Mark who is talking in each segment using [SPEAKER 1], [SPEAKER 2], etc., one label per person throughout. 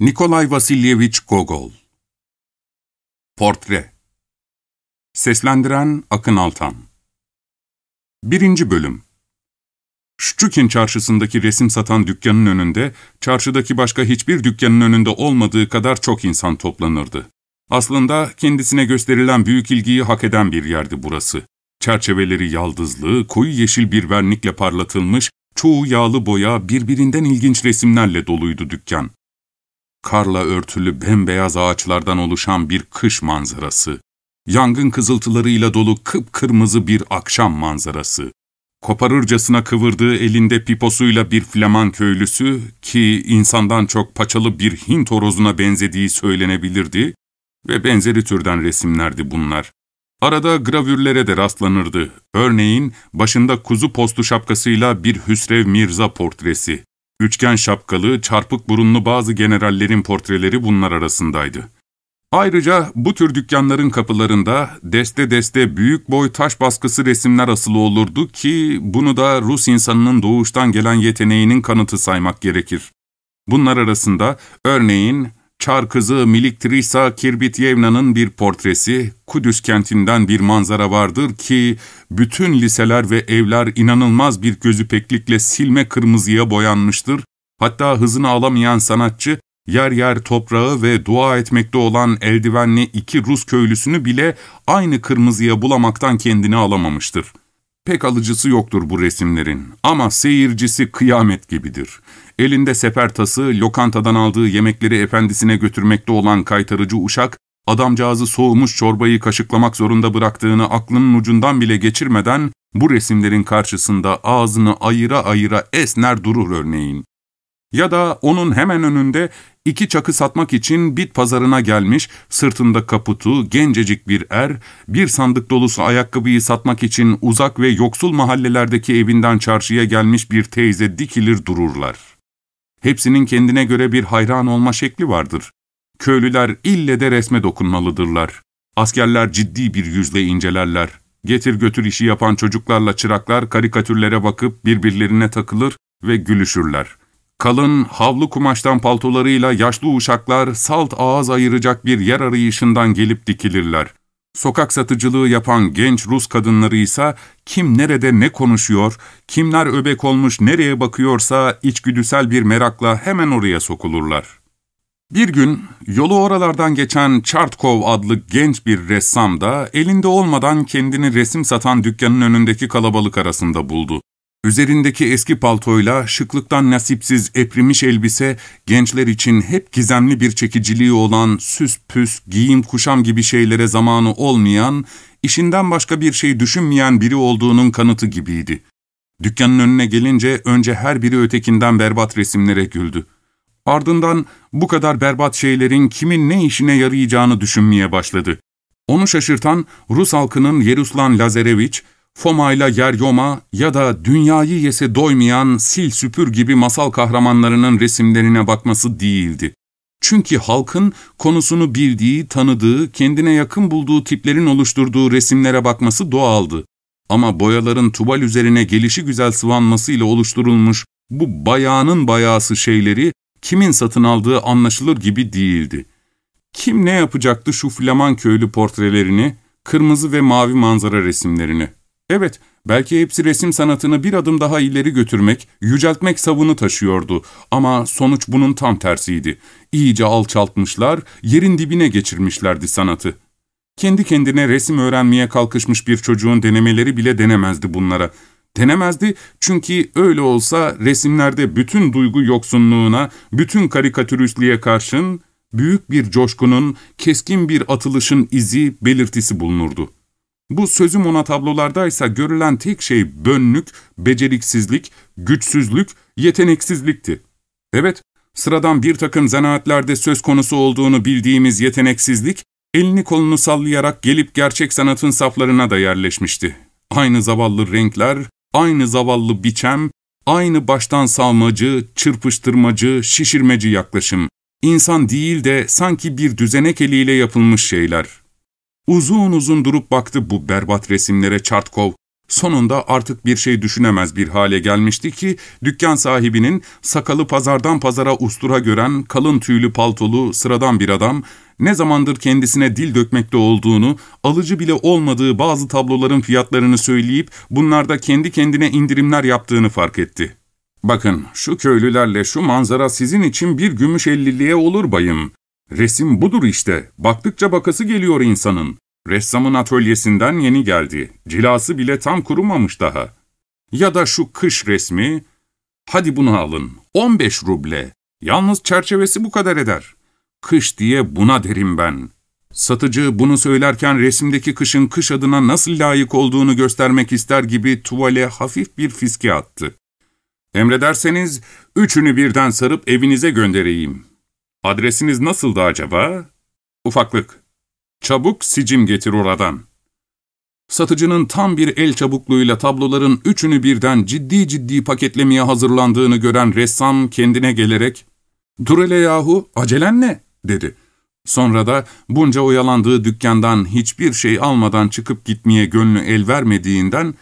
[SPEAKER 1] Nikolay Vasilyevich Gogol. Portre. Seslendiren Akın Altan. Birinci Bölüm. Şçukin çarşısındaki resim satan dükkanın önünde, çarşıdaki başka hiçbir dükkanın önünde olmadığı kadar çok insan toplanırdı. Aslında kendisine gösterilen büyük ilgiyi hak eden bir yerdi burası. Çerçeveleri yaldızlı, koyu yeşil bir vernikle parlatılmış, çoğu yağlı boya, birbirinden ilginç resimlerle doluydu dükkan karla örtülü bembeyaz ağaçlardan oluşan bir kış manzarası, yangın kızıltılarıyla dolu kıpkırmızı bir akşam manzarası, koparırcasına kıvırdığı elinde piposuyla bir Flaman köylüsü ki insandan çok paçalı bir Hint horozuna benzediği söylenebilirdi ve benzeri türden resimlerdi bunlar. Arada gravürlere de rastlanırdı. Örneğin başında kuzu postu şapkasıyla bir Hüsrev Mirza portresi. Üçgen şapkalı, çarpık burunlu bazı generallerin portreleri bunlar arasındaydı. Ayrıca bu tür dükkanların kapılarında deste deste büyük boy taş baskısı resimler asılı olurdu ki bunu da Rus insanının doğuştan gelen yeteneğinin kanıtı saymak gerekir. Bunlar arasında örneğin Çar kızı Miliktrisa Kirbityevna'nın bir portresi, Kudüs kentinden bir manzara vardır ki bütün liseler ve evler inanılmaz bir gözüpeklikle silme kırmızıya boyanmıştır. Hatta hızını alamayan sanatçı yer yer toprağı ve dua etmekte olan eldivenli iki Rus köylüsünü bile aynı kırmızıya bulamaktan kendini alamamıştır. Pek alıcısı yoktur bu resimlerin ama seyircisi kıyamet gibidir. Elinde sefer tası, lokantadan aldığı yemekleri efendisine götürmekte olan kaytarıcı uşak, adamcağızı soğumuş çorbayı kaşıklamak zorunda bıraktığını aklının ucundan bile geçirmeden, bu resimlerin karşısında ağzını ayıra ayıra esner durur örneğin. Ya da onun hemen önünde iki çakı satmak için bit pazarına gelmiş, sırtında kaputu, gencecik bir er, bir sandık dolusu ayakkabıyı satmak için uzak ve yoksul mahallelerdeki evinden çarşıya gelmiş bir teyze dikilir dururlar. Hepsinin kendine göre bir hayran olma şekli vardır. Köylüler ille de resme dokunmalıdırlar. Askerler ciddi bir yüzle incelerler. Getir götür işi yapan çocuklarla çıraklar karikatürlere bakıp birbirlerine takılır ve gülüşürler. Kalın, havlu kumaştan paltolarıyla yaşlı uşaklar salt ağız ayıracak bir yer arayışından gelip dikilirler. Sokak satıcılığı yapan genç Rus kadınları ise kim nerede ne konuşuyor, kimler öbek olmuş nereye bakıyorsa içgüdüsel bir merakla hemen oraya sokulurlar. Bir gün yolu oralardan geçen Chartkov adlı genç bir ressam da elinde olmadan kendini resim satan dükkanın önündeki kalabalık arasında buldu. Üzerindeki eski paltoyla şıklıktan nasipsiz eprimiş elbise, gençler için hep gizemli bir çekiciliği olan süs püs, giyim kuşam gibi şeylere zamanı olmayan, işinden başka bir şey düşünmeyen biri olduğunun kanıtı gibiydi. Dükkanın önüne gelince önce her biri ötekinden berbat resimlere güldü. Ardından bu kadar berbat şeylerin kimin ne işine yarayacağını düşünmeye başladı. Onu şaşırtan Rus halkının Yeruslan Lazarevich, Foma'yla Yeryoma ya da dünyayı yese doymayan sil süpür gibi masal kahramanlarının resimlerine bakması değildi. Çünkü halkın konusunu bildiği, tanıdığı, kendine yakın bulduğu tiplerin oluşturduğu resimlere bakması doğaldı. Ama boyaların tubal üzerine gelişi güzel sıvanmasıyla oluşturulmuş bu bayağının bayağısı şeyleri kimin satın aldığı anlaşılır gibi değildi. Kim ne yapacaktı şu Flaman köylü portrelerini, kırmızı ve mavi manzara resimlerini? Evet, belki hepsi resim sanatını bir adım daha ileri götürmek, yüceltmek savını taşıyordu ama sonuç bunun tam tersiydi. İyice alçaltmışlar, yerin dibine geçirmişlerdi sanatı. Kendi kendine resim öğrenmeye kalkışmış bir çocuğun denemeleri bile denemezdi bunlara. Denemezdi çünkü öyle olsa resimlerde bütün duygu yoksunluğuna, bütün karikatüristliğe karşın büyük bir coşkunun, keskin bir atılışın izi, belirtisi bulunurdu. Bu sözüm ona tablolardaysa görülen tek şey bönlük, beceriksizlik, güçsüzlük, yeteneksizlikti. Evet, sıradan bir takım zanaatlerde söz konusu olduğunu bildiğimiz yeteneksizlik, elini kolunu sallayarak gelip gerçek sanatın saflarına da yerleşmişti. Aynı zavallı renkler, aynı zavallı biçem, aynı baştan salmacı, çırpıştırmacı, şişirmeci yaklaşım. İnsan değil de sanki bir düzenek eliyle yapılmış şeyler. Uzun uzun durup baktı bu berbat resimlere Çartkov. Sonunda artık bir şey düşünemez bir hale gelmişti ki dükkan sahibinin sakalı pazardan pazara ustura gören kalın tüylü paltolu sıradan bir adam ne zamandır kendisine dil dökmekte olduğunu, alıcı bile olmadığı bazı tabloların fiyatlarını söyleyip bunlarda kendi kendine indirimler yaptığını fark etti. ''Bakın şu köylülerle şu manzara sizin için bir gümüş elliliğe olur bayım. Resim budur işte, baktıkça bakası geliyor insanın. Ressamın atölyesinden yeni geldi, cilası bile tam kurumamış daha. Ya da şu kış resmi, hadi bunu alın, 15 ruble. Yalnız çerçevesi bu kadar eder. Kış diye buna derim ben. Satıcı bunu söylerken resimdeki kışın kış adına nasıl layık olduğunu göstermek ister gibi tuvale hafif bir fiske attı. Emrederseniz üçünü birden sarıp evinize göndereyim. Adresiniz nasıldı acaba? Ufaklık. Çabuk sicim getir oradan. Satıcının tam bir el çabukluğuyla tabloların üçünü birden ciddi ciddi paketlemeye hazırlandığını gören ressam kendine gelerek ''Dur hele yahu, acelen ne?'' dedi. Sonra da bunca oyalandığı dükkandan hiçbir şey almadan çıkıp gitmeye gönlü el vermediğinden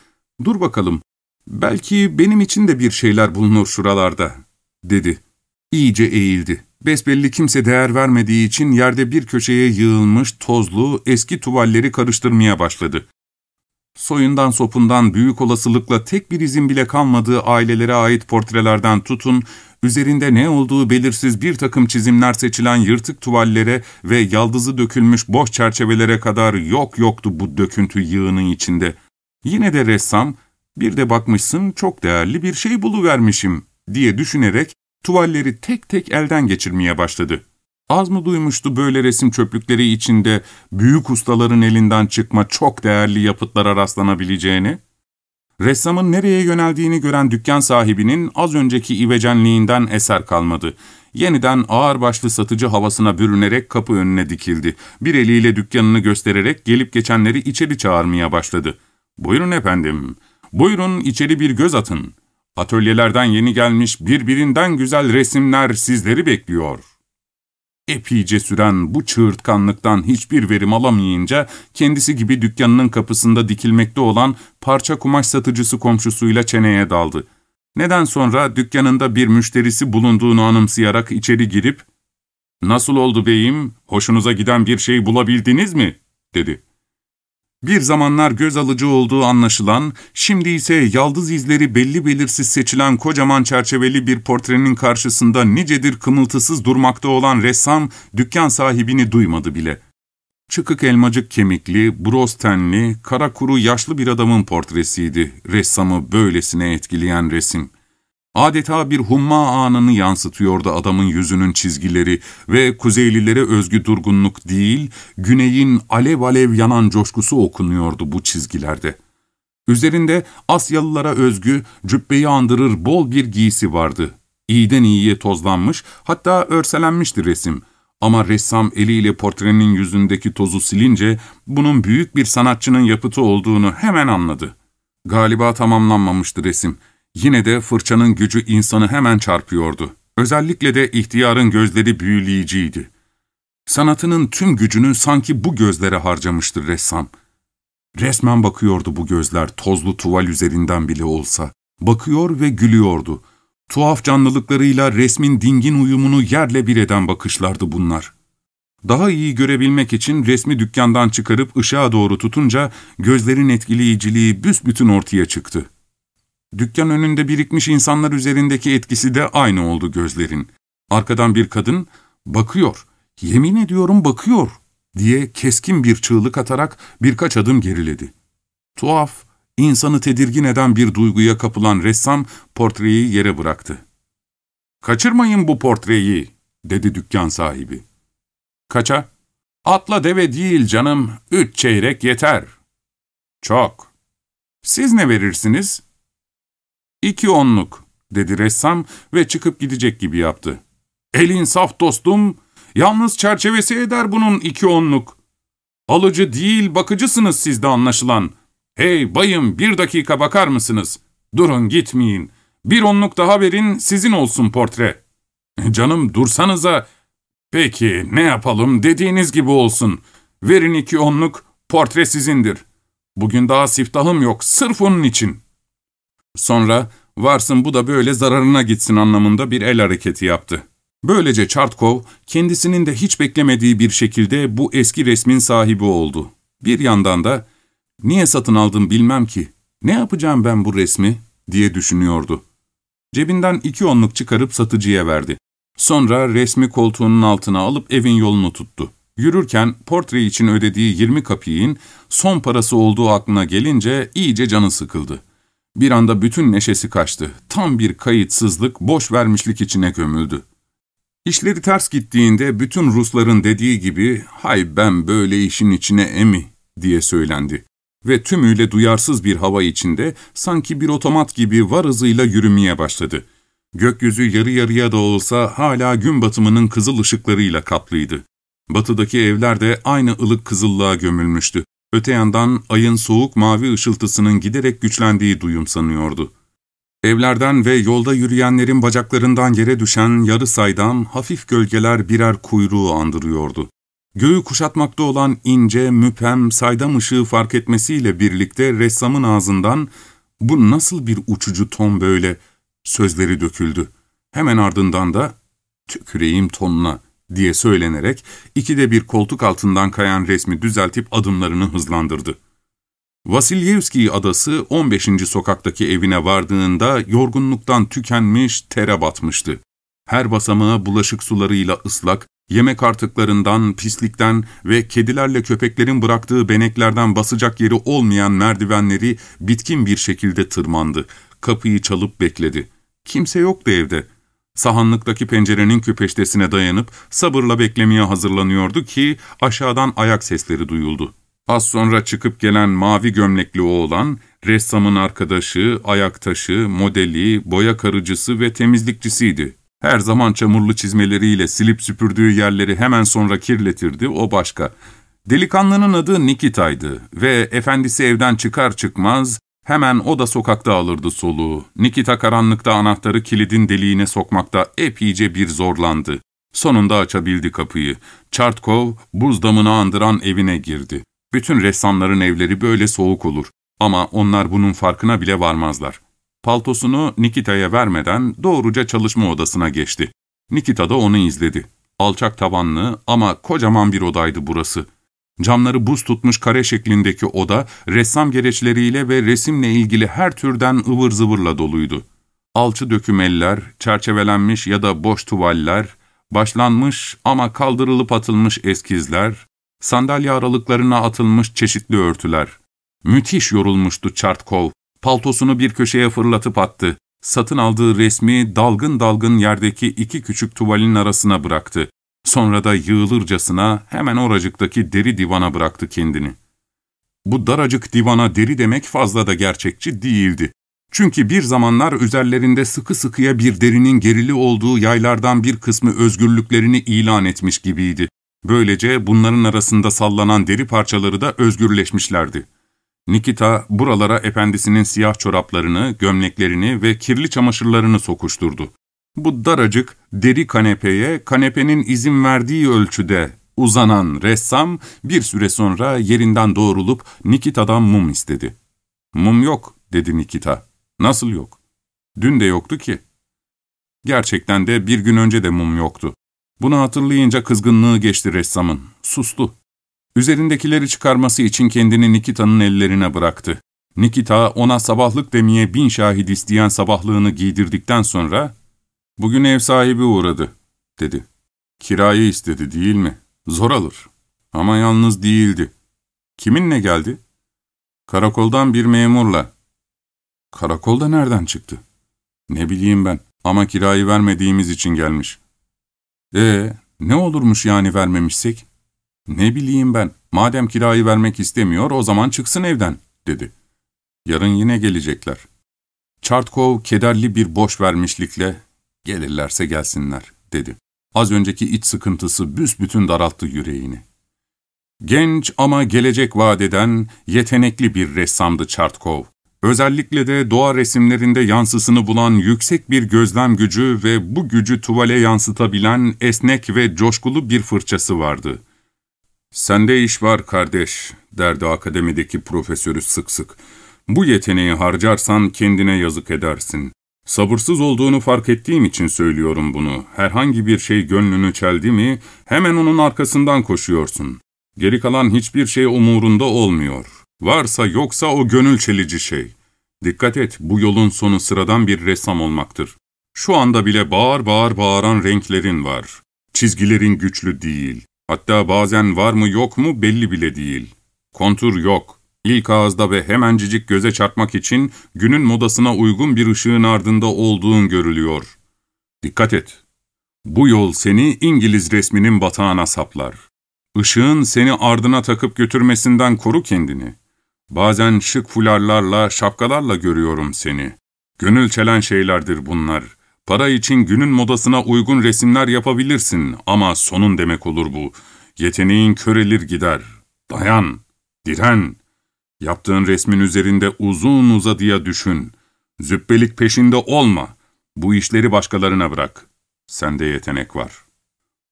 [SPEAKER 1] ''Dur bakalım, belki benim için de bir şeyler bulunur şuralarda.'' dedi. İyice eğildi. Besbelli kimse değer vermediği için yerde bir köşeye yığılmış tozlu eski tuvalleri karıştırmaya başladı. Soyundan sopundan büyük olasılıkla tek bir izin bile kalmadığı ailelere ait portrelerden tutun, üzerinde ne olduğu belirsiz bir takım çizimler seçilen yırtık tuvallere ve yaldızı dökülmüş boş çerçevelere kadar yok yoktu bu döküntü yığının içinde. Yine de ressam, bir de bakmışsın çok değerli bir şey buluvermişim diye düşünerek tuvalleri tek tek elden geçirmeye başladı. Az mı duymuştu böyle resim çöplükleri içinde büyük ustaların elinden çıkma çok değerli yapıtlara rastlanabileceğini? Ressamın nereye yöneldiğini gören dükkan sahibinin az önceki ivecenliğinden eser kalmadı. Yeniden ağırbaşlı satıcı havasına bürünerek kapı önüne dikildi. Bir eliyle dükkanını göstererek gelip geçenleri içeri çağırmaya başladı. ''Buyurun efendim, buyurun içeri bir göz atın. Atölyelerden yeni gelmiş birbirinden güzel resimler sizleri bekliyor.'' Epeyce süren bu çığırtkanlıktan hiçbir verim alamayınca kendisi gibi dükkanının kapısında dikilmekte olan parça kumaş satıcısı komşusuyla çeneye daldı. Neden sonra dükkanında bir müşterisi bulunduğunu anımsayarak içeri girip ''Nasıl oldu beyim, hoşunuza giden bir şey bulabildiniz mi?'' dedi. Bir zamanlar göz alıcı olduğu anlaşılan, şimdi ise yaldız izleri belli belirsiz seçilen kocaman çerçeveli bir portrenin karşısında nicedir kımıltısız durmakta olan ressam, dükkan sahibini duymadı bile. Çıkık elmacık kemikli, broz tenli, kara kuru yaşlı bir adamın portresiydi, ressamı böylesine etkileyen resim. Adeta bir humma anını yansıtıyordu adamın yüzünün çizgileri ve kuzeylilere özgü durgunluk değil, güneyin alev alev yanan coşkusu okunuyordu bu çizgilerde. Üzerinde Asyalılara özgü, cübbeyi andırır bol bir giysi vardı. İyiden iyiye tozlanmış, hatta örselenmişti resim. Ama ressam eliyle portrenin yüzündeki tozu silince, bunun büyük bir sanatçının yapıtı olduğunu hemen anladı. Galiba tamamlanmamıştı resim. Yine de fırçanın gücü insanı hemen çarpıyordu. Özellikle de ihtiyarın gözleri büyüleyiciydi. Sanatının tüm gücünü sanki bu gözlere harcamıştır ressam. Resmen bakıyordu bu gözler tozlu tuval üzerinden bile olsa. Bakıyor ve gülüyordu. Tuhaf canlılıklarıyla resmin dingin uyumunu yerle bir eden bakışlardı bunlar. Daha iyi görebilmek için resmi dükkandan çıkarıp ışığa doğru tutunca gözlerin etkileyiciliği büsbütün ortaya çıktı. Dükkan önünde birikmiş insanlar üzerindeki etkisi de aynı oldu gözlerin. Arkadan bir kadın, bakıyor, yemin ediyorum bakıyor diye keskin bir çığlık atarak birkaç adım geriledi. Tuhaf, insanı tedirgin eden bir duyguya kapılan ressam portreyi yere bıraktı. ''Kaçırmayın bu portreyi'' dedi dükkan sahibi. ''Kaça?'' ''Atla deve değil canım, üç çeyrek yeter.'' ''Çok.'' ''Siz ne verirsiniz?'' İki onluk, dedi ressam ve çıkıp gidecek gibi yaptı. Elin saf dostum, yalnız çerçevesi eder bunun iki onluk. Alıcı değil, bakıcısınız siz de anlaşılan. Hey bayım, bir dakika bakar mısınız? Durun gitmeyin. Bir onluk daha verin, sizin olsun portre. Canım dursanıza. Peki, ne yapalım, dediğiniz gibi olsun. Verin iki onluk, portre sizindir. Bugün daha siftahım yok, sırf onun için. Sonra, varsın bu da böyle zararına gitsin anlamında bir el hareketi yaptı. Böylece Çartkov, kendisinin de hiç beklemediği bir şekilde bu eski resmin sahibi oldu. Bir yandan da, niye satın aldım bilmem ki, ne yapacağım ben bu resmi, diye düşünüyordu. Cebinden iki onluk çıkarıp satıcıya verdi. Sonra resmi koltuğunun altına alıp evin yolunu tuttu. Yürürken portre için ödediği 20 kapiğin son parası olduğu aklına gelince iyice canı sıkıldı. Bir anda bütün neşesi kaçtı. Tam bir kayıtsızlık, boş vermişlik içine gömüldü. İşleri ters gittiğinde bütün Rusların dediği gibi ''Hay ben böyle işin içine emi'' diye söylendi. Ve tümüyle duyarsız bir hava içinde sanki bir otomat gibi var hızıyla yürümeye başladı. Gökyüzü yarı yarıya da olsa hala gün batımının kızıl ışıklarıyla kaplıydı. Batıdaki evler de aynı ılık kızıllığa gömülmüştü. Öte yandan ayın soğuk mavi ışıltısının giderek güçlendiği duyumsanıyordu. Evlerden ve yolda yürüyenlerin bacaklarından yere düşen yarı saydam, hafif gölgeler birer kuyruğu andırıyordu. Göğü kuşatmakta olan ince, müpem, saydam ışığı fark etmesiyle birlikte ressamın ağzından ''Bu nasıl bir uçucu ton böyle?'' sözleri döküldü. Hemen ardından da ''Tüküreyim tonuna'' diye söylenerek ikide bir koltuk altından kayan resmi düzeltip adımlarını hızlandırdı. Vasilyevski adası 15. sokaktaki evine vardığında yorgunluktan tükenmiş, tere batmıştı. Her basamağı bulaşık sularıyla ıslak, yemek artıklarından, pislikten ve kedilerle köpeklerin bıraktığı beneklerden basacak yeri olmayan merdivenleri bitkin bir şekilde tırmandı. Kapıyı çalıp bekledi. Kimse yoktu evde. Sahanlıktaki pencerenin küpeştesine dayanıp sabırla beklemeye hazırlanıyordu ki aşağıdan ayak sesleri duyuldu. Az sonra çıkıp gelen mavi gömlekli oğlan, ressamın arkadaşı, ayaktaşı, modeli, boya karıcısı ve temizlikçisiydi. Her zaman çamurlu çizmeleriyle silip süpürdüğü yerleri hemen sonra kirletirdi, o başka. Delikanlının adı Nikita'ydı ve efendisi evden çıkar çıkmaz hemen o da sokakta alırdı soluğu. Nikita karanlıkta anahtarı kilidin deliğine sokmakta epeyce bir zorlandı. Sonunda açabildi kapıyı. Çartkov buzdamını andıran evine girdi. Bütün ressamların evleri böyle soğuk olur ama onlar bunun farkına bile varmazlar. Paltosunu Nikita'ya vermeden doğruca çalışma odasına geçti. Nikita da onu izledi. Alçak tavanlı ama kocaman bir odaydı burası. Camları buz tutmuş kare şeklindeki oda, ressam gereçleriyle ve resimle ilgili her türden ıvır zıvırla doluydu. Alçı dökümeller, çerçevelenmiş ya da boş tuvaller, başlanmış ama kaldırılıp atılmış eskizler, sandalye aralıklarına atılmış çeşitli örtüler. Müthiş yorulmuştu Çartkov. Paltosunu bir köşeye fırlatıp attı. Satın aldığı resmi dalgın dalgın yerdeki iki küçük tuvalin arasına bıraktı. Sonra da yığılırcasına hemen oracıktaki deri divana bıraktı kendini. Bu daracık divana deri demek fazla da gerçekçi değildi. Çünkü bir zamanlar üzerlerinde sıkı sıkıya bir derinin gerili olduğu yaylardan bir kısmı özgürlüklerini ilan etmiş gibiydi. Böylece bunların arasında sallanan deri parçaları da özgürleşmişlerdi. Nikita buralara efendisinin siyah çoraplarını, gömleklerini ve kirli çamaşırlarını sokuşturdu. Bu daracık deri kanepeye kanepenin izin verdiği ölçüde uzanan ressam bir süre sonra yerinden doğrulup Nikita'dan mum istedi. ''Mum yok.'' dedi Nikita. ''Nasıl yok?'' ''Dün de yoktu ki.'' Gerçekten de bir gün önce de mum yoktu. Bunu hatırlayınca kızgınlığı geçti ressamın. Sustu. Üzerindekileri çıkarması için kendini Nikita'nın ellerine bıraktı. Nikita ona sabahlık demeye bin şahit isteyen sabahlığını giydirdikten sonra ''Bugün ev sahibi uğradı.'' dedi. ''Kirayı istedi değil mi? Zor alır. Ama yalnız değildi. Kiminle geldi?'' ''Karakoldan bir memurla.'' ''Karakolda nereden çıktı?'' ''Ne bileyim ben ama kirayı vermediğimiz için gelmiş.'' ''Ee, ne olurmuş yani vermemişsek?'' ''Ne bileyim ben, madem kirayı vermek istemiyor o zaman çıksın evden.'' dedi. ''Yarın yine gelecekler.'' Çartkov kederli bir boş vermişlikle ''Gelirlerse gelsinler.'' dedi. Az önceki iç sıkıntısı büsbütün daralttı yüreğini. Genç ama gelecek vadeden yetenekli bir ressamdı Çartkov. Özellikle de doğa resimlerinde yansısını bulan yüksek bir gözlem gücü ve bu gücü tuvale yansıtabilen esnek ve coşkulu bir fırçası vardı. ''Sende iş var kardeş.'' derdi akademideki profesörü sık sık. ''Bu yeteneği harcarsan kendine yazık edersin. Sabırsız olduğunu fark ettiğim için söylüyorum bunu. Herhangi bir şey gönlünü çeldi mi hemen onun arkasından koşuyorsun. Geri kalan hiçbir şey umurunda olmuyor. Varsa yoksa o gönül çelici şey. Dikkat et, bu yolun sonu sıradan bir ressam olmaktır. Şu anda bile bağır bağır bağıran renklerin var. Çizgilerin güçlü değil. Hatta bazen var mı yok mu belli bile değil. Kontur yok. İlk ağızda ve hemencicik göze çarpmak için günün modasına uygun bir ışığın ardında olduğun görülüyor. Dikkat et. Bu yol seni İngiliz resminin batağına saplar. Işığın seni ardına takıp götürmesinden koru kendini. Bazen şık fularlarla, şapkalarla görüyorum seni. Gönül çelen şeylerdir bunlar. Para için günün modasına uygun resimler yapabilirsin ama sonun demek olur bu. Yeteneğin körelir gider. Dayan, diren. Yaptığın resmin üzerinde uzun uzadıya düşün. Züppelik peşinde olma. Bu işleri başkalarına bırak. Sende yetenek var.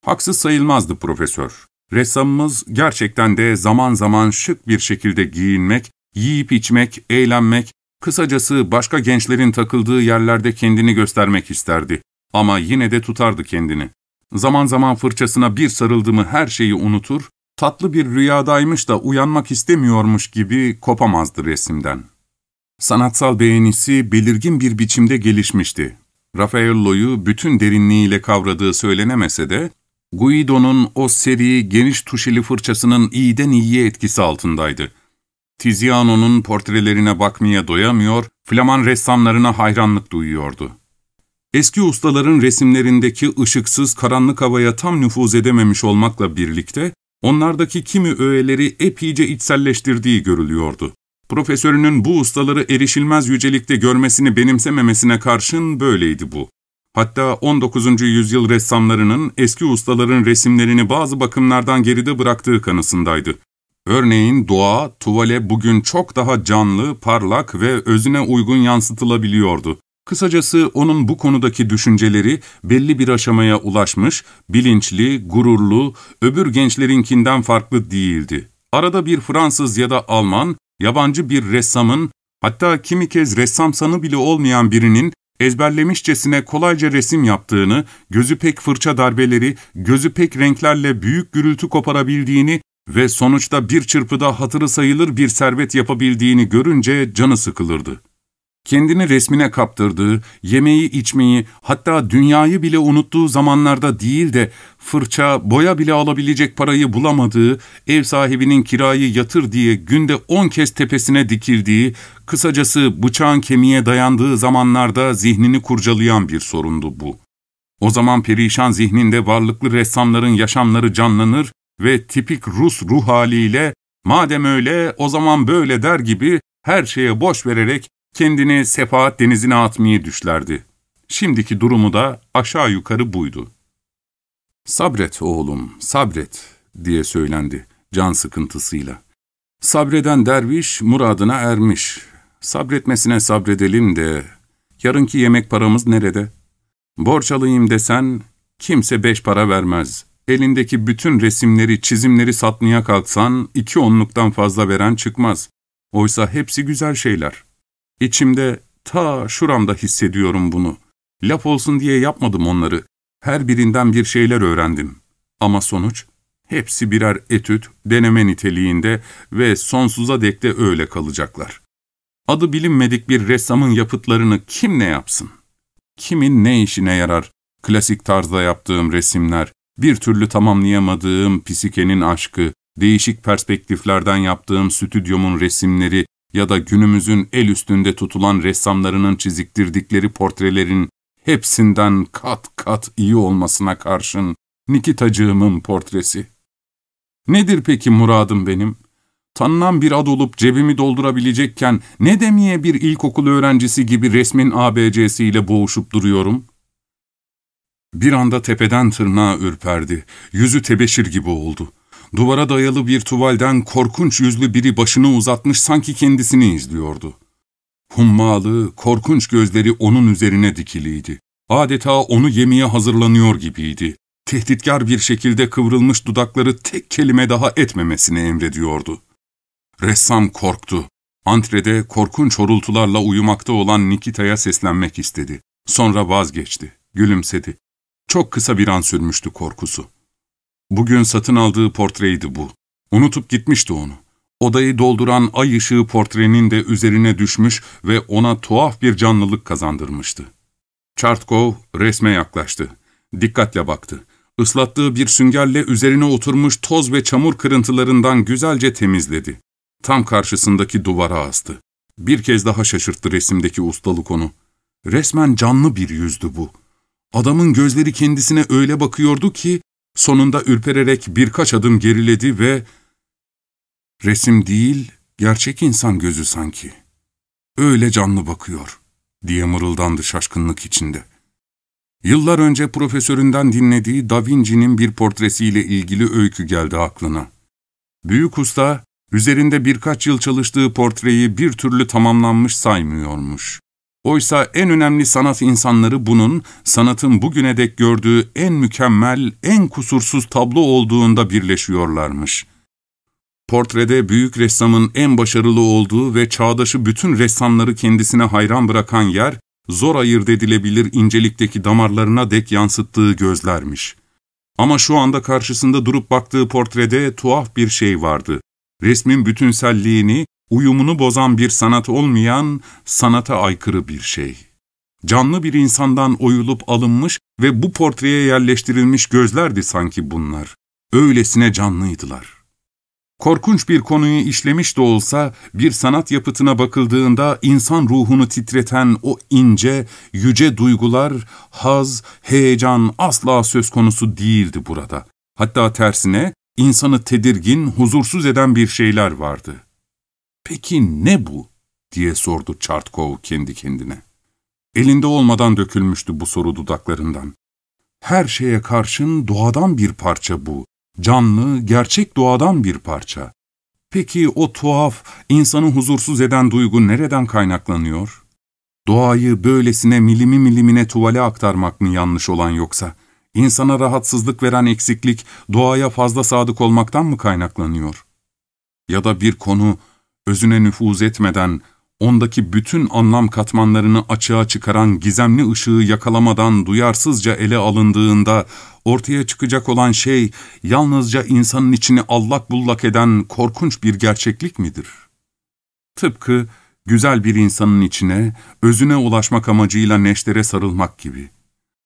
[SPEAKER 1] Haksız sayılmazdı profesör. Ressamımız gerçekten de zaman zaman şık bir şekilde giyinmek, yiyip içmek, eğlenmek, kısacası başka gençlerin takıldığı yerlerde kendini göstermek isterdi. Ama yine de tutardı kendini. Zaman zaman fırçasına bir sarıldı mı her şeyi unutur, tatlı bir rüyadaymış da uyanmak istemiyormuş gibi kopamazdı resimden. Sanatsal beğenisi belirgin bir biçimde gelişmişti. Raffaello'yu bütün derinliğiyle kavradığı söylenemese de, Guido'nun o seri, geniş tuşeli fırçasının iyiden iyiye etkisi altındaydı. Tiziano'nun portrelerine bakmaya doyamıyor, Flaman ressamlarına hayranlık duyuyordu. Eski ustaların resimlerindeki ışıksız, karanlık havaya tam nüfuz edememiş olmakla birlikte, onlardaki kimi öğeleri epeyce içselleştirdiği görülüyordu. Profesörünün bu ustaları erişilmez yücelikte görmesini benimsememesine karşın böyleydi bu. Hatta 19. yüzyıl ressamlarının eski ustaların resimlerini bazı bakımlardan geride bıraktığı kanısındaydı. Örneğin doğa, tuvale bugün çok daha canlı, parlak ve özüne uygun yansıtılabiliyordu. Kısacası onun bu konudaki düşünceleri belli bir aşamaya ulaşmış, bilinçli, gururlu, öbür gençlerinkinden farklı değildi. Arada bir Fransız ya da Alman, yabancı bir ressamın, hatta kimi kez ressam sanı bile olmayan birinin ezberlemişçesine kolayca resim yaptığını, gözü pek fırça darbeleri, gözü pek renklerle büyük gürültü koparabildiğini ve sonuçta bir çırpıda hatırı sayılır bir servet yapabildiğini görünce canı sıkılırdı. Kendini resmine kaptırdığı, yemeği içmeyi, hatta dünyayı bile unuttuğu zamanlarda değil de fırça, boya bile alabilecek parayı bulamadığı, ev sahibinin kirayı yatır diye günde on kez tepesine dikildiği, kısacası bıçağın kemiğe dayandığı zamanlarda zihnini kurcalayan bir sorundu bu. O zaman perişan zihninde varlıklı ressamların yaşamları canlanır ve tipik Rus ruh haliyle madem öyle o zaman böyle der gibi her şeye boş vererek kendini sefaat denizine atmayı düşlerdi. Şimdiki durumu da aşağı yukarı buydu. ''Sabret oğlum, sabret.'' diye söylendi can sıkıntısıyla. Sabreden derviş muradına ermiş. Sabretmesine sabredelim de yarınki yemek paramız nerede? Borç alayım desen kimse beş para vermez. Elindeki bütün resimleri, çizimleri satmaya kalksan iki onluktan fazla veren çıkmaz. Oysa hepsi güzel şeyler. İçimde ta şuramda hissediyorum bunu. Laf olsun diye yapmadım onları. Her birinden bir şeyler öğrendim. Ama sonuç, hepsi birer etüt, deneme niteliğinde ve sonsuza dek de öyle kalacaklar. Adı bilinmedik bir ressamın yapıtlarını kim ne yapsın? Kimin ne işine yarar? Klasik tarzda yaptığım resimler, bir türlü tamamlayamadığım Pisike'nin aşkı, değişik perspektiflerden yaptığım stüdyomun resimleri ya da günümüzün el üstünde tutulan ressamlarının çiziktirdikleri portrelerin hepsinden kat kat iyi olmasına karşın Nikitacığımın portresi. Nedir peki muradım benim? Tanınan bir ad olup cebimi doldurabilecekken ne demeye bir ilkokul öğrencisi gibi resmin ABC'siyle boğuşup duruyorum? Bir anda tepeden tırnağa ürperdi, yüzü tebeşir gibi oldu. Duvara dayalı bir tuvalden korkunç yüzlü biri başını uzatmış sanki kendisini izliyordu. Hummalı, korkunç gözleri onun üzerine dikiliydi. Adeta onu yemeye hazırlanıyor gibiydi. tehditkar bir şekilde kıvrılmış dudakları tek kelime daha etmemesini emrediyordu. Ressam korktu. Antrede korkunç horultularla uyumakta olan Nikita'ya seslenmek istedi. Sonra vazgeçti, gülümsedi. Çok kısa bir an sürmüştü korkusu. Bugün satın aldığı portreydi bu. Unutup gitmişti onu. Odayı dolduran ay ışığı portrenin de üzerine düşmüş ve ona tuhaf bir canlılık kazandırmıştı. Çartkov resme yaklaştı. Dikkatle baktı. Islattığı bir süngerle üzerine oturmuş toz ve çamur kırıntılarından güzelce temizledi. Tam karşısındaki duvara astı. Bir kez daha şaşırttı resimdeki ustalık onu. Resmen canlı bir yüzdü bu. Adamın gözleri kendisine öyle bakıyordu ki, sonunda ürpererek birkaç adım geriledi ve... Resim değil, gerçek insan gözü sanki. Öyle canlı bakıyor, diye mırıldandı şaşkınlık içinde. Yıllar önce profesöründen dinlediği Da Vinci'nin bir portresiyle ilgili öykü geldi aklına. Büyük usta, üzerinde birkaç yıl çalıştığı portreyi bir türlü tamamlanmış saymıyormuş. Oysa en önemli sanat insanları bunun, sanatın bugüne dek gördüğü en mükemmel, en kusursuz tablo olduğunda birleşiyorlarmış. Portrede büyük ressamın en başarılı olduğu ve çağdaşı bütün ressamları kendisine hayran bırakan yer, zor ayırt edilebilir incelikteki damarlarına dek yansıttığı gözlermiş. Ama şu anda karşısında durup baktığı portrede tuhaf bir şey vardı. Resmin bütünselliğini, uyumunu bozan bir sanat olmayan, sanata aykırı bir şey. Canlı bir insandan oyulup alınmış ve bu portreye yerleştirilmiş gözlerdi sanki bunlar. Öylesine canlıydılar. Korkunç bir konuyu işlemiş de olsa bir sanat yapıtına bakıldığında insan ruhunu titreten o ince, yüce duygular, haz, heyecan asla söz konusu değildi burada. Hatta tersine insanı tedirgin, huzursuz eden bir şeyler vardı. Peki ne bu? diye sordu Çartkov kendi kendine. Elinde olmadan dökülmüştü bu soru dudaklarından. Her şeye karşın doğadan bir parça bu, canlı, gerçek doğadan bir parça. Peki o tuhaf, insanı huzursuz eden duygu nereden kaynaklanıyor? Doğayı böylesine milimi milimine tuvale aktarmak mı yanlış olan yoksa? İnsana rahatsızlık veren eksiklik doğaya fazla sadık olmaktan mı kaynaklanıyor? Ya da bir konu özüne nüfuz etmeden ondaki bütün anlam katmanlarını açığa çıkaran gizemli ışığı yakalamadan duyarsızca ele alındığında ortaya çıkacak olan şey yalnızca insanın içini allak bullak eden korkunç bir gerçeklik midir? Tıpkı güzel bir insanın içine, özüne ulaşmak amacıyla neştere sarılmak gibi.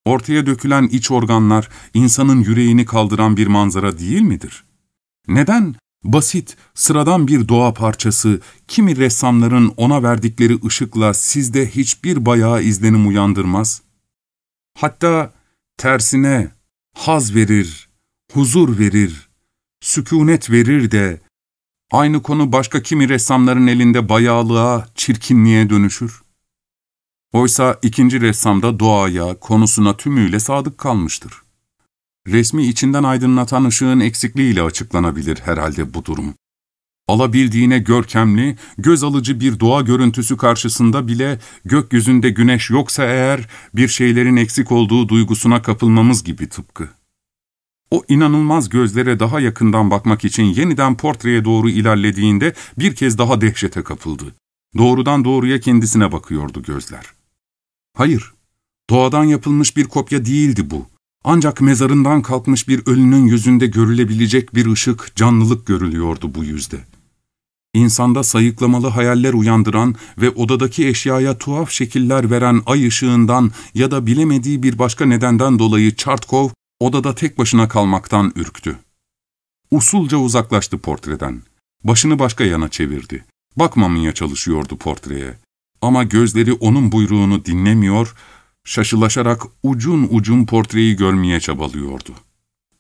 [SPEAKER 1] Ortaya dökülen iç organlar insanın yüreğini kaldıran bir manzara değil midir? Neden Basit, sıradan bir doğa parçası, kimi ressamların ona verdikleri ışıkla sizde hiçbir bayağı izlenim uyandırmaz. Hatta tersine haz verir, huzur verir, sükunet verir de, aynı konu başka kimi ressamların elinde bayağılığa, çirkinliğe dönüşür. Oysa ikinci ressamda doğaya, konusuna tümüyle sadık kalmıştır. Resmi içinden aydınlatan ışığın eksikliğiyle açıklanabilir herhalde bu durum. Alabildiğine görkemli, göz alıcı bir doğa görüntüsü karşısında bile gökyüzünde güneş yoksa eğer bir şeylerin eksik olduğu duygusuna kapılmamız gibi tıpkı. O inanılmaz gözlere daha yakından bakmak için yeniden portreye doğru ilerlediğinde bir kez daha dehşete kapıldı. Doğrudan doğruya kendisine bakıyordu gözler. Hayır, doğadan yapılmış bir kopya değildi bu. Ancak mezarından kalkmış bir ölünün yüzünde görülebilecek bir ışık, canlılık görülüyordu bu yüzde. İnsanda sayıklamalı hayaller uyandıran ve odadaki eşyaya tuhaf şekiller veren ay ışığından ya da bilemediği bir başka nedenden dolayı Çartkov, odada tek başına kalmaktan ürktü. Usulca uzaklaştı portreden. Başını başka yana çevirdi. Bakmamaya çalışıyordu portreye. Ama gözleri onun buyruğunu dinlemiyor şaşılaşarak ucun ucun portreyi görmeye çabalıyordu.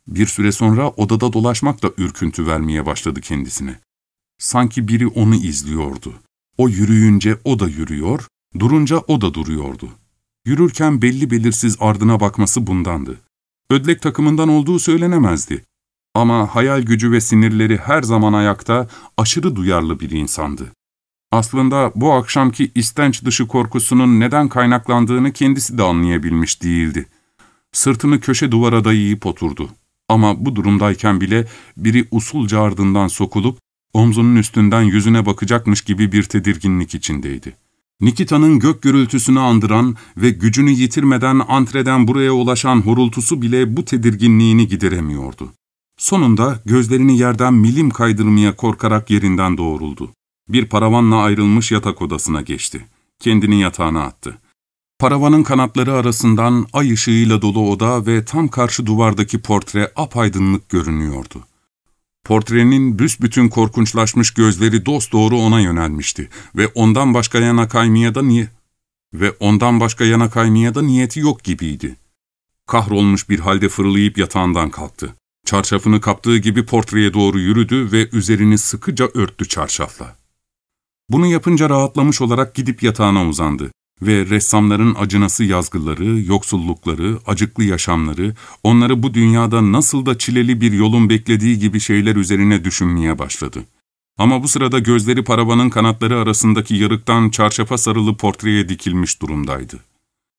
[SPEAKER 1] Bir süre sonra odada dolaşmak da ürküntü vermeye başladı kendisine. Sanki biri onu izliyordu. O yürüyünce o da yürüyor, durunca o da duruyordu. Yürürken belli belirsiz ardına bakması bundandı. Ödlek takımından olduğu söylenemezdi. Ama hayal gücü ve sinirleri her zaman ayakta, aşırı duyarlı bir insandı. Aslında bu akşamki istenç dışı korkusunun neden kaynaklandığını kendisi de anlayabilmiş değildi. Sırtını köşe duvara dayayıp oturdu. Ama bu durumdayken bile biri usulca ardından sokulup omzunun üstünden yüzüne bakacakmış gibi bir tedirginlik içindeydi. Nikita'nın gök gürültüsünü andıran ve gücünü yitirmeden antreden buraya ulaşan horultusu bile bu tedirginliğini gideremiyordu. Sonunda gözlerini yerden milim kaydırmaya korkarak yerinden doğruldu. Bir paravanla ayrılmış yatak odasına geçti. Kendini yatağına attı. Paravanın kanatları arasından ay ışığıyla dolu oda ve tam karşı duvardaki portre apaydınlık görünüyordu. Portrenin büsbütün korkunçlaşmış gözleri dosdoğru ona yönelmişti ve ondan başka yana kaymaya da niye ve ondan başka yana kaymaya da niyeti yok gibiydi. Kahrolmuş bir halde fırlayıp yatağından kalktı. Çarşafını kaptığı gibi portreye doğru yürüdü ve üzerini sıkıca örttü çarşafla. Bunu yapınca rahatlamış olarak gidip yatağına uzandı ve ressamların acınası yazgıları, yoksullukları, acıklı yaşamları, onları bu dünyada nasıl da çileli bir yolun beklediği gibi şeyler üzerine düşünmeye başladı. Ama bu sırada gözleri paravanın kanatları arasındaki yarıktan çarşafa sarılı portreye dikilmiş durumdaydı.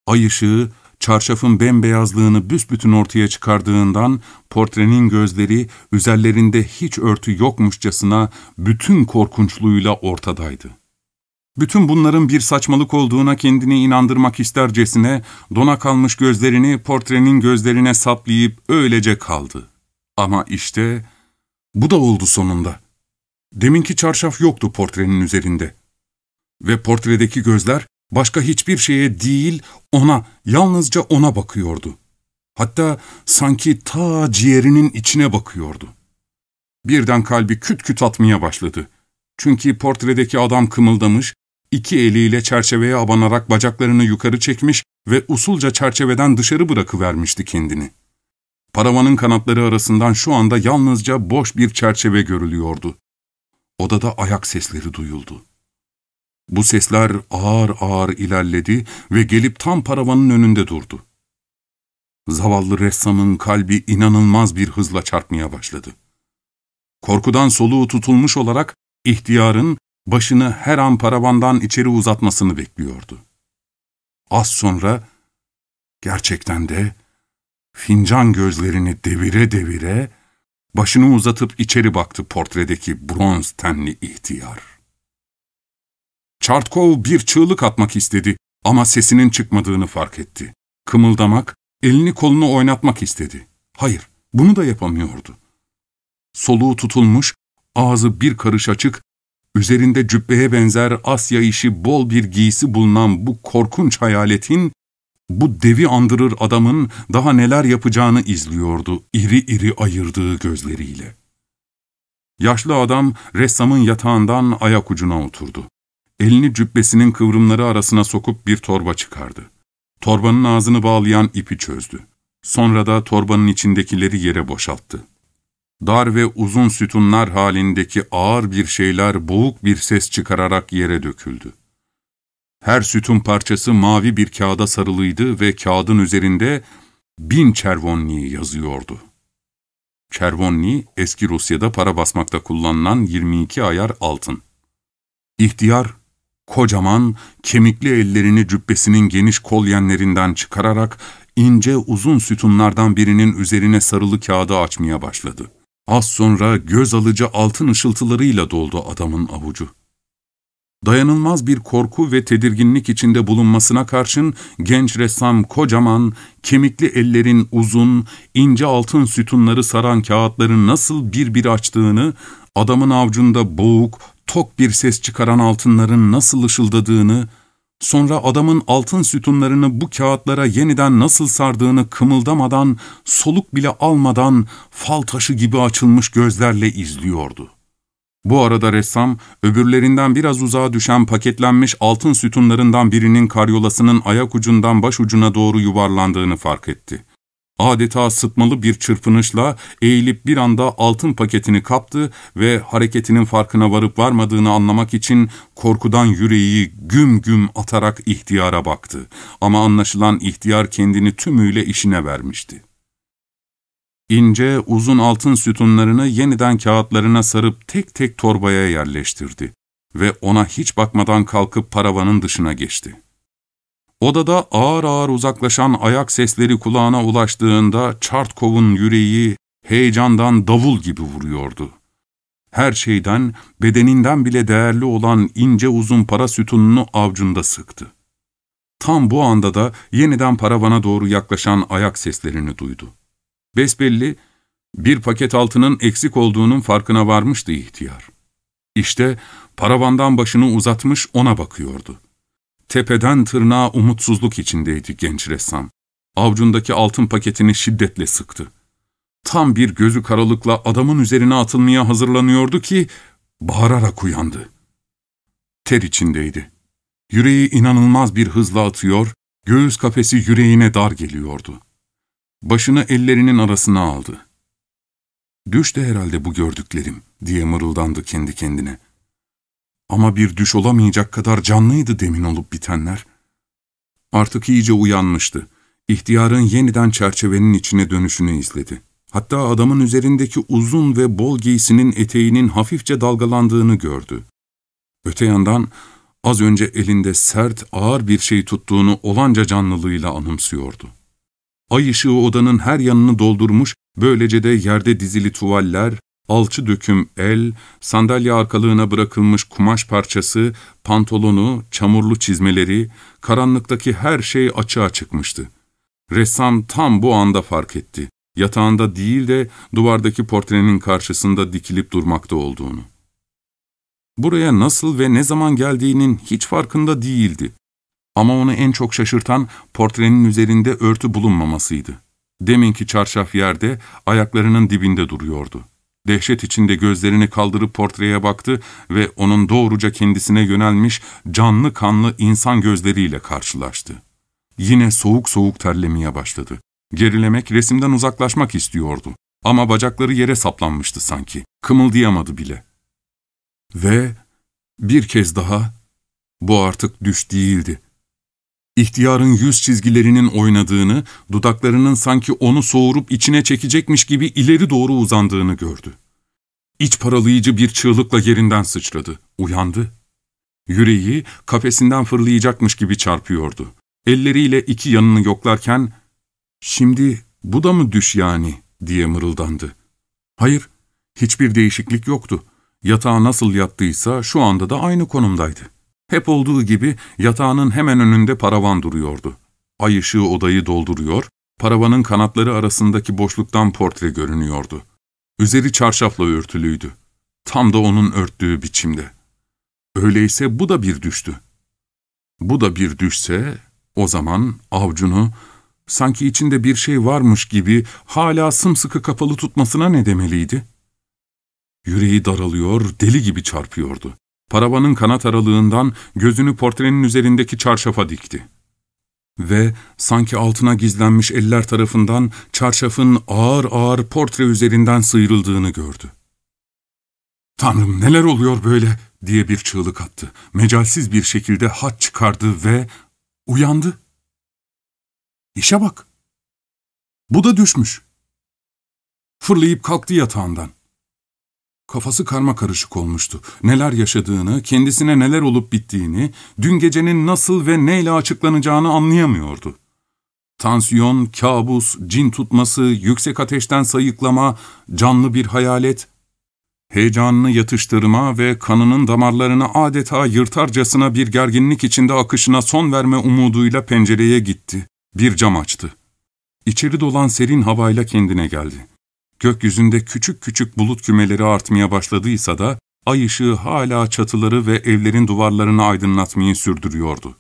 [SPEAKER 1] Ay ışığı, çarşafın bembeyazlığını büsbütün ortaya çıkardığından portrenin gözleri üzerlerinde hiç örtü yokmuşçasına bütün korkunçluğuyla ortadaydı. Bütün bunların bir saçmalık olduğuna kendini inandırmak istercesine dona kalmış gözlerini portrenin gözlerine saplayıp öylece kaldı. Ama işte bu da oldu sonunda. Deminki çarşaf yoktu portrenin üzerinde. Ve portredeki gözler başka hiçbir şeye değil ona, yalnızca ona bakıyordu. Hatta sanki ta ciğerinin içine bakıyordu. Birden kalbi küt küt atmaya başladı. Çünkü portredeki adam kımıldamış, iki eliyle çerçeveye abanarak bacaklarını yukarı çekmiş ve usulca çerçeveden dışarı bırakıvermişti kendini. Paravanın kanatları arasından şu anda yalnızca boş bir çerçeve görülüyordu. Odada ayak sesleri duyuldu. Bu sesler ağır ağır ilerledi ve gelip tam paravanın önünde durdu. Zavallı ressamın kalbi inanılmaz bir hızla çarpmaya başladı. Korkudan soluğu tutulmuş olarak ihtiyarın başını her an paravandan içeri uzatmasını bekliyordu. Az sonra gerçekten de fincan gözlerini devire devire başını uzatıp içeri baktı portredeki bronz tenli ihtiyar. Çartkov bir çığlık atmak istedi ama sesinin çıkmadığını fark etti. Kımıldamak, elini kolunu oynatmak istedi. Hayır, bunu da yapamıyordu. Soluğu tutulmuş, ağzı bir karış açık, üzerinde cübbeye benzer Asya işi bol bir giysi bulunan bu korkunç hayaletin, bu devi andırır adamın daha neler yapacağını izliyordu iri iri ayırdığı gözleriyle. Yaşlı adam ressamın yatağından ayak ucuna oturdu. Elini cübbesinin kıvrımları arasına sokup bir torba çıkardı. Torbanın ağzını bağlayan ipi çözdü. Sonra da torbanın içindekileri yere boşalttı. Dar ve uzun sütunlar halindeki ağır bir şeyler boğuk bir ses çıkararak yere döküldü. Her sütun parçası mavi bir kağıda sarılıydı ve kağıdın üzerinde bin çervonli yazıyordu. Çervonli, eski Rusya'da para basmakta kullanılan 22 ayar altın. İhtiyar, kocaman, kemikli ellerini cübbesinin geniş kolyenlerinden çıkararak ince uzun sütunlardan birinin üzerine sarılı kağıdı açmaya başladı. Az sonra göz alıcı altın ışıltılarıyla doldu adamın avucu. Dayanılmaz bir korku ve tedirginlik içinde bulunmasına karşın genç ressam kocaman, kemikli ellerin uzun, ince altın sütunları saran kağıtları nasıl bir bir açtığını, adamın avcunda boğuk, tok bir ses çıkaran altınların nasıl ışıldadığını, Sonra adamın altın sütunlarını bu kağıtlara yeniden nasıl sardığını kımıldamadan, soluk bile almadan fal taşı gibi açılmış gözlerle izliyordu. Bu arada ressam, öbürlerinden biraz uzağa düşen paketlenmiş altın sütunlarından birinin karyolasının ayak ucundan baş ucuna doğru yuvarlandığını fark etti. Adeta sıtmalı bir çırpınışla eğilip bir anda altın paketini kaptı ve hareketinin farkına varıp varmadığını anlamak için korkudan yüreği güm güm atarak ihtiyara baktı. Ama anlaşılan ihtiyar kendini tümüyle işine vermişti. İnce, uzun altın sütunlarını yeniden kağıtlarına sarıp tek tek torbaya yerleştirdi ve ona hiç bakmadan kalkıp paravanın dışına geçti. Odada ağır ağır uzaklaşan ayak sesleri kulağına ulaştığında Çartkov'un yüreği heyecandan davul gibi vuruyordu. Her şeyden, bedeninden bile değerli olan ince uzun para sütununu avcunda sıktı. Tam bu anda da yeniden paravana doğru yaklaşan ayak seslerini duydu. Besbelli, bir paket altının eksik olduğunun farkına varmıştı ihtiyar. İşte paravandan başını uzatmış ona bakıyordu. Tepeden tırnağa umutsuzluk içindeydi genç ressam. Avcundaki altın paketini şiddetle sıktı. Tam bir gözü karalıkla adamın üzerine atılmaya hazırlanıyordu ki bağırarak uyandı. Ter içindeydi. Yüreği inanılmaz bir hızla atıyor, göğüs kafesi yüreğine dar geliyordu. Başını ellerinin arasına aldı. Düştü herhalde bu gördüklerim diye mırıldandı kendi kendine. Ama bir düş olamayacak kadar canlıydı demin olup bitenler. Artık iyice uyanmıştı. İhtiyarın yeniden çerçevenin içine dönüşünü izledi. Hatta adamın üzerindeki uzun ve bol giysinin eteğinin hafifçe dalgalandığını gördü. Öte yandan az önce elinde sert, ağır bir şey tuttuğunu olanca canlılığıyla anımsıyordu. Ay ışığı odanın her yanını doldurmuş, böylece de yerde dizili tuvaller, alçı döküm el, sandalye arkalığına bırakılmış kumaş parçası, pantolonu, çamurlu çizmeleri, karanlıktaki her şey açığa çıkmıştı. Ressam tam bu anda fark etti. Yatağında değil de duvardaki portrenin karşısında dikilip durmakta olduğunu. Buraya nasıl ve ne zaman geldiğinin hiç farkında değildi. Ama onu en çok şaşırtan portrenin üzerinde örtü bulunmamasıydı. Deminki çarşaf yerde, ayaklarının dibinde duruyordu. Dehşet içinde gözlerini kaldırıp portreye baktı ve onun doğruca kendisine yönelmiş canlı kanlı insan gözleriyle karşılaştı. Yine soğuk soğuk terlemeye başladı. Gerilemek, resimden uzaklaşmak istiyordu. Ama bacakları yere saplanmıştı sanki. Kımıldayamadı bile. Ve bir kez daha, bu artık düş değildi. İhtiyarın yüz çizgilerinin oynadığını, dudaklarının sanki onu soğurup içine çekecekmiş gibi ileri doğru uzandığını gördü. İç paralayıcı bir çığlıkla yerinden sıçradı. Uyandı. Yüreği kafesinden fırlayacakmış gibi çarpıyordu. Elleriyle iki yanını yoklarken, ''Şimdi bu da mı düş yani?'' diye mırıldandı. Hayır, hiçbir değişiklik yoktu. Yatağa nasıl yattıysa şu anda da aynı konumdaydı. Hep olduğu gibi yatağının hemen önünde paravan duruyordu. Ay ışığı odayı dolduruyor, paravanın kanatları arasındaki boşluktan portre görünüyordu. Üzeri çarşafla örtülüydü. Tam da onun örttüğü biçimde. Öyleyse bu da bir düştü. Bu da bir düşse, o zaman avcunu, sanki içinde bir şey varmış gibi hala sımsıkı kapalı tutmasına ne demeliydi? Yüreği daralıyor, deli gibi çarpıyordu. Paravanın kanat aralığından gözünü portrenin üzerindeki çarşafa dikti. Ve sanki altına gizlenmiş eller tarafından çarşafın ağır ağır portre üzerinden sıyrıldığını gördü. ''Tanrım neler oluyor böyle?'' diye bir çığlık attı. Mecalsiz bir şekilde hat çıkardı ve uyandı. İşe bak. Bu da düşmüş. Fırlayıp kalktı yatağından. Kafası karma karışık olmuştu. Neler yaşadığını, kendisine neler olup bittiğini, dün gecenin nasıl ve neyle açıklanacağını anlayamıyordu. Tansiyon, kabus, cin tutması, yüksek ateşten sayıklama, canlı bir hayalet, heyecanını yatıştırma ve kanının damarlarını adeta yırtarcasına bir gerginlik içinde akışına son verme umuduyla pencereye gitti. Bir cam açtı. İçeri dolan serin havayla kendine geldi. Gökyüzünde küçük küçük bulut kümeleri artmaya başladıysa da, ay ışığı hala çatıları ve evlerin duvarlarını aydınlatmayı sürdürüyordu.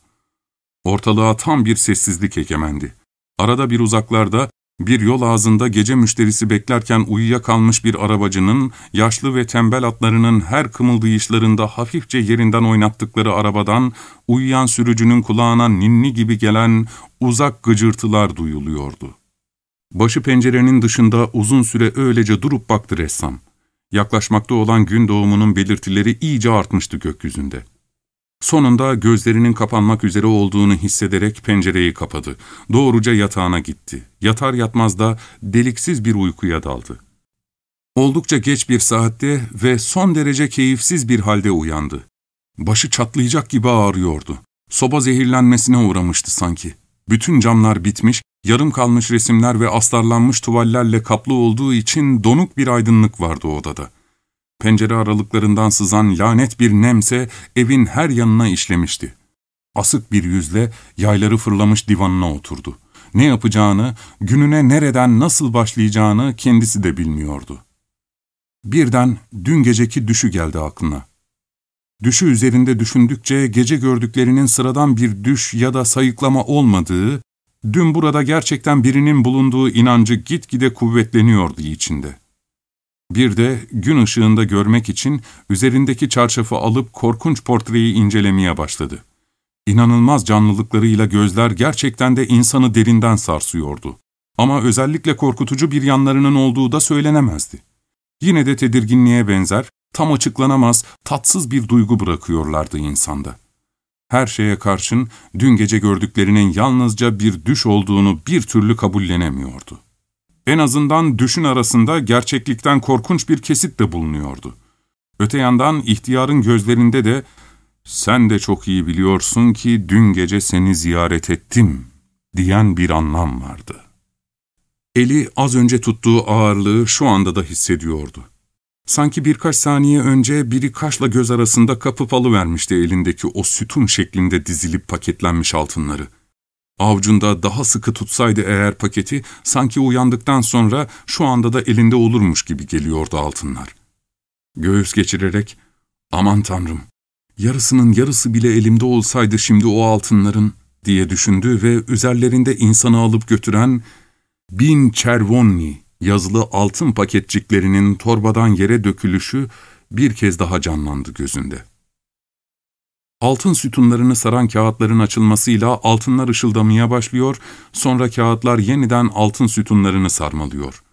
[SPEAKER 1] Ortalığa tam bir sessizlik egemendi. Arada bir uzaklarda, bir yol ağzında gece müşterisi beklerken uyuyakalmış bir arabacının, yaşlı ve tembel atlarının her kımıldayışlarında hafifçe yerinden oynattıkları arabadan, uyuyan sürücünün kulağına ninni gibi gelen uzak gıcırtılar duyuluyordu. Başı pencerenin dışında uzun süre öylece durup baktı ressam. Yaklaşmakta olan gün doğumunun belirtileri iyice artmıştı gökyüzünde. Sonunda gözlerinin kapanmak üzere olduğunu hissederek pencereyi kapadı. Doğruca yatağına gitti. Yatar yatmaz da deliksiz bir uykuya daldı. Oldukça geç bir saatte ve son derece keyifsiz bir halde uyandı. Başı çatlayacak gibi ağrıyordu. Soba zehirlenmesine uğramıştı sanki. Bütün camlar bitmiş, yarım kalmış resimler ve astarlanmış tuvallerle kaplı olduğu için donuk bir aydınlık vardı odada. Pencere aralıklarından sızan lanet bir nemse evin her yanına işlemişti. Asık bir yüzle yayları fırlamış divanına oturdu. Ne yapacağını, gününe nereden nasıl başlayacağını kendisi de bilmiyordu. Birden dün geceki düşü geldi aklına. Düşü üzerinde düşündükçe gece gördüklerinin sıradan bir düş ya da sayıklama olmadığı, dün burada gerçekten birinin bulunduğu inancı gitgide kuvvetleniyordu içinde. Bir de gün ışığında görmek için üzerindeki çarşafı alıp korkunç portreyi incelemeye başladı. İnanılmaz canlılıklarıyla gözler gerçekten de insanı derinden sarsıyordu. Ama özellikle korkutucu bir yanlarının olduğu da söylenemezdi. Yine de tedirginliğe benzer, tam açıklanamaz, tatsız bir duygu bırakıyorlardı insanda. Her şeye karşın dün gece gördüklerinin yalnızca bir düş olduğunu bir türlü kabullenemiyordu. En azından düşün arasında gerçeklikten korkunç bir kesit de bulunuyordu. Öte yandan ihtiyarın gözlerinde de ''Sen de çok iyi biliyorsun ki dün gece seni ziyaret ettim.'' diyen bir anlam vardı. Eli az önce tuttuğu ağırlığı şu anda da hissediyordu. Sanki birkaç saniye önce biri kaşla göz arasında kapıp alıvermişti elindeki o sütun şeklinde dizilip paketlenmiş altınları. Avcunda daha sıkı tutsaydı eğer paketi, sanki uyandıktan sonra şu anda da elinde olurmuş gibi geliyordu altınlar. Göğüs geçirerek, ''Aman Tanrım, yarısının yarısı bile elimde olsaydı şimdi o altınların.'' diye düşündü ve üzerlerinde insanı alıp götüren bin çervonni yazılı altın paketçiklerinin torbadan yere dökülüşü bir kez daha canlandı gözünde. Altın sütunlarını saran kağıtların açılmasıyla altınlar ışıldamaya başlıyor, sonra kağıtlar yeniden altın sütunlarını sarmalıyor.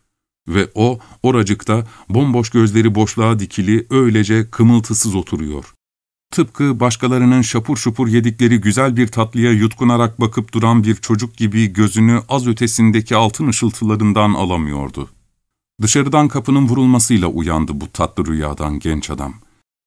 [SPEAKER 1] Ve o, oracıkta bomboş gözleri boşluğa dikili öylece kımıltısız oturuyor. Tıpkı başkalarının şapur şupur yedikleri güzel bir tatlıya yutkunarak bakıp duran bir çocuk gibi gözünü az ötesindeki altın ışıltılarından alamıyordu. Dışarıdan kapının vurulmasıyla uyandı bu tatlı rüyadan genç adam.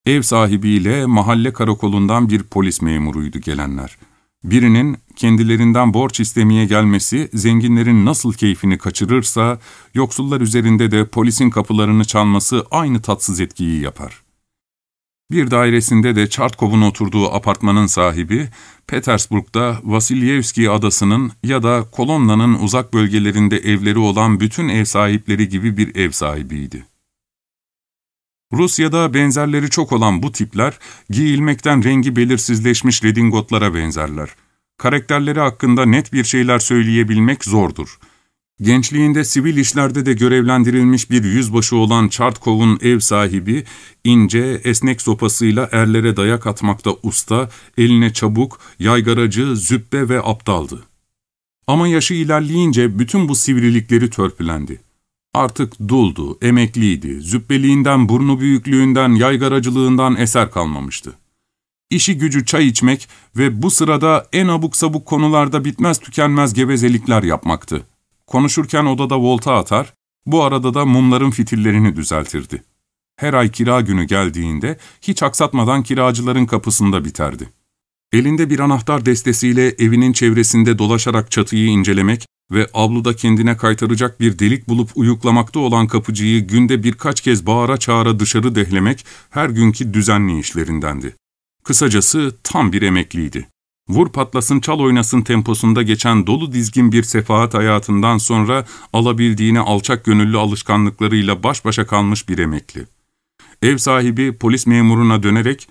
[SPEAKER 1] Ev sahibiyle mahalle karakolundan bir polis memuruydu gelenler. Birinin kendilerinden borç istemeye gelmesi zenginlerin nasıl keyfini kaçırırsa, yoksullar üzerinde de polisin kapılarını çalması aynı tatsız etkiyi yapar. Bir dairesinde de Çartkov'un oturduğu apartmanın sahibi, Petersburg'da Vasilyevski adasının ya da Kolonna'nın uzak bölgelerinde evleri olan bütün ev sahipleri gibi bir ev sahibiydi. Rusya'da benzerleri çok olan bu tipler, giyilmekten rengi belirsizleşmiş redingotlara benzerler. Karakterleri hakkında net bir şeyler söyleyebilmek zordur. Gençliğinde sivil işlerde de görevlendirilmiş bir yüzbaşı olan Çartkov'un ev sahibi, ince, esnek sopasıyla erlere dayak atmakta usta, eline çabuk, yaygaracı, züppe ve aptaldı. Ama yaşı ilerleyince bütün bu sivrilikleri törpülendi. Artık duldu, emekliydi, züppeliğinden, burnu büyüklüğünden, yaygaracılığından eser kalmamıştı. İşi gücü çay içmek ve bu sırada en abuk sabuk konularda bitmez tükenmez gevezelikler yapmaktı. Konuşurken odada volta atar, bu arada da mumların fitillerini düzeltirdi. Her ay kira günü geldiğinde hiç aksatmadan kiracıların kapısında biterdi. Elinde bir anahtar destesiyle evinin çevresinde dolaşarak çatıyı incelemek ve avluda kendine kaytaracak bir delik bulup uyuklamakta olan kapıcıyı günde birkaç kez bağıra çağıra dışarı dehlemek her günkü düzenli işlerindendi. Kısacası tam bir emekliydi. Vur patlasın çal oynasın temposunda geçen dolu dizgin bir sefahat hayatından sonra alabildiğine alçak gönüllü alışkanlıklarıyla baş başa kalmış bir emekli. Ev sahibi polis memuruna dönerek,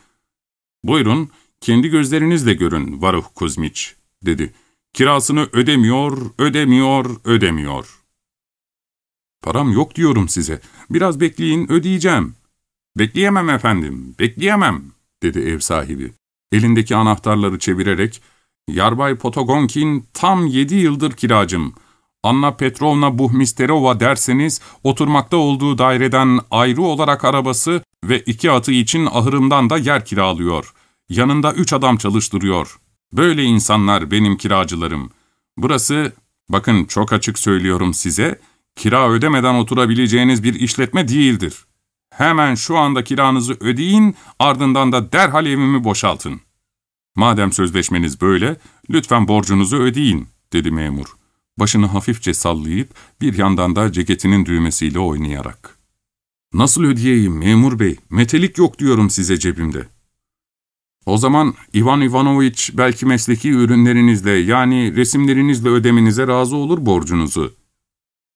[SPEAKER 1] ''Buyurun, kendi gözlerinizle görün Varuh Kuzmiç.'' dedi. ''Kirasını ödemiyor, ödemiyor, ödemiyor.'' ''Param yok diyorum size. Biraz bekleyin, ödeyeceğim.'' ''Bekleyemem efendim, bekleyemem.'' dedi ev sahibi elindeki anahtarları çevirerek, ''Yarbay Potogonkin tam yedi yıldır kiracım. Anna Petrovna Buhmisterova derseniz, oturmakta olduğu daireden ayrı olarak arabası ve iki atı için ahırımdan da yer kiralıyor. Yanında üç adam çalıştırıyor. Böyle insanlar benim kiracılarım. Burası, bakın çok açık söylüyorum size, kira ödemeden oturabileceğiniz bir işletme değildir. Hemen şu anda kiranızı ödeyin, ardından da derhal evimi boşaltın. Madem sözleşmeniz böyle, lütfen borcunuzu ödeyin, dedi memur. Başını hafifçe sallayıp bir yandan da ceketinin düğmesiyle oynayarak. Nasıl ödeyeyim memur bey? Metelik yok diyorum size cebimde. O zaman Ivan Ivanoviç belki mesleki ürünlerinizle yani resimlerinizle ödemenize razı olur borcunuzu.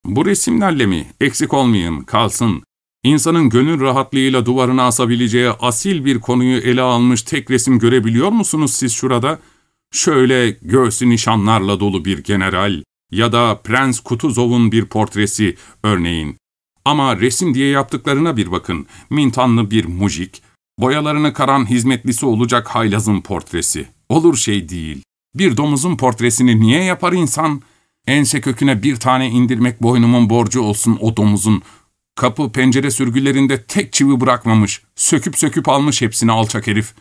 [SPEAKER 1] Bu resimlerle mi? Eksik olmayın, kalsın. İnsanın gönül rahatlığıyla duvarına asabileceği asil bir konuyu ele almış tek resim görebiliyor musunuz siz şurada? Şöyle göğsü nişanlarla dolu bir general ya da Prens Kutuzov'un bir portresi örneğin. Ama resim diye yaptıklarına bir bakın. Mintanlı bir mujik, boyalarını karan hizmetlisi olacak haylazın portresi. Olur şey değil. Bir domuzun portresini niye yapar insan? Ense köküne bir tane indirmek boynumun borcu olsun o domuzun. Kapı pencere sürgülerinde tek çivi bırakmamış. Söküp söküp almış hepsini alçak herif.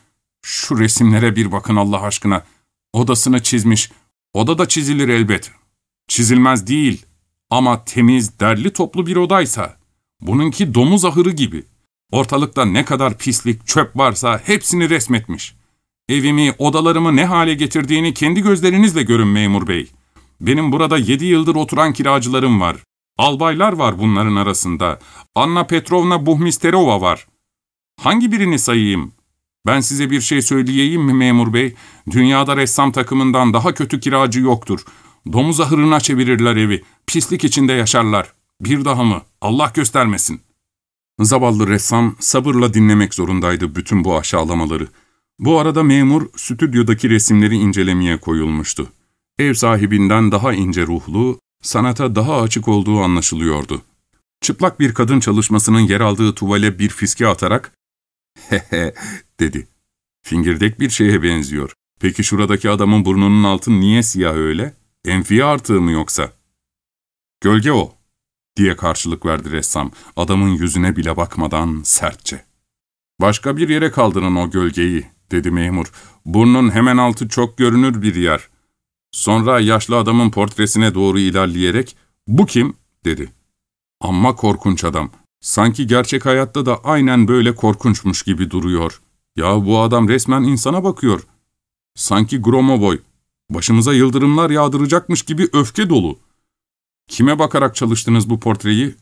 [SPEAKER 1] Şu resimlere bir bakın Allah aşkına. Odasını çizmiş. Oda da çizilir elbet. Çizilmez değil. Ama temiz, derli toplu bir odaysa. Bununki domuz ahırı gibi. Ortalıkta ne kadar pislik, çöp varsa hepsini resmetmiş. Evimi, odalarımı ne hale getirdiğini kendi gözlerinizle görün memur bey. Benim burada yedi yıldır oturan kiracılarım var. Albaylar var bunların arasında. Anna Petrovna Buhmisterova var. Hangi birini sayayım? Ben size bir şey söyleyeyim mi memur bey? Dünyada ressam takımından daha kötü kiracı yoktur. Domuz ahırına çevirirler evi. Pislik içinde yaşarlar. Bir daha mı? Allah göstermesin. Zavallı ressam sabırla dinlemek zorundaydı bütün bu aşağılamaları. Bu arada memur stüdyodaki resimleri incelemeye koyulmuştu. Ev sahibinden daha ince ruhlu, sanata daha açık olduğu anlaşılıyordu. Çıplak bir kadın çalışmasının yer aldığı tuvale bir fiske atarak ''Hehe'' dedi. ''Fingirdek bir şeye benziyor. Peki şuradaki adamın burnunun altı niye siyah öyle? Enfiye artığı mı yoksa?'' ''Gölge o'' diye karşılık verdi ressam, adamın yüzüne bile bakmadan sertçe. ''Başka bir yere kaldırın o gölgeyi'' dedi memur. ''Burnun hemen altı çok görünür bir yer. Sonra yaşlı adamın portresine doğru ilerleyerek ''Bu kim?'' dedi. Amma korkunç adam. Sanki gerçek hayatta da aynen böyle korkunçmuş gibi duruyor. Ya bu adam resmen insana bakıyor. Sanki Gromoboy. Başımıza yıldırımlar yağdıracakmış gibi öfke dolu. Kime bakarak çalıştınız bu portreyi?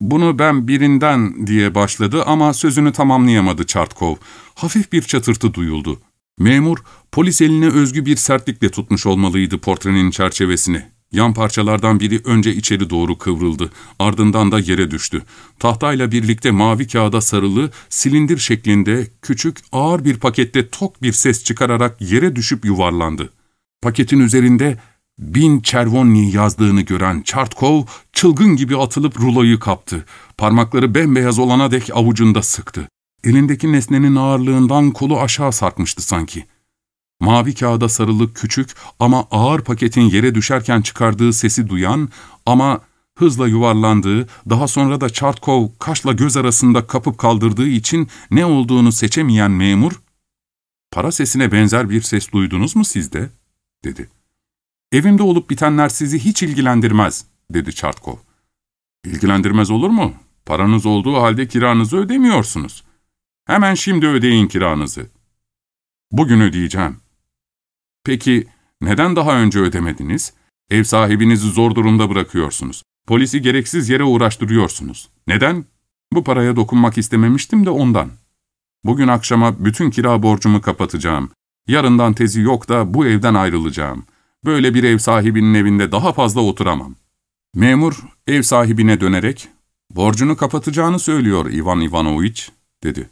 [SPEAKER 1] Bunu ben birinden diye başladı ama sözünü tamamlayamadı Çartkov. Hafif bir çatırtı duyuldu. Memur, polis eline özgü bir sertlikle tutmuş olmalıydı portrenin çerçevesini. Yan parçalardan biri önce içeri doğru kıvrıldı, ardından da yere düştü. Tahtayla birlikte mavi kağıda sarılı, silindir şeklinde, küçük, ağır bir pakette tok bir ses çıkararak yere düşüp yuvarlandı. Paketin üzerinde bin çervonni yazdığını gören Çartkov, çılgın gibi atılıp ruloyu kaptı. Parmakları bembeyaz olana dek avucunda sıktı. Elindeki nesnenin ağırlığından kolu aşağı sarkmıştı sanki. Mavi kağıda sarılı küçük ama ağır paketin yere düşerken çıkardığı sesi duyan ama hızla yuvarlandığı, daha sonra da Çartkov kaşla göz arasında kapıp kaldırdığı için ne olduğunu seçemeyen memur, ''Para sesine benzer bir ses duydunuz mu sizde?'' dedi. ''Evimde olup bitenler sizi hiç ilgilendirmez.'' dedi Çartkov. ''İlgilendirmez olur mu? Paranız olduğu halde kiranızı ödemiyorsunuz. Hemen şimdi ödeyin kiranızı.'' ''Bugün ödeyeceğim.'' Peki neden daha önce ödemediniz? Ev sahibinizi zor durumda bırakıyorsunuz. Polisi gereksiz yere uğraştırıyorsunuz. Neden? Bu paraya dokunmak istememiştim de ondan. Bugün akşama bütün kira borcumu kapatacağım. Yarından tezi yok da bu evden ayrılacağım. Böyle bir ev sahibinin evinde daha fazla oturamam. Memur ev sahibine dönerek, ''Borcunu kapatacağını söylüyor Ivan Ivanoviç.'' dedi.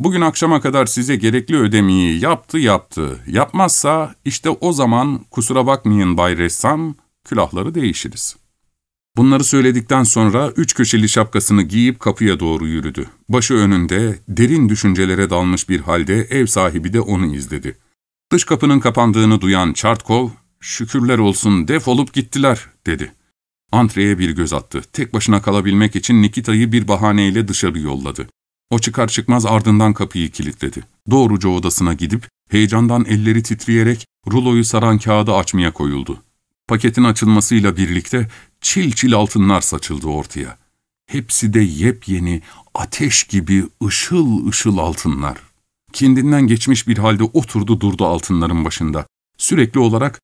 [SPEAKER 1] Bugün akşama kadar size gerekli ödemeyi yaptı yaptı. Yapmazsa işte o zaman kusura bakmayın Bay Ressam, külahları değişiriz. Bunları söyledikten sonra üç köşeli şapkasını giyip kapıya doğru yürüdü. Başı önünde, derin düşüncelere dalmış bir halde ev sahibi de onu izledi. Dış kapının kapandığını duyan Çartkov, ''Şükürler olsun defolup gittiler.'' dedi. Antreye bir göz attı. Tek başına kalabilmek için Nikita'yı bir bahaneyle dışarı yolladı. O çıkar çıkmaz ardından kapıyı kilitledi. Doğruca odasına gidip heyecandan elleri titreyerek ruloyu saran kağıdı açmaya koyuldu. Paketin açılmasıyla birlikte çil çil altınlar saçıldı ortaya. Hepsi de yepyeni, ateş gibi ışıl ışıl altınlar. Kendinden geçmiş bir halde oturdu durdu altınların başında. Sürekli olarak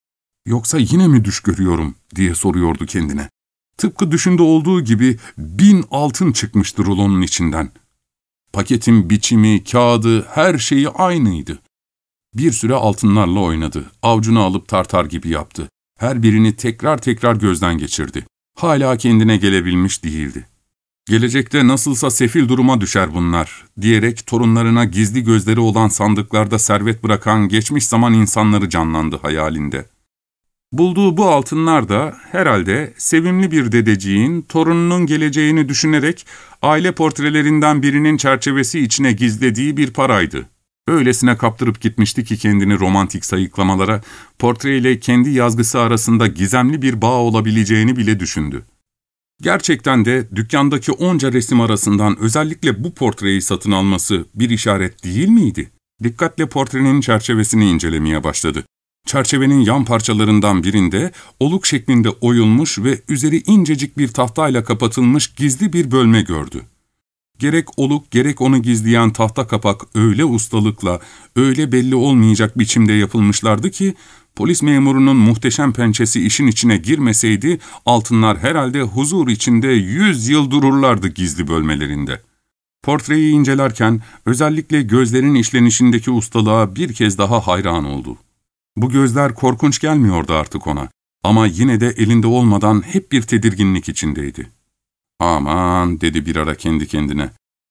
[SPEAKER 1] ''Yoksa yine mi düş görüyorum?'' diye soruyordu kendine. Tıpkı düşünde olduğu gibi bin altın çıkmıştı rulonun içinden. Paketin biçimi, kağıdı, her şeyi aynıydı. Bir süre altınlarla oynadı. Avcunu alıp tartar gibi yaptı. Her birini tekrar tekrar gözden geçirdi. Hala kendine gelebilmiş değildi. Gelecekte nasılsa sefil duruma düşer bunlar, diyerek torunlarına gizli gözleri olan sandıklarda servet bırakan geçmiş zaman insanları canlandı hayalinde. Bulduğu bu altınlar da herhalde sevimli bir dedeciğin torununun geleceğini düşünerek aile portrelerinden birinin çerçevesi içine gizlediği bir paraydı. Öylesine kaptırıp gitmişti ki kendini romantik sayıklamalara, portreyle kendi yazgısı arasında gizemli bir bağ olabileceğini bile düşündü. Gerçekten de dükkandaki onca resim arasından özellikle bu portreyi satın alması bir işaret değil miydi? Dikkatle portrenin çerçevesini incelemeye başladı. Çerçevenin yan parçalarından birinde oluk şeklinde oyulmuş ve üzeri incecik bir tahtayla kapatılmış gizli bir bölme gördü. Gerek oluk gerek onu gizleyen tahta kapak öyle ustalıkla, öyle belli olmayacak biçimde yapılmışlardı ki, polis memurunun muhteşem pençesi işin içine girmeseydi, altınlar herhalde huzur içinde yüz yıl dururlardı gizli bölmelerinde. Portreyi incelerken özellikle gözlerin işlenişindeki ustalığa bir kez daha hayran oldu. Bu gözler korkunç gelmiyordu artık ona ama yine de elinde olmadan hep bir tedirginlik içindeydi. ''Aman'' dedi bir ara kendi kendine.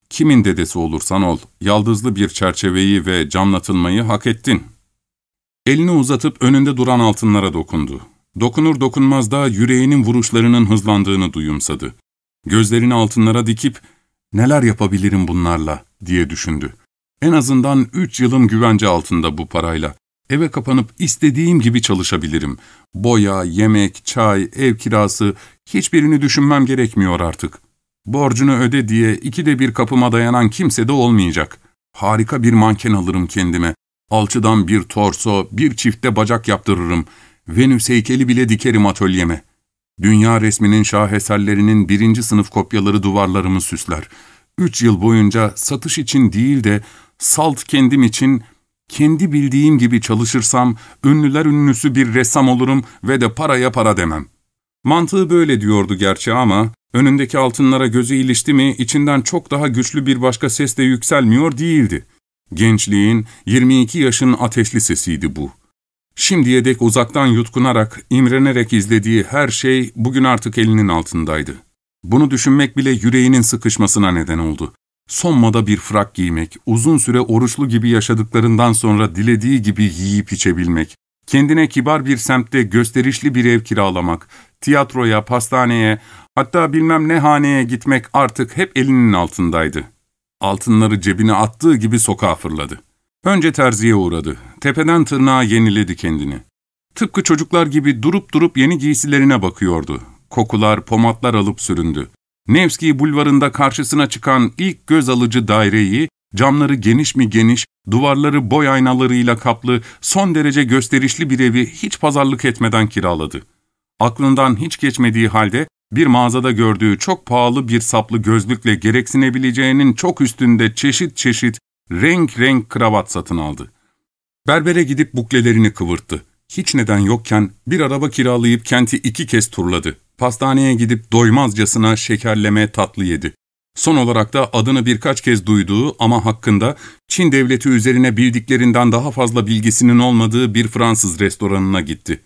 [SPEAKER 1] ''Kimin dedesi olursan ol, yaldızlı bir çerçeveyi ve camlatılmayı hak ettin.'' Elini uzatıp önünde duran altınlara dokundu. Dokunur dokunmaz da yüreğinin vuruşlarının hızlandığını duyumsadı. Gözlerini altınlara dikip ''Neler yapabilirim bunlarla?'' diye düşündü. En azından üç yılım güvence altında bu parayla. Eve kapanıp istediğim gibi çalışabilirim. Boya, yemek, çay, ev kirası hiçbirini düşünmem gerekmiyor artık. Borcunu öde diye ikide bir kapıma dayanan kimse de olmayacak. Harika bir manken alırım kendime. Alçıdan bir torso, bir çifte bacak yaptırırım. Venüs heykeli bile dikerim atölyeme. Dünya resminin şaheserlerinin birinci sınıf kopyaları duvarlarımı süsler. Üç yıl boyunca satış için değil de salt kendim için kendi bildiğim gibi çalışırsam ünlüler ünlüsü bir ressam olurum ve de paraya para demem. Mantığı böyle diyordu gerçi ama önündeki altınlara gözü ilişti mi içinden çok daha güçlü bir başka ses de yükselmiyor değildi. Gençliğin 22 yaşın ateşli sesiydi bu. Şimdiye dek uzaktan yutkunarak, imrenerek izlediği her şey bugün artık elinin altındaydı. Bunu düşünmek bile yüreğinin sıkışmasına neden oldu. Son moda bir frak giymek, uzun süre oruçlu gibi yaşadıklarından sonra dilediği gibi yiyip içebilmek, kendine kibar bir semtte gösterişli bir ev kiralamak, tiyatroya, pastaneye, hatta bilmem ne haneye gitmek artık hep elinin altındaydı. Altınları cebine attığı gibi sokağa fırladı. Önce terziye uğradı. Tepeden tırnağa yeniledi kendini. Tıpkı çocuklar gibi durup durup yeni giysilerine bakıyordu. Kokular, pomatlar alıp süründü. Nevski bulvarında karşısına çıkan ilk göz alıcı daireyi, camları geniş mi geniş, duvarları boy aynalarıyla kaplı, son derece gösterişli bir evi hiç pazarlık etmeden kiraladı. Aklından hiç geçmediği halde bir mağazada gördüğü çok pahalı bir saplı gözlükle gereksinebileceğinin çok üstünde çeşit çeşit, renk renk kravat satın aldı. Berbere gidip buklelerini kıvırttı. Hiç neden yokken bir araba kiralayıp kenti iki kez turladı. Pastaneye gidip doymazcasına şekerleme tatlı yedi. Son olarak da adını birkaç kez duyduğu ama hakkında Çin devleti üzerine bildiklerinden daha fazla bilgisinin olmadığı bir Fransız restoranına gitti.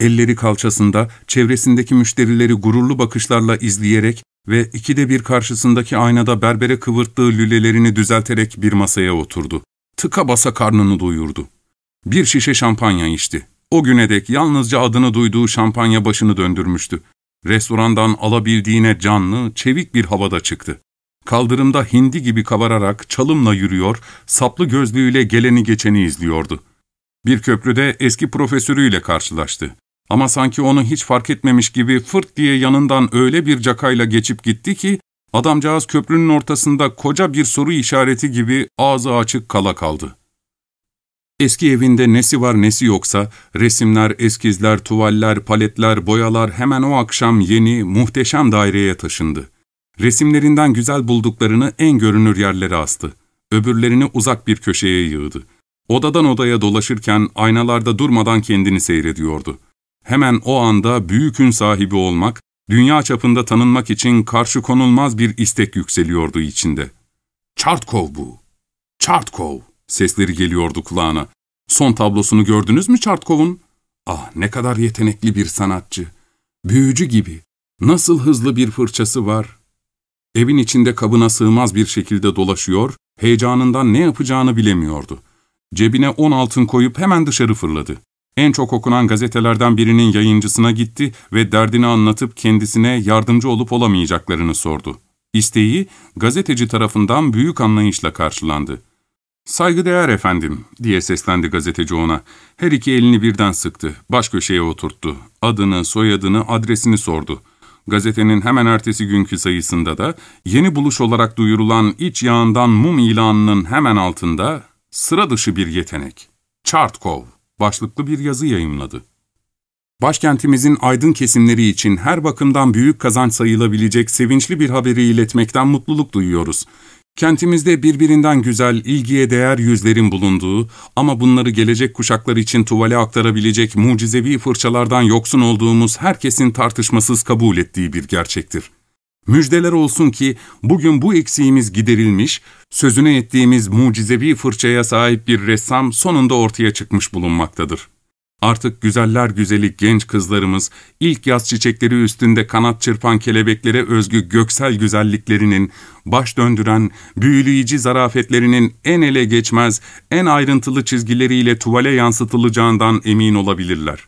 [SPEAKER 1] Elleri kalçasında çevresindeki müşterileri gururlu bakışlarla izleyerek ve ikide bir karşısındaki aynada berbere kıvırttığı lülelerini düzelterek bir masaya oturdu. Tıka basa karnını doyurdu. Bir şişe şampanya içti. O güne dek yalnızca adını duyduğu şampanya başını döndürmüştü. Restorandan alabildiğine canlı, çevik bir havada çıktı. Kaldırımda hindi gibi kavararak çalımla yürüyor, saplı gözlüğüyle geleni geçeni izliyordu. Bir köprüde eski profesörüyle karşılaştı. Ama sanki onu hiç fark etmemiş gibi fırt diye yanından öyle bir cakayla geçip gitti ki, adamcağız köprünün ortasında koca bir soru işareti gibi ağzı açık kala kaldı. Eski evinde nesi var nesi yoksa, resimler, eskizler, tuvaller, paletler, boyalar hemen o akşam yeni, muhteşem daireye taşındı. Resimlerinden güzel bulduklarını en görünür yerlere astı. öbürlerini uzak bir köşeye yığdı. Odadan odaya dolaşırken aynalarda durmadan kendini seyrediyordu. Hemen o anda büyük ün sahibi olmak, dünya çapında tanınmak için karşı konulmaz bir istek yükseliyordu içinde. ''Çartkov bu! Çartkov!'' Sesleri geliyordu kulağına. ''Son tablosunu gördünüz mü Çartkov'un? Ah ne kadar yetenekli bir sanatçı! Büyücü gibi! Nasıl hızlı bir fırçası var! Evin içinde kabına sığmaz bir şekilde dolaşıyor, heyecanından ne yapacağını bilemiyordu. Cebine on altın koyup hemen dışarı fırladı. En çok okunan gazetelerden birinin yayıncısına gitti ve derdini anlatıp kendisine yardımcı olup olamayacaklarını sordu. İsteği gazeteci tarafından büyük anlayışla karşılandı. ''Saygıdeğer efendim'' diye seslendi gazeteci ona. Her iki elini birden sıktı, baş köşeye oturttu. Adını, soyadını, adresini sordu. Gazetenin hemen ertesi günkü sayısında da yeni buluş olarak duyurulan iç yağından mum ilanının hemen altında sıra dışı bir yetenek. Chartkov başlıklı bir yazı yayımladı. Başkentimizin aydın kesimleri için her bakımdan büyük kazanç sayılabilecek sevinçli bir haberi iletmekten mutluluk duyuyoruz. Kentimizde birbirinden güzel, ilgiye değer yüzlerin bulunduğu ama bunları gelecek kuşaklar için tuvale aktarabilecek mucizevi fırçalardan yoksun olduğumuz herkesin tartışmasız kabul ettiği bir gerçektir. Müjdeler olsun ki bugün bu eksiğimiz giderilmiş, sözüne ettiğimiz mucizevi fırçaya sahip bir ressam sonunda ortaya çıkmış bulunmaktadır. Artık güzeller güzeli genç kızlarımız, ilk yaz çiçekleri üstünde kanat çırpan kelebeklere özgü göksel güzelliklerinin, baş döndüren, büyüleyici zarafetlerinin en ele geçmez, en ayrıntılı çizgileriyle tuvale yansıtılacağından emin olabilirler.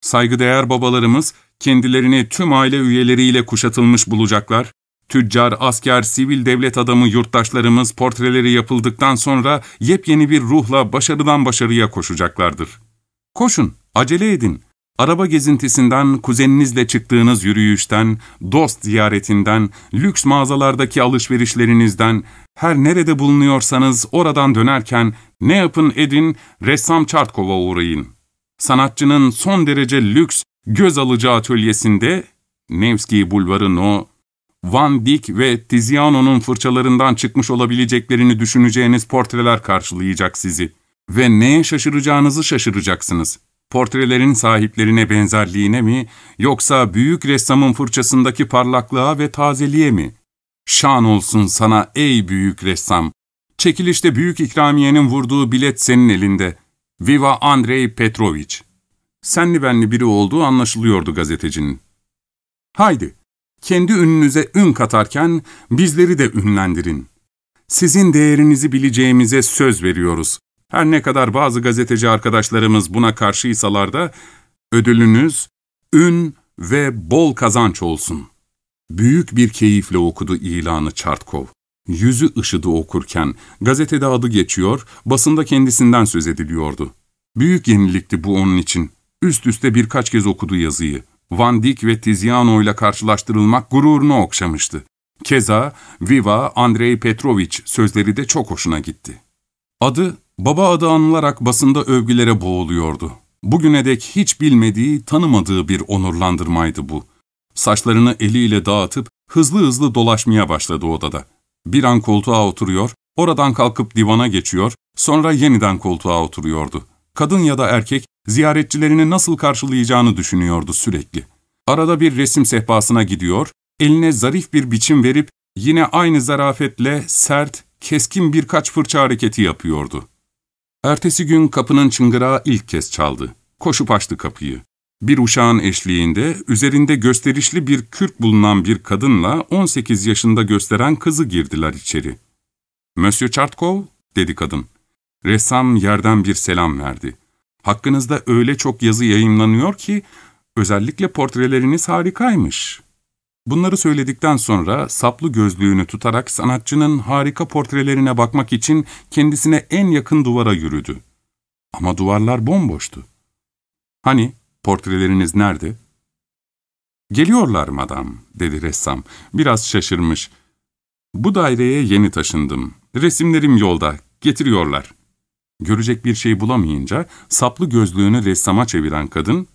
[SPEAKER 1] Saygıdeğer babalarımız, kendilerini tüm aile üyeleriyle kuşatılmış bulacaklar, tüccar, asker, sivil devlet adamı yurttaşlarımız portreleri yapıldıktan sonra yepyeni bir ruhla başarıdan başarıya koşacaklardır. Koşun, acele edin. Araba gezintisinden, kuzeninizle çıktığınız yürüyüşten, dost ziyaretinden, lüks mağazalardaki alışverişlerinizden, her nerede bulunuyorsanız oradan dönerken ne yapın edin, ressam Çartkov'a uğrayın. Sanatçının son derece lüks, göz alıcı atölyesinde, Nevski Bulvarı No, Van Dyck ve Tiziano'nun fırçalarından çıkmış olabileceklerini düşüneceğiniz portreler karşılayacak sizi.'' Ve neye şaşıracağınızı şaşıracaksınız. Portrelerin sahiplerine benzerliğine mi, yoksa büyük ressamın fırçasındaki parlaklığa ve tazeliğe mi? Şan olsun sana ey büyük ressam. Çekilişte büyük ikramiyenin vurduğu bilet senin elinde. Viva Andrei Petrovich. Senli benli biri olduğu anlaşılıyordu gazetecinin. Haydi, kendi ününüze ün katarken bizleri de ünlendirin. Sizin değerinizi bileceğimize söz veriyoruz. Her ne kadar bazı gazeteci arkadaşlarımız buna karşıysalar da, ödülünüz ün ve bol kazanç olsun. Büyük bir keyifle okudu ilanı Çartkov. Yüzü ışıdı okurken, gazetede adı geçiyor, basında kendisinden söz ediliyordu. Büyük yenilikti bu onun için. Üst üste birkaç kez okudu yazıyı. Van Dyck ve Tiziano ile karşılaştırılmak gururunu okşamıştı. Keza Viva Andrei Petrovich sözleri de çok hoşuna gitti. Adı Baba adı anılarak basında övgülere boğuluyordu. Bugüne dek hiç bilmediği, tanımadığı bir onurlandırmaydı bu. Saçlarını eliyle dağıtıp hızlı hızlı dolaşmaya başladı odada. Bir an koltuğa oturuyor, oradan kalkıp divana geçiyor, sonra yeniden koltuğa oturuyordu. Kadın ya da erkek ziyaretçilerini nasıl karşılayacağını düşünüyordu sürekli. Arada bir resim sehpasına gidiyor, eline zarif bir biçim verip yine aynı zarafetle sert, keskin birkaç fırça hareketi yapıyordu. Ertesi gün kapının çıngırağı ilk kez çaldı. Koşup açtı kapıyı. Bir uşağın eşliğinde üzerinde gösterişli bir kürk bulunan bir kadınla 18 yaşında gösteren kızı girdiler içeri. ''Monsieur Chartkov'' dedi kadın. Ressam yerden bir selam verdi. ''Hakkınızda öyle çok yazı yayınlanıyor ki özellikle portreleriniz harikaymış. Bunları söyledikten sonra saplı gözlüğünü tutarak sanatçının harika portrelerine bakmak için kendisine en yakın duvara yürüdü. Ama duvarlar bomboştu. Hani portreleriniz nerede? Geliyorlar madam, dedi ressam. Biraz şaşırmış. Bu daireye yeni taşındım. Resimlerim yolda, getiriyorlar. Görecek bir şey bulamayınca saplı gözlüğünü ressama çeviren kadın,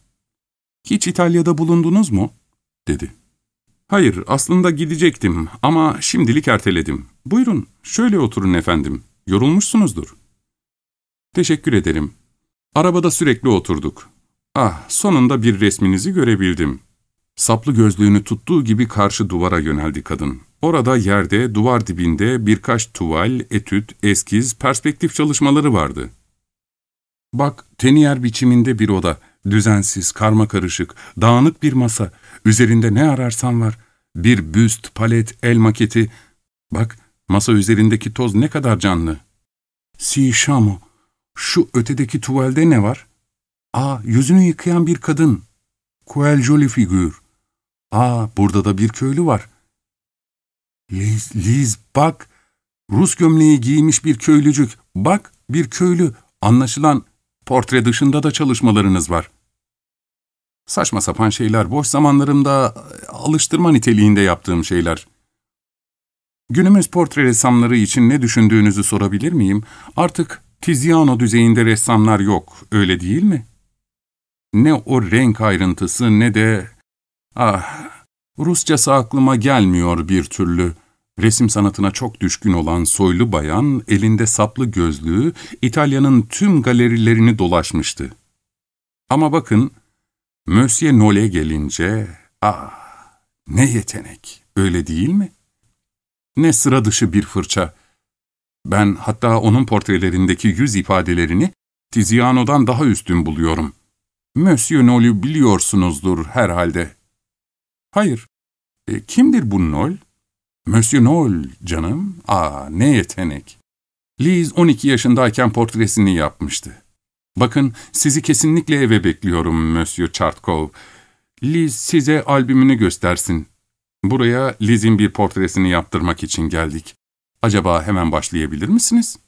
[SPEAKER 1] ''Hiç İtalya'da bulundunuz mu?'' dedi. Hayır, aslında gidecektim ama şimdilik erteledim. Buyurun, şöyle oturun efendim. Yorulmuşsunuzdur. Teşekkür ederim. Arabada sürekli oturduk. Ah, sonunda bir resminizi görebildim. Saplı gözlüğünü tuttuğu gibi karşı duvara yöneldi kadın. Orada yerde, duvar dibinde birkaç tuval, etüt, eskiz, perspektif çalışmaları vardı. Bak, teniyer biçiminde bir oda, düzensiz, karma karışık, dağınık bir masa, üzerinde ne ararsan var. Bir büst, palet, el maketi. Bak, masa üzerindeki toz ne kadar canlı. Si şamo, şu ötedeki tuvalde ne var? Aa, yüzünü yıkayan bir kadın. Quel joli figür. Aa, burada da bir köylü var. Liz, Liz bak. Rus gömleği giymiş bir köylücük. Bak, bir köylü. Anlaşılan portre dışında da çalışmalarınız var. Saçma sapan şeyler, boş zamanlarımda alıştırma niteliğinde yaptığım şeyler. Günümüz portre ressamları için ne düşündüğünüzü sorabilir miyim? Artık Tiziano düzeyinde ressamlar yok, öyle değil mi? Ne o renk ayrıntısı ne de... Ah, Rusçası aklıma gelmiyor bir türlü. Resim sanatına çok düşkün olan soylu bayan, elinde saplı gözlüğü, İtalya'nın tüm galerilerini dolaşmıştı. Ama bakın, Monsieur Nol'e gelince, ah, ne yetenek, öyle değil mi? Ne sıra dışı bir fırça. Ben hatta onun portrelerindeki yüz ifadelerini Tiziano'dan daha üstün buluyorum. Monsieur Nol'ü biliyorsunuzdur herhalde. Hayır. E, kimdir bu Nol? Monsieur Nol canım. Aa ne yetenek. Liz 12 yaşındayken portresini yapmıştı. Bakın sizi kesinlikle eve bekliyorum Monsieur Chartkov. Liz size albümünü göstersin. Buraya Liz'in bir portresini yaptırmak için geldik. Acaba hemen başlayabilir misiniz?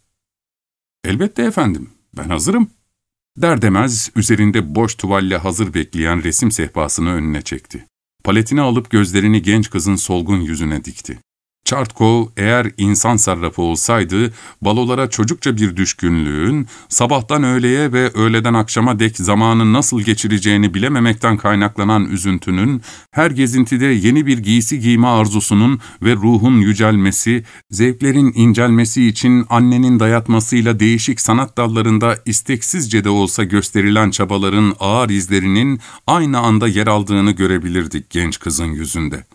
[SPEAKER 1] Elbette efendim, ben hazırım. Der demez üzerinde boş tuvalle hazır bekleyen resim sehpasını önüne çekti. Paletini alıp gözlerini genç kızın solgun yüzüne dikti. Çartkov eğer insan sarrafı olsaydı, balolara çocukça bir düşkünlüğün, sabahtan öğleye ve öğleden akşama dek zamanı nasıl geçireceğini bilememekten kaynaklanan üzüntünün, her gezintide yeni bir giysi giyme arzusunun ve ruhun yücelmesi, zevklerin incelmesi için annenin dayatmasıyla değişik sanat dallarında isteksizce de olsa gösterilen çabaların ağır izlerinin aynı anda yer aldığını görebilirdik genç kızın yüzünde.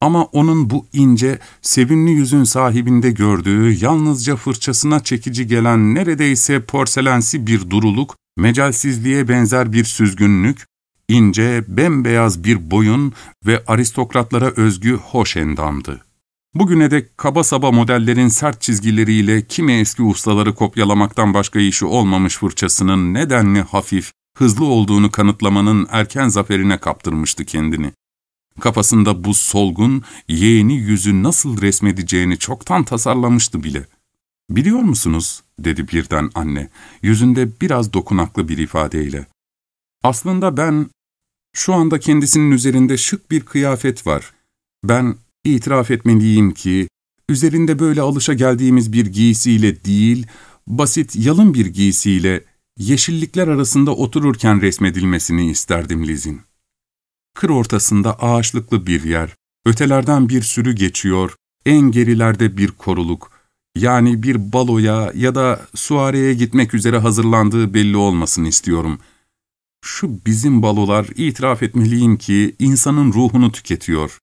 [SPEAKER 1] Ama onun bu ince, sevimli yüzün sahibinde gördüğü, yalnızca fırçasına çekici gelen neredeyse porselensi bir duruluk, mecalsizliğe benzer bir süzgünlük, ince, bembeyaz bir boyun ve aristokratlara özgü hoş endamdı. Bugüne dek kaba saba modellerin sert çizgileriyle kimi eski ustaları kopyalamaktan başka işi olmamış fırçasının nedenli hafif, hızlı olduğunu kanıtlamanın erken zaferine kaptırmıştı kendini. Kafasında bu solgun, yeğeni yüzü nasıl resmedeceğini çoktan tasarlamıştı bile. ''Biliyor musunuz?'' dedi birden anne, yüzünde biraz dokunaklı bir ifadeyle. ''Aslında ben, şu anda kendisinin üzerinde şık bir kıyafet var. Ben itiraf etmeliyim ki, üzerinde böyle alışa geldiğimiz bir giysiyle değil, basit yalın bir giysiyle, yeşillikler arasında otururken resmedilmesini isterdim Liz'in. Kır ortasında ağaçlıklı bir yer, ötelerden bir sürü geçiyor, en gerilerde bir koruluk, yani bir baloya ya da suareye gitmek üzere hazırlandığı belli olmasını istiyorum. Şu bizim balolar itiraf etmeliyim ki insanın ruhunu tüketiyor.